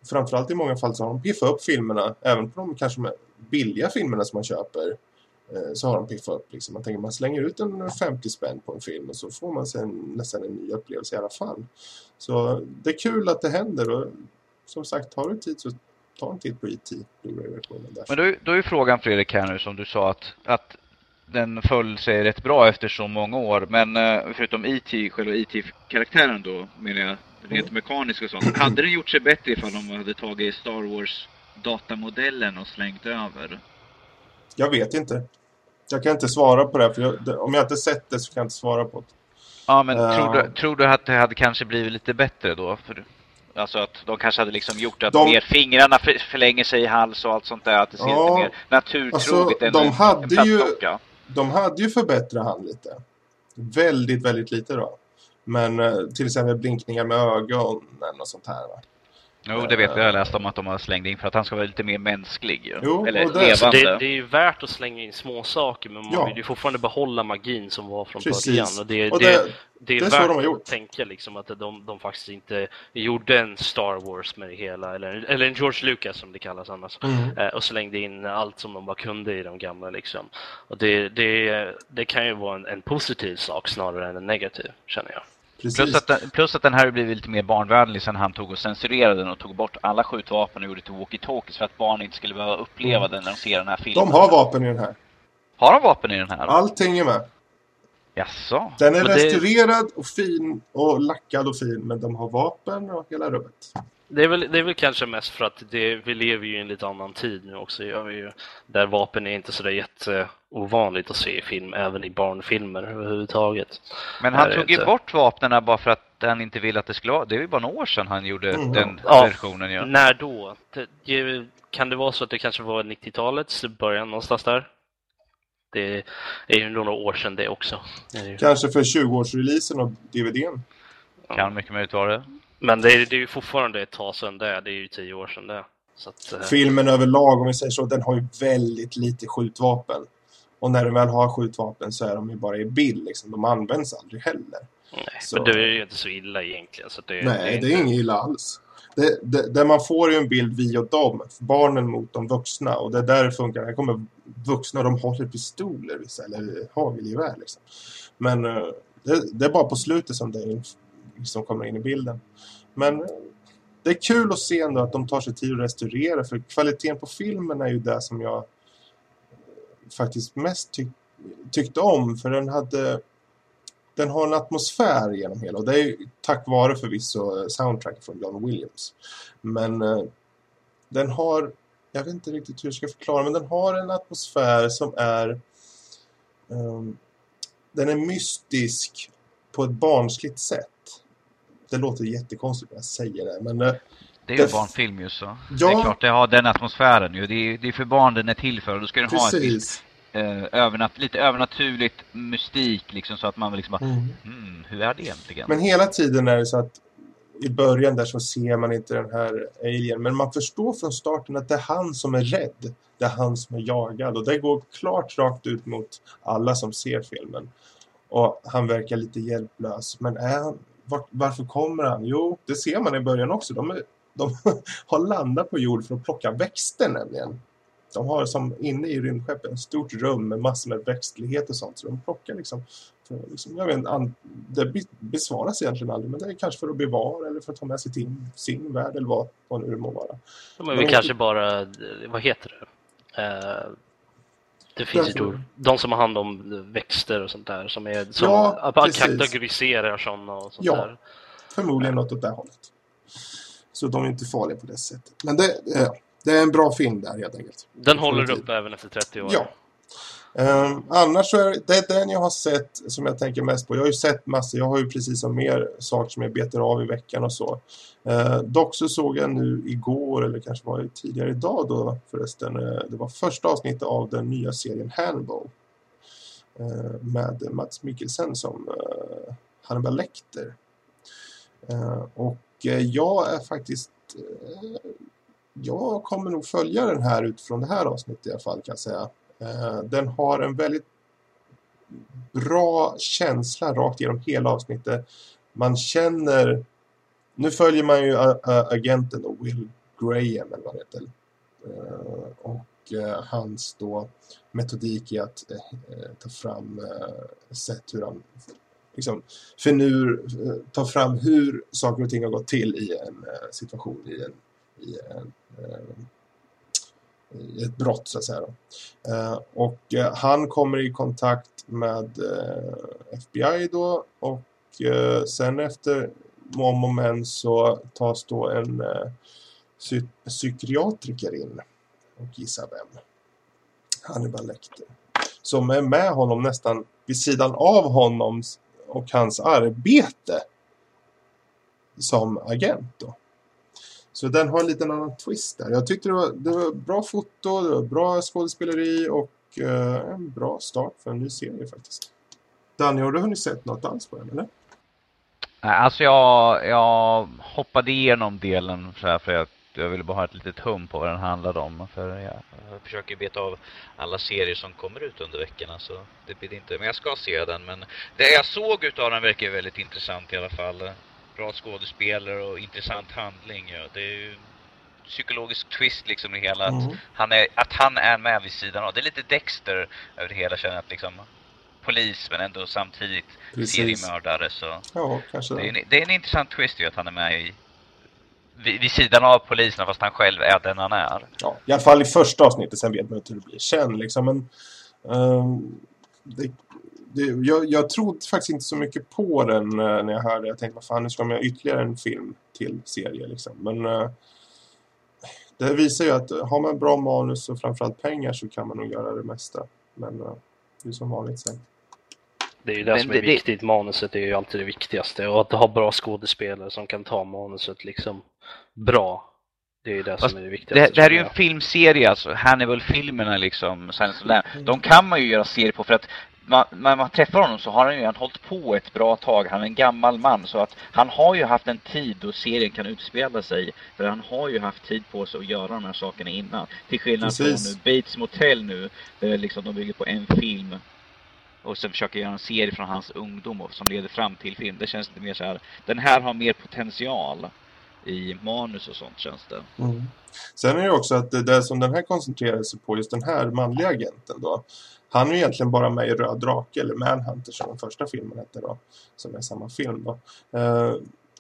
framförallt i många fall så har de piffat upp filmerna, även på de kanske billiga filmerna som man köper eh, så har de piffat upp. Liksom. Man tänker man slänger ut en 50 spänn på en film och så får man sen nästan en ny upplevelse i alla fall. Så det är kul att det händer och som sagt, har du tid så ta en titt på E.T. Blu-ray-versionen. Men då, då är frågan Fredrik här nu som du sa att, att den föll sig rätt bra efter så många år. Men uh, förutom E.T., själva E.T.-karaktären då, menar jag, rent mekaniskt och sånt. Hade den gjort sig bättre ifall de hade tagit Star Wars datamodellen och slängt över? Jag vet inte. Jag kan inte svara på det, för jag, om jag inte sett det så kan jag inte svara på det. Ja, men uh, tror, du, tror du att det hade kanske blivit lite bättre då? För, alltså att de kanske hade liksom gjort att de, mer fingrarna förlänger sig i hals och allt sånt där. Att det ser ja, lite mer naturtroget alltså, än de hade en ju, de hade ju förbättrat han lite. Väldigt, väldigt lite då. Men eh, till exempel blinkningar med ögonen och sånt här va. Jo, det vet jag. Jag läst om att de har slängt in för att han ska vara lite mer mänsklig. Ju. Jo, Eller det, levande. Det, det, är ju värt att slänga in små saker men man ja. vill ju fortfarande behålla magin som var från Precis. början. Och det, och det, det, det är, det är värt de att tänka liksom att de, de faktiskt inte gjorde en Star Wars med det hela, eller, eller en George Lucas som det kallas annars, mm. eh, och slängde in allt som de bara kunde i de gamla. Liksom. Och det, det, det kan ju vara en, en positiv sak snarare än en negativ, känner jag. Plus att, den, plus att den här blivit lite mer barnvänlig sen han tog och censurerade den och tog bort alla skjutvapen och gjorde till walkie-talkies för att barn inte skulle behöva uppleva mm. den när de ser den här filmen. De har vapen i den här. Har de vapen i den här? Allting är med. Jaså? Den är men restaurerad det... och fin och lackad och fin men de har vapen och hela rummet. Det är, väl, det är väl kanske mest för att det, vi lever ju i en lite annan tid nu också. Gör vi ju, där vapen är inte så där jätteovanligt att se i film, även i barnfilmer överhuvudtaget. Men han tog ju bort vapnen bara för att han inte ville att det skulle vara. Det är ju bara några år sedan han gjorde mm. den ja, versionen. Ja. När då? Det, kan det vara så att det kanske var 90-talets början någonstans där? Det är ju några år sedan det också. Kanske för 20-årsreleasen av DVDn. Kan mycket möjligt vara det. Men det är, det är ju fortfarande ett tag sedan det. Det är ju tio år sedan det. Att, eh... Filmen överlag, om vi säger så, den har ju väldigt lite skjutvapen. Och när de väl har skjutvapen så är de ju bara i bild. Liksom. De används aldrig heller. Nej, så... men det är ju inte så illa egentligen. Så det, Nej, det är, inte... det är inget illa alls. Det, det, det, man får ju en bild vi och dem. Barnen mot de vuxna. Och det är där det funkar. Här kommer vuxna och de håller pistoler eller hagelgevär. Liksom. Men eh, det, det, är bara på slutet som det som kommer in i bilden. Men det är kul att se ändå att de tar sig tid att restaurera. För kvaliteten på filmen är ju det som jag faktiskt mest tyck tyckte om. För den hade den har en atmosfär genom hela. Och det är ju tack vare förvisso soundtrack från John Williams. Men eh, den har, jag vet inte riktigt hur jag ska förklara, men den har en atmosfär som är um, den är mystisk på ett barnsligt sätt. Det låter jättekonstigt när jag säger det, men uh, det är ju barnfilm ju så. Ja. Det är klart, det har den atmosfären ju. Det är, det är för barn den är till för. Då ska den Precis. ha ett eh, övernat lite övernaturligt mystik liksom så att man liksom bara, mm. Mm, hur är det egentligen? Men hela tiden är det så att i början där så ser man inte den här alien men man förstår från starten att det är han som är rädd. Det är han som är jagad och det går klart rakt ut mot alla som ser filmen. Och han verkar lite hjälplös men är han, var, varför kommer han? Jo, det ser man i början också. De, är, de <laughs> har landat på jord för att plocka växter nämligen. De har som inne i rymdskeppet ett stort rum med massor med växtlighet och sånt. Så de plockar liksom, för, liksom jag vet inte, det besvaras egentligen aldrig. Men det är kanske för att bevara eller för att ta med sig till sin värld eller vad, vad nu det må vara. Men vi de, kanske bara, vad heter det? Uh, det finns ju ord. De som har hand om växter och sånt där. Som är som ja, kategoriserar sådana och sånt ja, där. Förmodligen något åt det hållet. Så de är inte farliga på det sättet. Men det, det är en bra film där helt enkelt. Den håller upp även efter 30 år. Ja. Um, annars så är det den jag har sett som jag tänker mest på. Jag har ju sett massor. Jag har ju precis som mer saker som jag betar av i veckan och så. Uh, dock så såg jag nu igår, eller kanske var det tidigare idag då förresten. Uh, det var första avsnittet av den nya serien Hannibal. Uh, med Mats Mikkelsen som uh, Hannibal Lecter. och eh, jag är faktiskt jag kommer nog följa den här utifrån det här avsnittet i alla fall kan jag säga. Eh, den har en väldigt bra känsla rakt genom hela avsnittet. Man känner... Nu följer man ju eh, eh, agenten Will Graham eller vad det heter. Och hans då metodik i att ta fram sätt hur han liksom finur, ta fram hur saker och ting har gått till i en situation, i en, i en ett brott så att säga. Eh, och eh, han kommer i kontakt med eh, FBI då och eh, sen efter om och men så tas då en eh, psy psykiatriker in och gissa vem. Hannibal Lecter. Som är med honom nästan vid sidan av honom och hans arbete som agent då. Så den har en liten annan twist där. Jag tyckte det var, det var bra foto, det var bra skådespeleri och eh, en bra start för en ny serie faktiskt. Danny, har du hunnit sett något alls på den, eller? Alltså jag, jag hoppade igenom delen så här för att jag ville bara ha ett litet hum på vad den handlade om. För jag, jag försöker beta av alla serier som kommer ut under veckorna. Så det blir inte, men jag ska se den. Men det jag såg utav den verkar väldigt intressant i alla fall bra skådespelare och intressant handling. Ja. Det är ju psykologisk twist liksom i hela. Mm. Att, han är, att han är med vid sidan av. Det är lite Dexter över det hela. Känner att liksom polis men ändå samtidigt Precis. seriemördare. Så ja, kanske det. Är en, det är en intressant twist ju att han är med i vid, vid sidan av polisen fast han själv är den han är. Ja, i alla fall i första avsnittet. Sen vet man inte hur det blir sen liksom. Men um, det, det, jag, jag trodde faktiskt inte så mycket på den uh, när jag hörde. Jag tänkte, vad fan, nu ska göra ytterligare en film till serie. Liksom. Men uh, det visar ju att har man bra manus och framförallt pengar så kan man nog göra det mesta. Men uh, det är som vanligt sen. Det är ju det Men som är det, viktigt. Manuset är ju alltid det viktigaste. Och att ha bra skådespelare som kan ta manuset liksom bra. Det är ju det Fast som är det viktigaste. Det, det här är ju en filmserie alltså. Hannibal-filmerna liksom. De kan man ju göra serier på för att man, när man träffar honom så har han ju han hållit på ett bra tag. Han är en gammal man så att han har ju haft en tid då serien kan utspela sig. För han har ju haft tid på sig att göra de här sakerna innan. Till skillnad Precis. från nu, Bates Motel nu, där liksom de bygger på en film och sen försöker göra en serie från hans ungdom och som leder fram till film. Det känns lite mer så här. Den här har mer potential i manus och sånt känns det. Mm. Sen är det också att det, det som den här koncentrerar sig på, just den här manliga agenten då. Han är ju egentligen bara med i Röd Drake eller Manhunter som den första filmen hette då. Som är samma film då. Uh,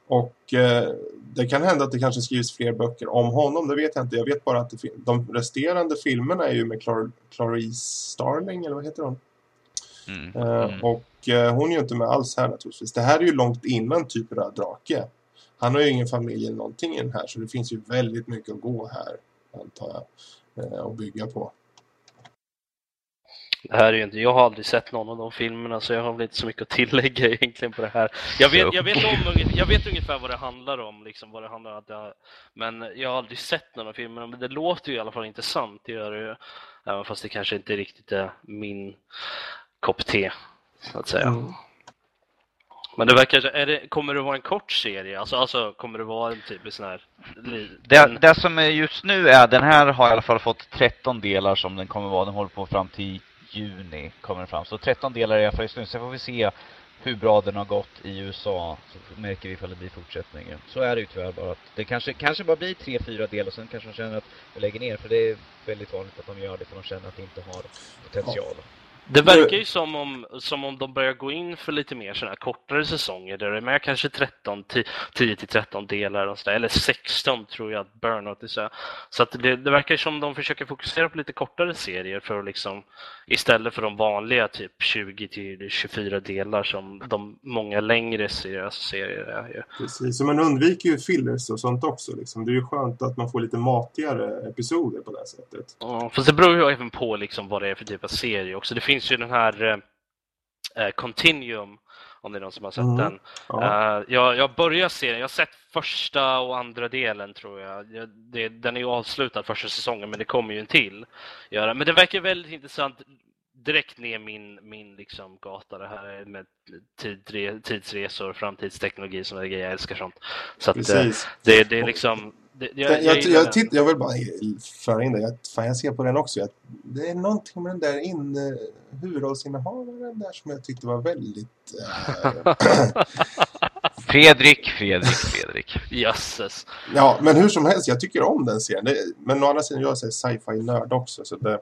och eh, det kan hända att det kanske skrivs fler böcker om honom, det vet jag inte. Jag vet bara att det, de resterande filmerna är ju med Clar Clarice Starling, eller vad heter hon? Mm. Uh, mm. Och uh, hon är ju inte med alls här naturligtvis. Det här är ju långt innan typ Röd Drake. Han har ju ingen familj eller någonting i den här, så det finns ju väldigt mycket att gå här, antar jag, och bygga på. Det här är ju inte, jag har aldrig sett någon av de filmerna så jag har väl inte så mycket att tillägga <laughs> egentligen på det här. Jag vet, jag vet, om, jag vet ungefär vad det handlar om, liksom, vad det handlar om. Att jag, men jag har aldrig sett någon av filmerna, men det låter ju i alla fall intressant, det gör det ju. Även fast det kanske inte riktigt är min kopp te, så att säga. Mm. Men det verkar, är det, kommer det vara en kort serie? Alltså, alltså kommer det vara en typ sån här... Det, det som är just nu är, den här har i alla fall fått 13 delar som den kommer vara. Den håller på fram till juni kommer den fram. Så 13 delar i alla fall just nu. Sen får vi se hur bra den har gått i USA. Så märker vi ifall det blir fortsättning. Så är det ju tyvärr bara. Att det kanske, kanske bara blir tre, fyra delar. Sen kanske de känner att de lägger ner. För det är väldigt vanligt att de gör det för de känner att de inte har potential. Ja. Det verkar ju som om, som om de börjar gå in för lite mer sådana här kortare säsonger där det är med kanske 13, 10 13 delar och sådär, eller 16 tror jag att Burnout är så. Så att det, det verkar som om de försöker fokusera på lite kortare serier för att liksom istället för de vanliga typ 20 till 24 delar som de många längre seriösa serier är. Ju. Precis, så man undviker ju fillers och sånt också. Liksom. Det är ju skönt att man får lite matigare episoder på det sättet. Ja, fast det beror ju även på liksom vad det är för typ av serie också. Det finns ju den här eh, eh, Continuum, om det är någon som har sett mm. den. Ja. Uh, jag, jag börjar se den, jag har sett första och andra delen tror jag. jag det, den är ju avslutad första säsongen, men det kommer ju en till. Göra. Men det verkar väldigt intressant direkt ner min, min liksom gata det här med tid, tidsresor, framtidsteknologi som är grejer. Jag älskar sånt. Så att, eh, det, det är liksom det, jag, jag, jag, jag, titt, jag, vill bara föra in det. Jag, fan, jag ser på den också. Jag, det är någonting med den där in, huvudrollsinnehavaren där som jag tyckte var väldigt... <laughs> Äh... Fredrik, Fredrik, Fredrik. Jösses. Ja, men hur som helst, jag tycker om den serien. Det, men å andra sidan, jag är sci-fi-nörd också. Så det,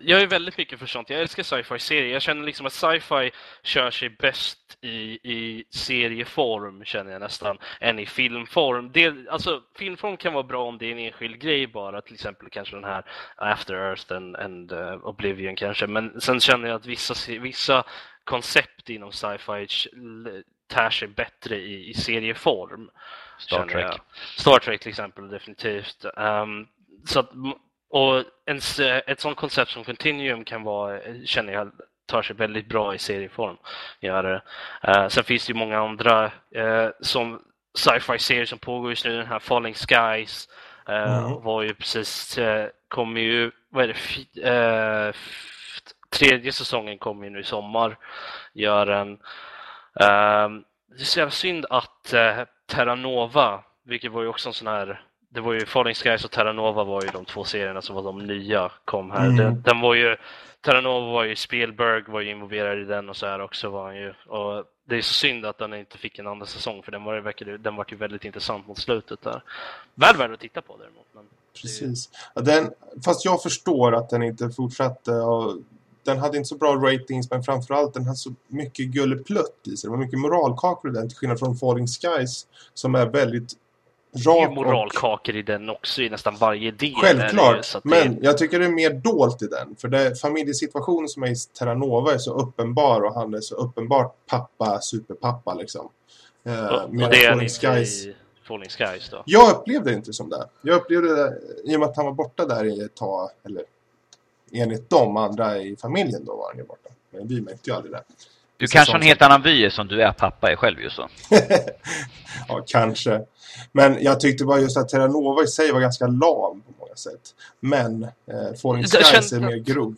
jag är väldigt mycket för sånt. Jag älskar sci-fi-serier. Jag känner liksom att sci-fi kör sig bäst i, i serieform, känner jag nästan, än i filmform. Det, alltså, filmform kan vara bra om det är en enskild grej bara, till exempel kanske den här After Earth and, and uh, Oblivion kanske. Men sen känner jag att vissa, vissa koncept inom sci-fi tär sig bättre i, i serieform. Star Trek. Jag. Star Trek till exempel, definitivt. Um, så att och en, ett sånt koncept som Continuum kan vara, känner jag, tar sig väldigt bra i serieform. Gör Uh, sen finns det ju många andra uh, som sci-fi serier som pågår just nu. Den här Falling Skies uh, mm. var ju precis, uh, kommer ju, vad är det, tredje säsongen kommer ju nu i sommar. Gör en, det är så jävla synd att Terra Nova, vilket var ju också en sån här det var ju Falling Skies och Terra Nova var ju de två serierna som var de nya kom här. Mm. Den, den, var ju, Terra Nova var ju, Spielberg var ju involverad i den och så här också var han ju. Och det är så synd att den inte fick en andra säsong för den var, den var ju väldigt intressant mot slutet där. Väl värd att titta på däremot. Men Precis. Den, fast jag förstår att den inte fortsatte och den hade inte så bra ratings men framförallt den hade så mycket gulleplutt i sig. Det var mycket moralkakor i den till skillnad från Falling Skies som är väldigt rak och... moralkakor i den också i nästan varje del. Självklart, det, men jag tycker det är mer dolt i den. För det familjesituationen som är i Terranova är så uppenbar och han är så uppenbart pappa, superpappa liksom. Eh, och, och det är Falling Skies. i Falling Skies då? Jag upplevde det inte som det. Jag upplevde det i och med att han var borta där i ett tag, eller enligt de andra i familjen då var han ju borta. Men vi märkte ju aldrig det. Du kanske har en helt annan vy som du är pappa är själv just <laughs> så. ja, kanske. Men jag tyckte bara just att Terranova i sig var ganska lam på många sätt. Men eh, Falling Skies är mer grov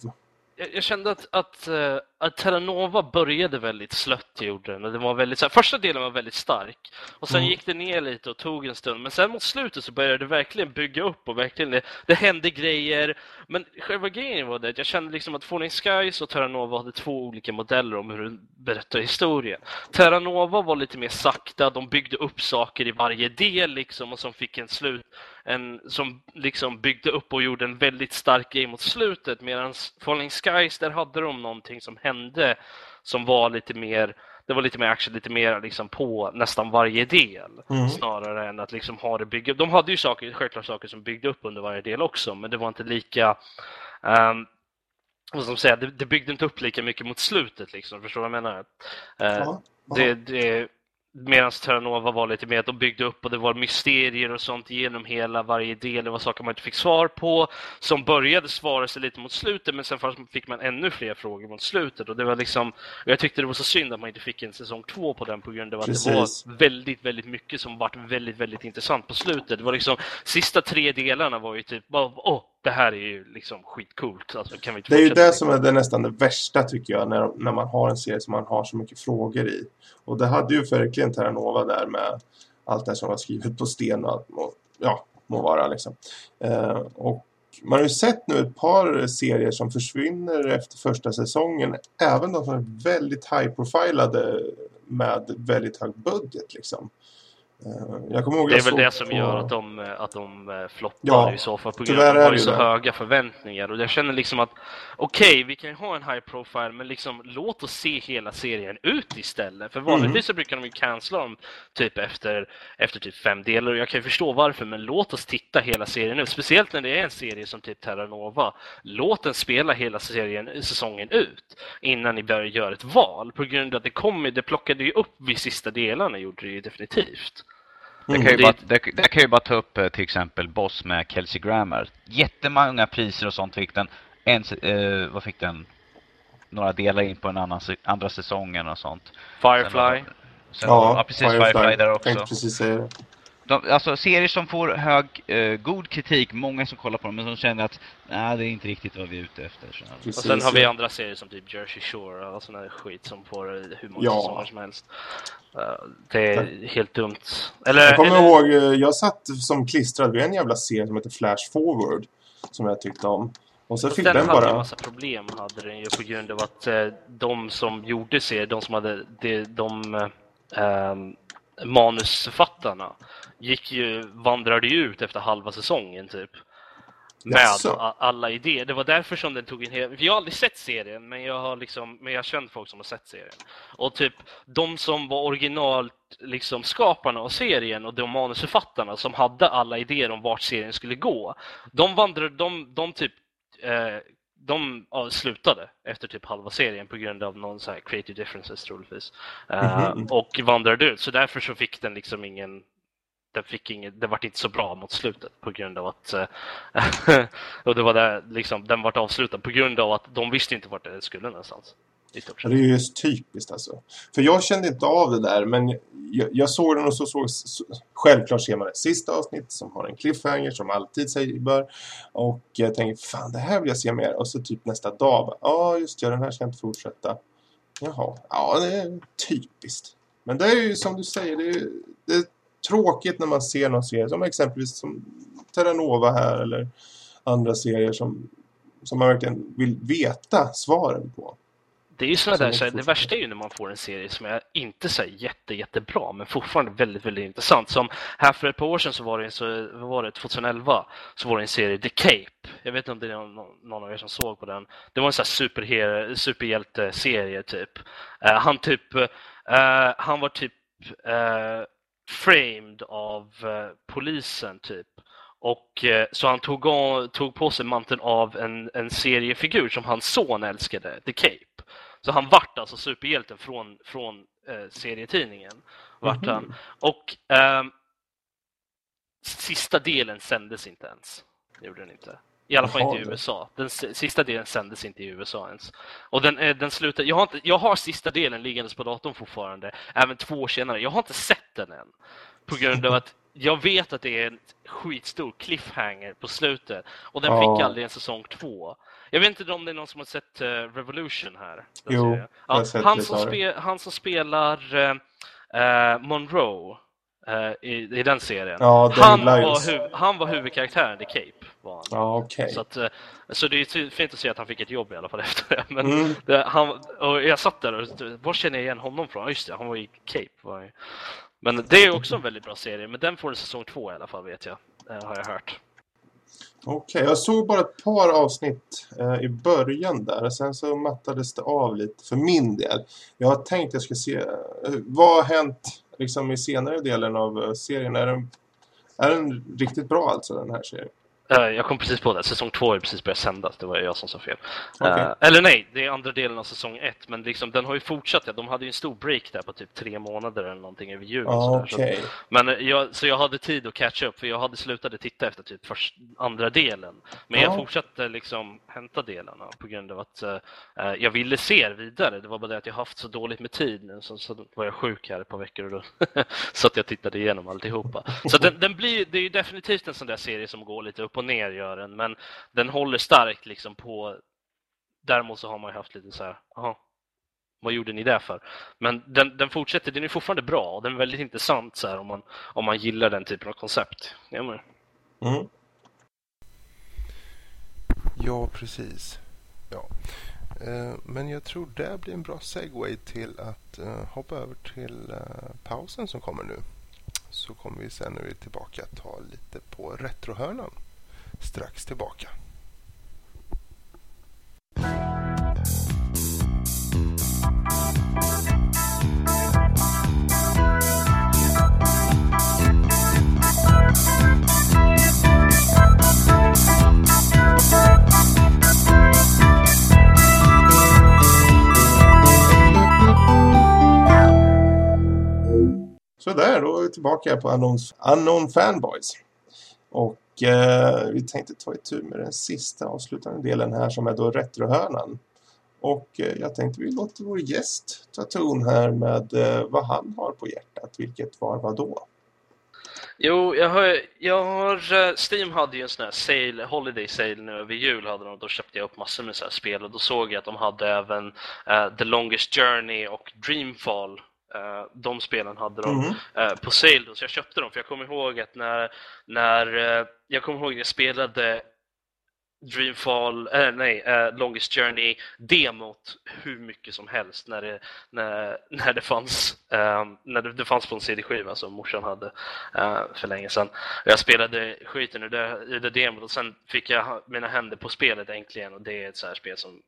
jag, kände att, att, uh, att Terranova började väldigt slött gjorde den. Det var väldigt, så här, första delen var väldigt stark och sen mm. gick det ner lite och tog en stund. Men sen mot slutet så började det verkligen bygga upp och verkligen det, det hände grejer. Men själva grejen var det att jag kände liksom att Falling Skies och Terranova hade två olika modeller om hur du berättar historien. Terranova var lite mer sakta, de byggde upp saker i varje del liksom och som fick en slut en, som liksom byggde upp och gjorde en väldigt stark grej mot slutet medan Falling Skies, där hade de någonting som hände som var lite mer det var lite mer action, lite mer liksom på nästan varje del mm. snarare än att liksom ha det bygga. De hade ju saker, självklart saker som byggde upp under varje del också, men det var inte lika um, vad ska man säga, det, det, byggde inte upp lika mycket mot slutet liksom, förstår du vad jag menar? Uh, ja, ja. Det, det, Medan Terranova var lite mer att de byggde upp och det var mysterier och sånt genom hela varje del. Det var saker man inte fick svar på som började svara sig lite mot slutet men sen fick man ännu fler frågor mot slutet. Och det var liksom, jag tyckte det var så synd att man inte fick en säsong två på den på grund av att Precis. det var väldigt, väldigt mycket som var väldigt, väldigt intressant på slutet. Det var liksom, sista tre delarna var ju typ, åh, det här är ju liksom skitcoolt. Alltså, kan vi det är ju det som är det nästan det värsta tycker jag när, när man har en serie som man har så mycket frågor i. Och det hade ju verkligen Terranova där med allt det som var skrivet på sten och, och ja, må vara liksom. Eh, och man har ju sett nu ett par serier som försvinner efter första säsongen. Även de som är väldigt high-profilade med väldigt hög budget liksom. Eh, jag kommer ihåg det är väl det som på... gör att de, att de eh, floppar Ja, i så fall. På grund av att de har ju så det. höga förväntningar. Och jag känner liksom att okej, okay, vi kan ju ha en high profile, men liksom låt oss se hela serien ut istället. För vanligtvis Mm. så brukar de ju cancella dem typ efter, efter typ fem delar. Och jag kan ju förstå varför, men låt oss titta hela serien ut. Speciellt när det är en serie som typ Terra Nova. Låt den spela hela serien, säsongen ut innan ni börjar göra ett val. På grund av att det kommer, det plockade ju upp vid sista delarna, gjorde det ju definitivt. Jag Mm. kan, ju Det- bara, det, det kan jag ju bara ta upp eh, till exempel Boss med Kelsey Grammer. Jättemånga priser och sånt fick den. En, eh, vad fick den? Några delar in på en annan, andra säsongen och sånt. Firefly. Sen, ja, ja, precis. Firefly, där Tänkte också. precis säga det. De, alltså serier som får hög, eh, god kritik, många som kollar på dem, men som känner att nej, det är inte riktigt vad vi är ute efter. Så. Precis, Och sen har vi ja. andra serier som typ Jersey Shore och sån här skit som får eh, hur många Ja. säsonger som helst. Eh, det är helt dumt. Eller, Jag kommer eller, ihåg, eh, jag satt som klistrad vid en jävla serie som heter Flash Forward. Som jag tyckte om. Och så fast fick den den hade ju bara... massa problem hade den ju på grund av att eh, de som gjorde serien, de som hade de, de eh, ehm, manusförfattarna gick ju, vandrade ju ut efter halva säsongen typ. Med Jaså? alla idéer. Det var därför som den tog en hel... för Jag har aldrig sett serien, men jag har liksom, men jag har känt folk som har sett serien. Och typ, de som var original liksom skaparna av serien och de manusförfattarna som hade alla idéer om vart serien skulle gå. De vandrade, de, de typ, eh, de slutade efter typ halva serien på grund av någon så här creative differences troligtvis. Mhm. Och vandrade ut, så därför så fick den liksom ingen den fick inget, det vart inte så bra mot slutet på grund av att eh, <laughs> och det var där liksom den vart avslutad på grund av att de visste inte vart det skulle någonstans. I stort sett. Det är ju just typiskt alltså. För jag kände inte av det där, men jag, jag såg den och så såg... Så, självklart ser man det sista avsnitt som har en cliffhanger som alltid säger bör. Och jag tänker, fan det här vill jag se mer. Och så typ nästa dag, ja ja just ja, den här ska jag inte fortsätta. Jaha, ja det är typiskt. Men det är ju som du säger, det är, det är tråkigt när man ser någon serie som exempelvis som Terranova här eller andra serier som, som man verkligen vill veta svaren på. Det är ju Som där, så det värsta är ju när man får en serie som är inte så jätte, jättebra men fortfarande väldigt, väldigt intressant. Som här för ett par år sedan så var det, så, vad var det 2011, så var det en serie The Cape. Jag vet inte om det är någon, någon av er som såg på den. Det var en sån här superhero, superhjälte-serie typ. Eh, han typ, eh, han var typ eh, framed av polisen typ. Och så han tog, tog på sig manteln av en, en seriefigur som hans son älskade, The Cape. Så han vart alltså superhjälten från, från eh, serietidningen. Vart Mhm. han. Och ehm, sista delen sändes inte ens. Det gjorde den inte. I alla fall inte i USA. Den sista delen sändes inte i USA ens. Och den, eh, den slutar, jag, har inte, jag har sista delen liggandes på datorn fortfarande, även två år senare. Jag har inte sett den än. På grund av att jag vet att det är en skitstor cliffhanger på slutet. Och den Ja. fick aldrig en säsong två. Jag vet inte om det är någon som har sett eh, Revolution här. Jo, ja, han, som spe, han som spelar eh, eh, Monroe eh, i, i den serien. Ja, han, var Lyons. hu- han var huvudkaraktären i Cape. Var han. Ja, okej. Så, att, eh, så det är fint att se att han fick ett jobb i alla fall <laughs> efter det. Men Mm. det, han, och jag satt där och var känner jag igen honom från? Just det, han var i Cape. Var. Men det är också en väldigt bra serie, men den får en säsong två i alla fall vet jag. Har jag hört. Okej, jag såg bara ett par avsnitt eh, i början där. Sen så mattades det av lite för min del. Jag har tänkt att jag ska se... Eh, vad har hänt liksom, i senare delen av eh, serien? Är den, är den riktigt bra alltså, den här serien? Eh, Jag kom precis på det, säsong två är precis börjat sändas, det var jag som sa fel. Okej. Eh, eller nej, det är andra delen av säsong ett, men liksom, den har ju fortsatt. Ja. De hade ju en stor break där på typ tre månader eller någonting över jul. sådär, så. Men eh, jag, så jag hade tid att catch up, för jag hade slutade titta efter typ först, andra delen. Men jag Ja. fortsatte liksom hämta delarna på grund av att eh, jag ville se vidare. Det var bara det att jag haft så dåligt med tid nu, så, så var jag sjuk här ett par veckor och då <laughs> så att jag tittade igenom alltihopa. <laughs> Så den, den blir, det är ju definitivt en sån där serie som går lite upp och ner gör den, men den håller starkt liksom på Däremot så har man ju haft lite så här, jaha, vad gjorde ni det för? Men den, den fortsätter, den är fortfarande bra och den är väldigt intressant så här, om, man, om man gillar den typen av koncept. Mm. Ja, precis. Ja. Eh, Men jag tror det blir en bra segway till att eh, hoppa över till eh, pausen som kommer nu. Så kommer vi sen när vi är tillbaka ta lite på retrohörnan. Strax tillbaka. Sådär, då är vi tillbaka på Unknown, Unknown Fanboys. Och eh, vi tänkte ta itu med den sista avslutande delen här som är då retrohörnan. Och eh, jag tänkte vi låter vår gäst ta ton här med eh, vad han har på hjärtat, vilket var vad då? Jo, jag har, jag har, eh, Steam hade ju en sån här sale, holiday sale nu över jul hade de, då köpte jag upp massor med så här spel och då såg jag att de hade även uh, The Longest Journey och Dreamfall Uh, de spelen hade de mm. uh, på sale då, så jag köpte dem för jag kommer ihåg att när, när uh, jag kommer ihåg att jag spelade Dreamfall, nej, Longest Journey demot hur mycket som helst när det, när, när det fanns när det, det, fanns på en CD-skiva som morsan hade för länge sedan. Jag spelade skiten ur det, ur det demot och sen fick jag mina händer på spelet äntligen och det är ett så här spel som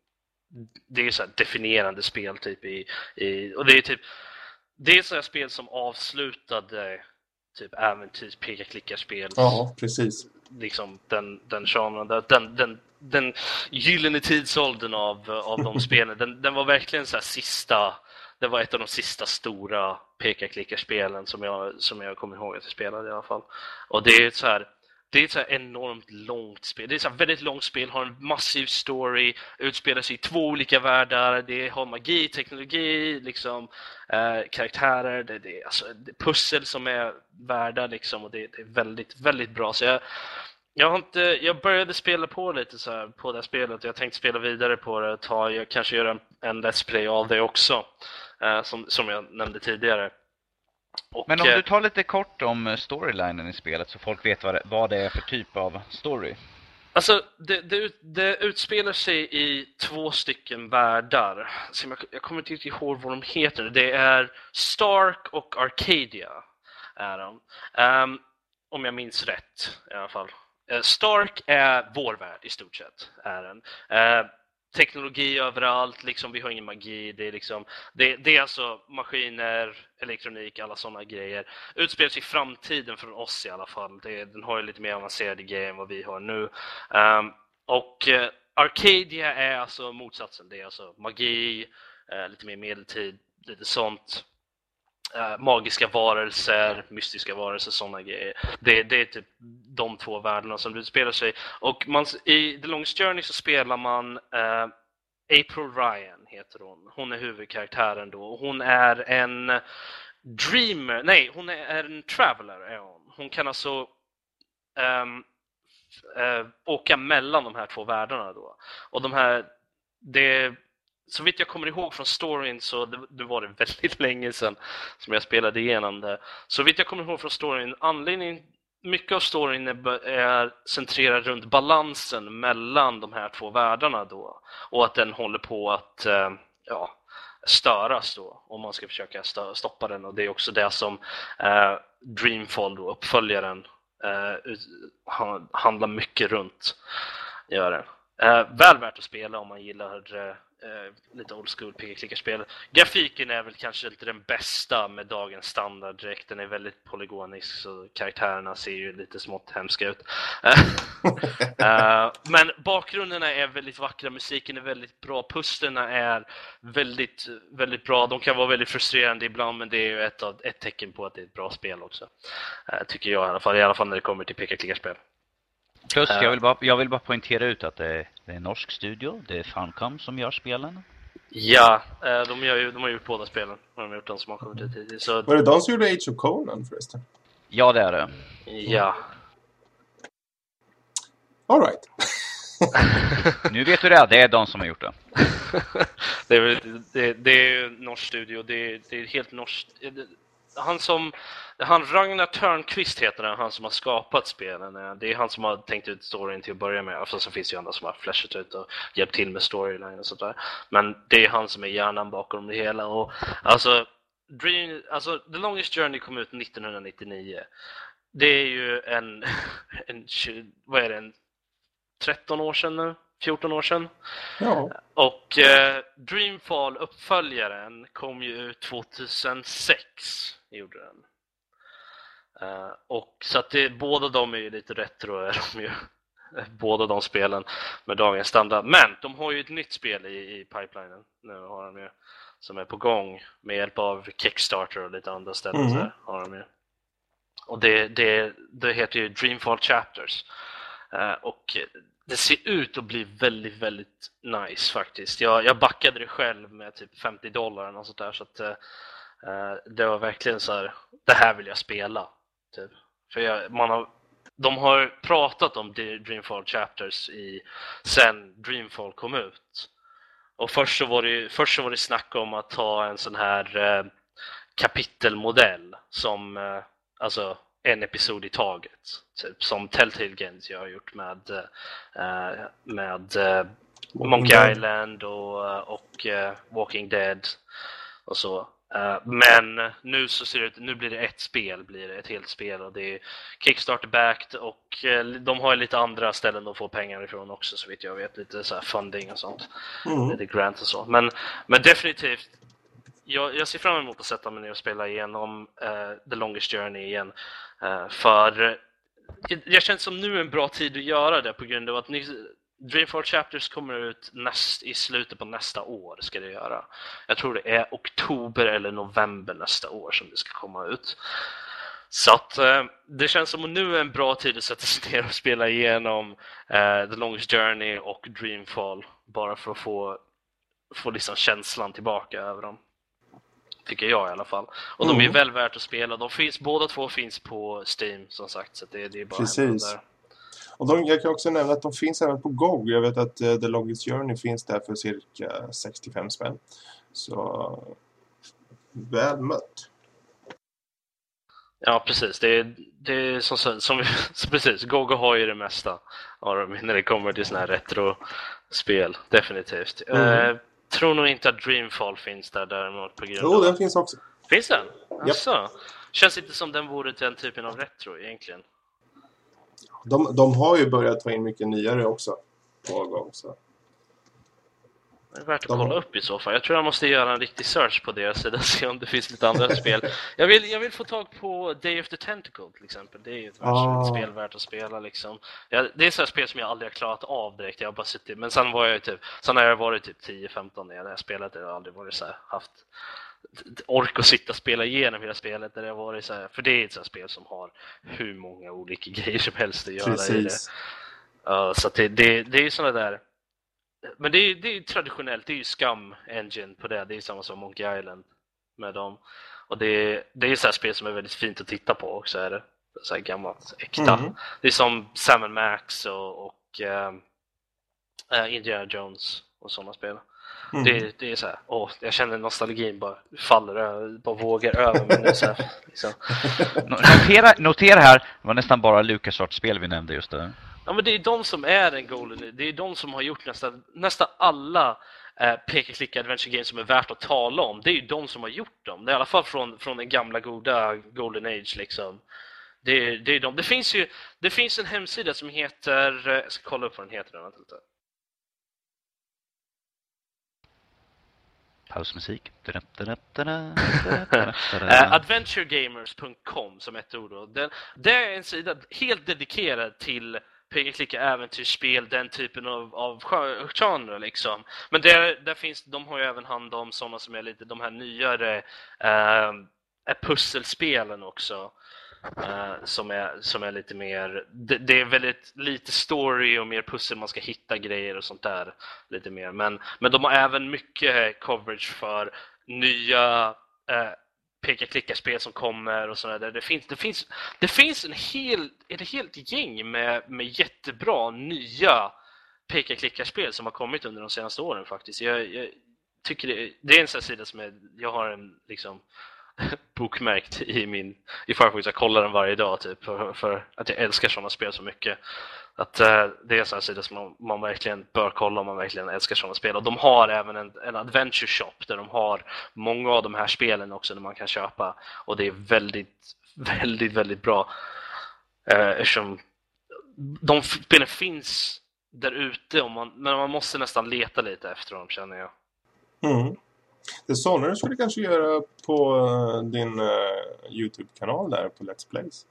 det är så definierande spel typ i, i och det är typ det är sådana spel som avslutade typ äventyrs peka klickarspel. Ja, precis. Liksom den, den genren, den, den, den gyllene tidsåldern av, av de <laughs> spelen. Den, den var verkligen så sista, det var ett av de sista stora peka klickarspelen som jag, som jag kommer ihåg att jag spelade i alla fall. Och det är så här det är ett så enormt långt spel. Det är ett väldigt långt spel, har en massiv story, utspelar sig i två olika världar, det har magi, teknologi, liksom, eh, karaktärer, det, det, alltså, det pussel som är värda liksom, och det, det, är väldigt, väldigt bra. Så jag, jag, har inte, jag började spela på lite så här, på det här spelet och jag tänkte spela vidare på det och ta, jag kanske göra en, en Let's Play av det också, eh, som, som jag nämnde tidigare. Och, Men om du eh, tar lite kort om eh, storylinen i spelet så folk vet vad det, vad det är för typ av story. Alltså, det, det, det utspelar sig i två stycken världar. Jag, jag kommer inte riktigt ihåg vad de heter. Det är Stark och Arcadia. Är de. Um, om jag minns rätt i alla fall. Uh, Stark är vår värld i stort sett. Är den. Uh, teknologi överallt, liksom, vi har ingen magi. Det är, liksom, det, det är alltså maskiner, elektronik, alla sådana grejer. Utspelar sig i framtiden från oss i alla fall. Det, den har ju lite mer avancerade grejer än vad vi har nu. Um, och uh, Arcadia är alltså motsatsen. Det är alltså magi, uh, lite mer medeltid, lite sånt. Uh, magiska varelser, mystiska varelser, sådana grejer. Det, det, är typ de två världarna som utspelar sig. Och man, i The Longest Journey så spelar man uh, April Ryan, heter hon. Hon är huvudkaraktären då. Hon är en dreamer, nej, hon är en traveler. Är hon. hon kan alltså um, uh, åka mellan de här två världarna då. Och de här, det så vitt jag kommer ihåg från storyn så det, det, var det väldigt <laughs> länge sedan som jag spelade igenom det. Så vitt jag kommer ihåg från storyn, anledningen mycket av storyn är, är centrerad runt balansen mellan de här två världarna då och att den håller på att eh, ja, störas då om man ska försöka stö stoppa den och det är också det som eh, Dreamfall då, uppföljaren eh, handlar mycket runt. Gör det. Eh, väl värt att spela om man gillar eh, eh lite old school peka-klickarspel. Grafiken är väl kanske inte den bästa med dagens standard direkt. Den är väldigt polygonisk så karaktärerna ser ju lite smått hemska ut. uh, <laughs> men bakgrunderna är väldigt vackra, musiken är väldigt bra, pusterna är väldigt, väldigt bra. De kan vara väldigt frustrerande ibland men det är ju ett, av, ett tecken på att det är ett bra spel också. Tycker jag i alla fall, i alla fall när det kommer till peka-klickarspel. Plus, jag vill, bara, jag vill bara poängtera ut att det är, det är en norsk studio. Det är Funcom som gör spelen. Ja, eh, de, gör ju, de har gjort båda spelen. De har gjort de som har kommit ut hittills. Så... Var det de som gjorde Age of Conan förresten? Ja, det är det. Ja. All right. <laughs> nu vet du det, det är de som har gjort det. <laughs> det, är, det, det är norsk studio, det är, det är helt norskt han som, han Ragnar Törnqvist heter han, han som har skapat spelen. Det är han som har tänkt ut storyn till att börja med. Alltså, så finns det ju andra som har flashat ut och hjälpt till med storyline och sånt där. Men det är han som är hjärnan bakom det hela. Och, alltså, Dream, alltså The Longest Journey kom ut 1999. Det är ju en, <laughs> en vad är det, en 13 år sedan nu? 14 år sedan. Ja. Och eh, Dreamfall, uppföljaren, kom ju ut 2006. Gjorde den. Uh, och så att det, båda de är ju lite retro är de ju. <laughs> båda de spelen med dagens standard. Men de har ju ett nytt spel i, i pipelinen. Nu har de ju, som är på gång med hjälp av Kickstarter och lite andra ställen. Mm. Så har de ju. Och det, det, det heter ju Dreamfall Chapters. Uh, och det ser ut att bli väldigt, väldigt nice faktiskt. Jag, jag backade det själv med typ 50 dollar och sånt där så att uh, det var verkligen så här, det här vill jag spela. Typ. För jag, man har, de har pratat om Dreamfall Chapters i, sen Dreamfall kom ut. Och först så var det, först så var det snack om att ta en sån här uh, kapitelmodell som, uh, alltså en episod i taget. Typ som Telltale Games jag har gjort med, med Monkey Island och, och Walking Dead och så. Men nu så ser det ut, nu blir det ett spel, blir det ett helt spel och det är Kickstarter-backed och de har lite andra ställen de får pengar ifrån också så vitt jag vet, lite så funding och sånt. Mm. Lite grant och så. Men, men definitivt jag, jag, ser fram emot att sätta mig ner och spela igenom uh, The Longest Journey igen. För jag, jag känner som nu är en bra tid att göra det på grund av att ni, Dreamfall Chapters kommer ut näst, i slutet på nästa år. ska det göra. Jag tror det är oktober eller november nästa år som det ska komma ut. Så att uh, det känns som att nu är en bra tid att sätta sig ner och spela igenom The Longest Journey och Dreamfall bara för att få, få liksom känslan tillbaka över dem. Tycker jag i alla fall. Och mm. de är mm. väl värt att spela. De finns, båda två finns på Steam som sagt. Så det, det är bara Precis. Där. Och de, jag kan också nämna att de finns även på GOG. Jag vet att uh, The Longest Journey finns där för cirka 65 spänn. Så väl mött. Ja, precis. Det är, det är som, som, <laughs> precis. GOG har ju det mesta när det kommer till sådana här retro-spel. Definitivt. Mm. Uh, tror nog inte att Dreamfall finns där däremot på grund Jo, av... den finns också. Finns den? Alltså. Yep. Känns inte som den vore den typen av retro egentligen. De, de har ju börjat ta in mycket nyare också på gång så. Det är värt att de... kolla upp i så fall. Jag tror jag måste göra en riktig search på deras sida och <laughs> se om det finns lite andra <laughs> spel. Jag vill, jag vill få tag på Day of the Tentacle till exempel. Det är ju ett ah. spel värt att spela liksom. Jag, det är sådana spel som jag aldrig har klarat av direkt. Jag har bara suttit, men sen var jag typ, sen har jag varit typ 10-15 när jag spelat det. Har aldrig varit så här, haft ork att sitta och spela igenom hela spelet. Där det varit så här, för det är ett sånt spel som har hur många olika <laughs> grejer som helst att göra Precis. i det. Uh, så det, det, det är sådana där men det är, det är traditionellt, det är ju Scum Engine på det. Det är samma som Monkey Island med dem. Och det är, det är så spel som är väldigt fint att titta på också. Är det. Så här gammalt, äkta. Mm. Det är som Sam Max och, och uh, Indiana Jones och sådana spel. Mm. Det, det är så här, åh, jag känner nostalgin bara faller, bara vågar över mig nu så här, liksom. <laughs> notera, notera här, det var nästan bara LucasArts-spel vi nämnde just det. Ja, men det är de som är en golden Det är de som har gjort nästan, nästan alla eh, peka-klicka adventure games som är värt att tala om. Det är ju de som har gjort dem. Det är i alla fall från, från den gamla goda golden age liksom. Det, det är de. Det finns ju det finns en hemsida som heter, eh, jag ska kolla upp vad den heter. Vänta lite. Pausmusik. uh, <laughs> adventuregamers.com som ett ord. Den, det är en sida helt dedikerad till peka klicka äventyrsspel, den typen av, av genre liksom. Men där, där finns, de har ju även hand om sådana som är lite de här nyare eh, pusselspelen också. Eh, som, är, som är lite mer, det, det, är väldigt lite story och mer pussel, man ska hitta grejer och sånt där. Lite mer. Men, men de har även mycket coverage för nya eh, peka-klicka-spel som kommer och sådär. Det finns, det finns, det finns en hel, ett helt gäng med, med jättebra nya peka-klicka-spel som har kommit under de senaste åren faktiskt. Jag, jag tycker det, det, är en sån sida som är, jag har en liksom <laughs> bokmärkt i min i Firefox. Jag kollar den varje dag typ för, för att jag älskar sådana spel så mycket. Att uh, det är en sån sida som man, man, verkligen bör kolla om man verkligen älskar sådana spel. Och de har även en, en adventure shop där de har många av de här spelen också där man kan köpa. Och det är väldigt, väldigt, väldigt bra. Uh, eftersom de spelen finns där ute, men man måste nästan leta lite efter dem känner jag. Mm. Det sådana du skulle kanske göra på eh, din uh, Youtube-kanal där på Let's Plays.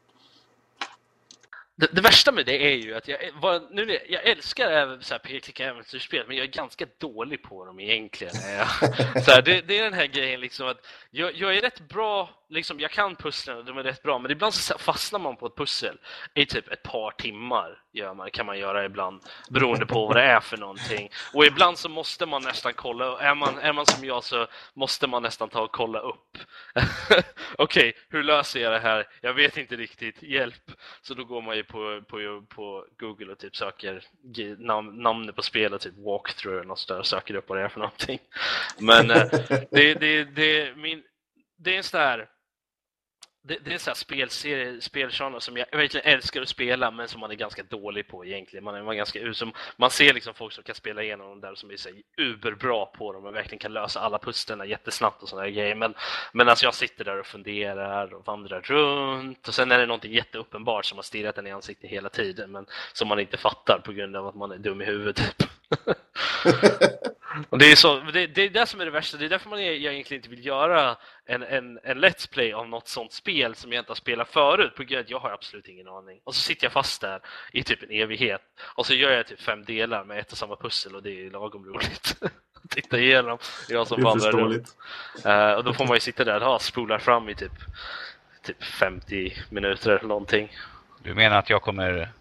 Det, det, värsta med det är ju att jag, var, nu, jag älskar även så här peka äventyrsspel, men jag är ganska dålig på dem egentligen. <laughs> så här, det, det, är den här grejen liksom att jag, jag är rätt bra liksom, jag kan pusslen och de är rätt bra, men ibland så fastnar man på ett pussel i typ ett par timmar. Gör man, kan man göra ibland, beroende på vad det är för någonting. Och ibland så måste man nästan kolla, är man, är man som jag så måste man nästan ta och kolla upp. <laughs> Okej, okay, hur löser jag det här? Jag vet inte riktigt, hjälp! Så då går man ju på, på, på Google och typ söker nam namnet på spelet, typ walkthrough och något där, och söker upp vad det är för någonting. Men eh, det, det, det, min, det är en sån här det, det är en här spelserie, spelgenre som jag verkligen älskar att spela men som man är ganska dålig på egentligen. Man, är, man, är ganska, som, man ser liksom folk som kan spela igenom dem där som är så uberbra på dem och verkligen kan lösa alla pusterna jättesnabbt och sådana grejer. Men, men alltså jag sitter där och funderar och vandrar runt och sen är det någonting jätteuppenbart som har stirrat en i ansiktet hela tiden men som man inte fattar på grund av att man är dum i huvudet. Typ. <laughs> Och det, är så, det, det, är det som är det värsta. Det är därför man jag egentligen inte vill göra en, en, en Let's Play av något sånt spel som jag inte har spelat förut på grund av att jag har absolut ingen aning. Och så sitter jag fast där i typ en evighet och så gör jag typ fem delar med ett och samma pussel och det är lagom roligt. <laughs> Titta igenom. Jag som vandrar runt. Uh, och då får man ju sitta där och spola fram i typ, typ 50 minuter eller någonting. Du menar att jag kommer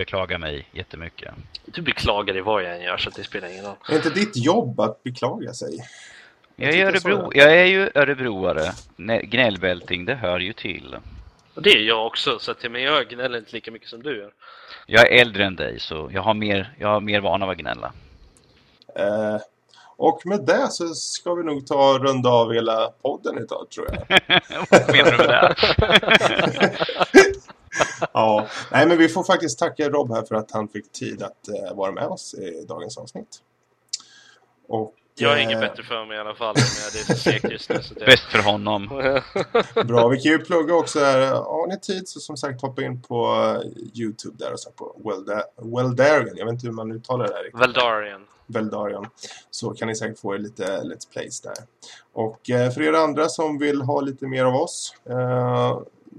beklaga mig jättemycket. Du beklagar dig vad jag än gör så det spelar ingen roll. Är inte ditt jobb att beklaga sig? Jag, jag är, Örebro, jag är ju örebroare. Gnällbälting, det hör ju till. Och det är jag också, så att, men jag gnäller inte lika mycket som du gör. Jag är äldre än dig, så jag har mer, jag har mer vana av att gnälla. Eh, och med det så ska vi nog ta och runda av hela podden idag, tror jag. <laughs> Vad menar du med det? <laughs> ja, nej men vi får faktiskt tacka Rob här för att han fick tid att uh, vara med oss i dagens avsnitt. Och, jag har uh, inget bättre för mig i alla fall. Men det är så segt just nu. Så det... Bäst för honom. <laughs> Bra, vi kan ju plugga också här. Har ni tid så som sagt hoppa in på uh, Youtube där och så på Weldarian. Jag vet inte hur man uttalar det här. Veldarian. Veldarian. Så kan ni säkert få lite Let's Plays där. Och för er andra som vill ha lite mer av oss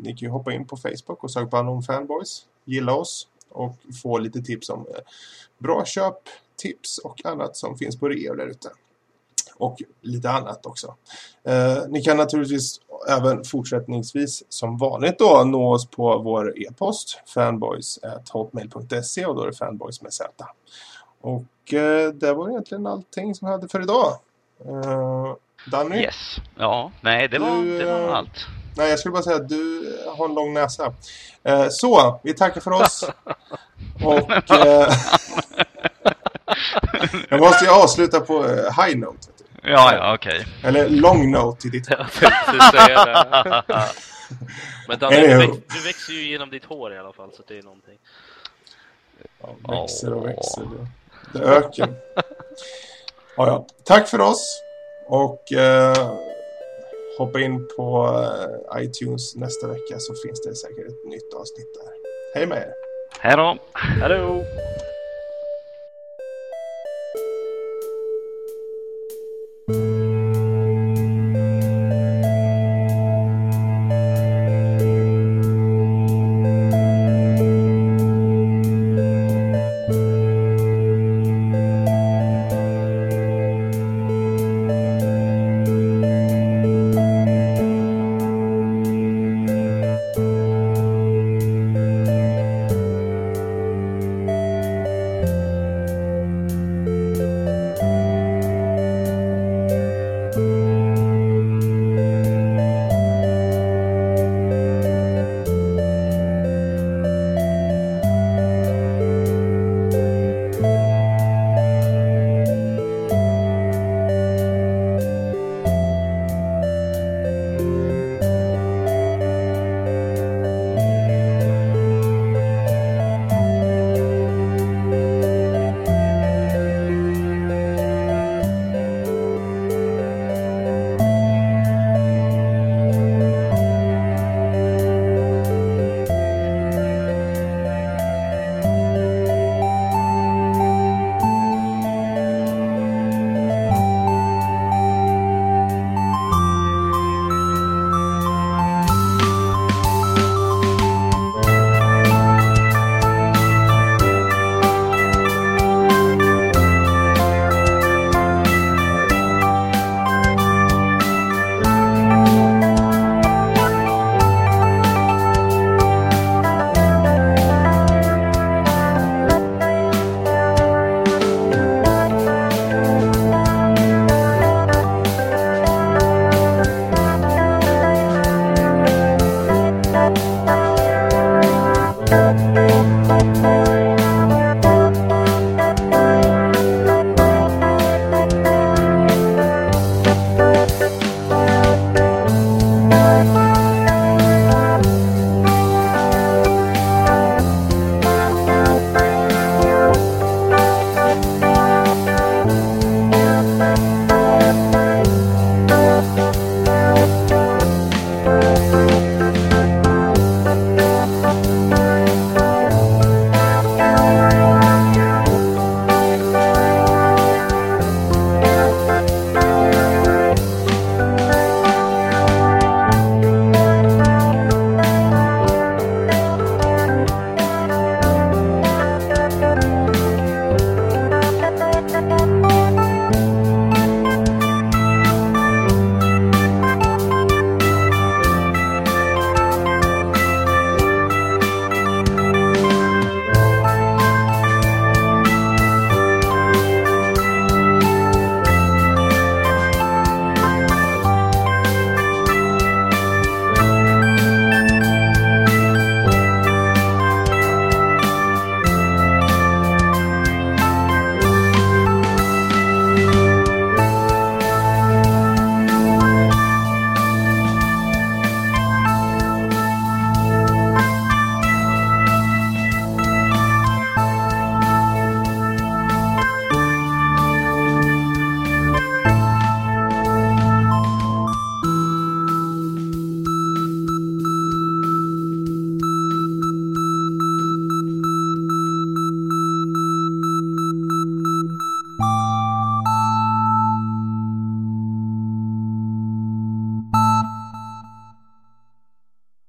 ni kan ju hoppa in på Facebook och söka på Anon Fanboys. Gilla oss och få lite tips om eh, bra köp, tips och annat som finns på reor där ute. Och lite annat också. Eh, ni kan naturligtvis även fortsättningsvis som vanligt då nå oss på vår e-post fanboys.hotmail.se och då är det fanboys med Z. Och eh, det var egentligen allting som jag hade för idag. Eh, Danny? Yes. Ja, nej det var, du, det var eh, allt. Nej, jag skulle bara säga att du har en lång näsa. Eh, så, vi tackar för oss. <laughs> Och... Eh, <laughs> jag måste ju avsluta på eh, high note. Ja, ja, okej. Okay. Eller long note i ditt fall. Men Danne, du, väx, du, växer ju genom ditt hår i alla fall, så det är någonting. Ja, växer och växer. Det, det ökar. ja, ja. Tack för oss. Och eh, hoppa in på eh, iTunes nästa vecka så finns det säkert ett nytt avsnitt där. Hej med er! Hej då! Hallå! thank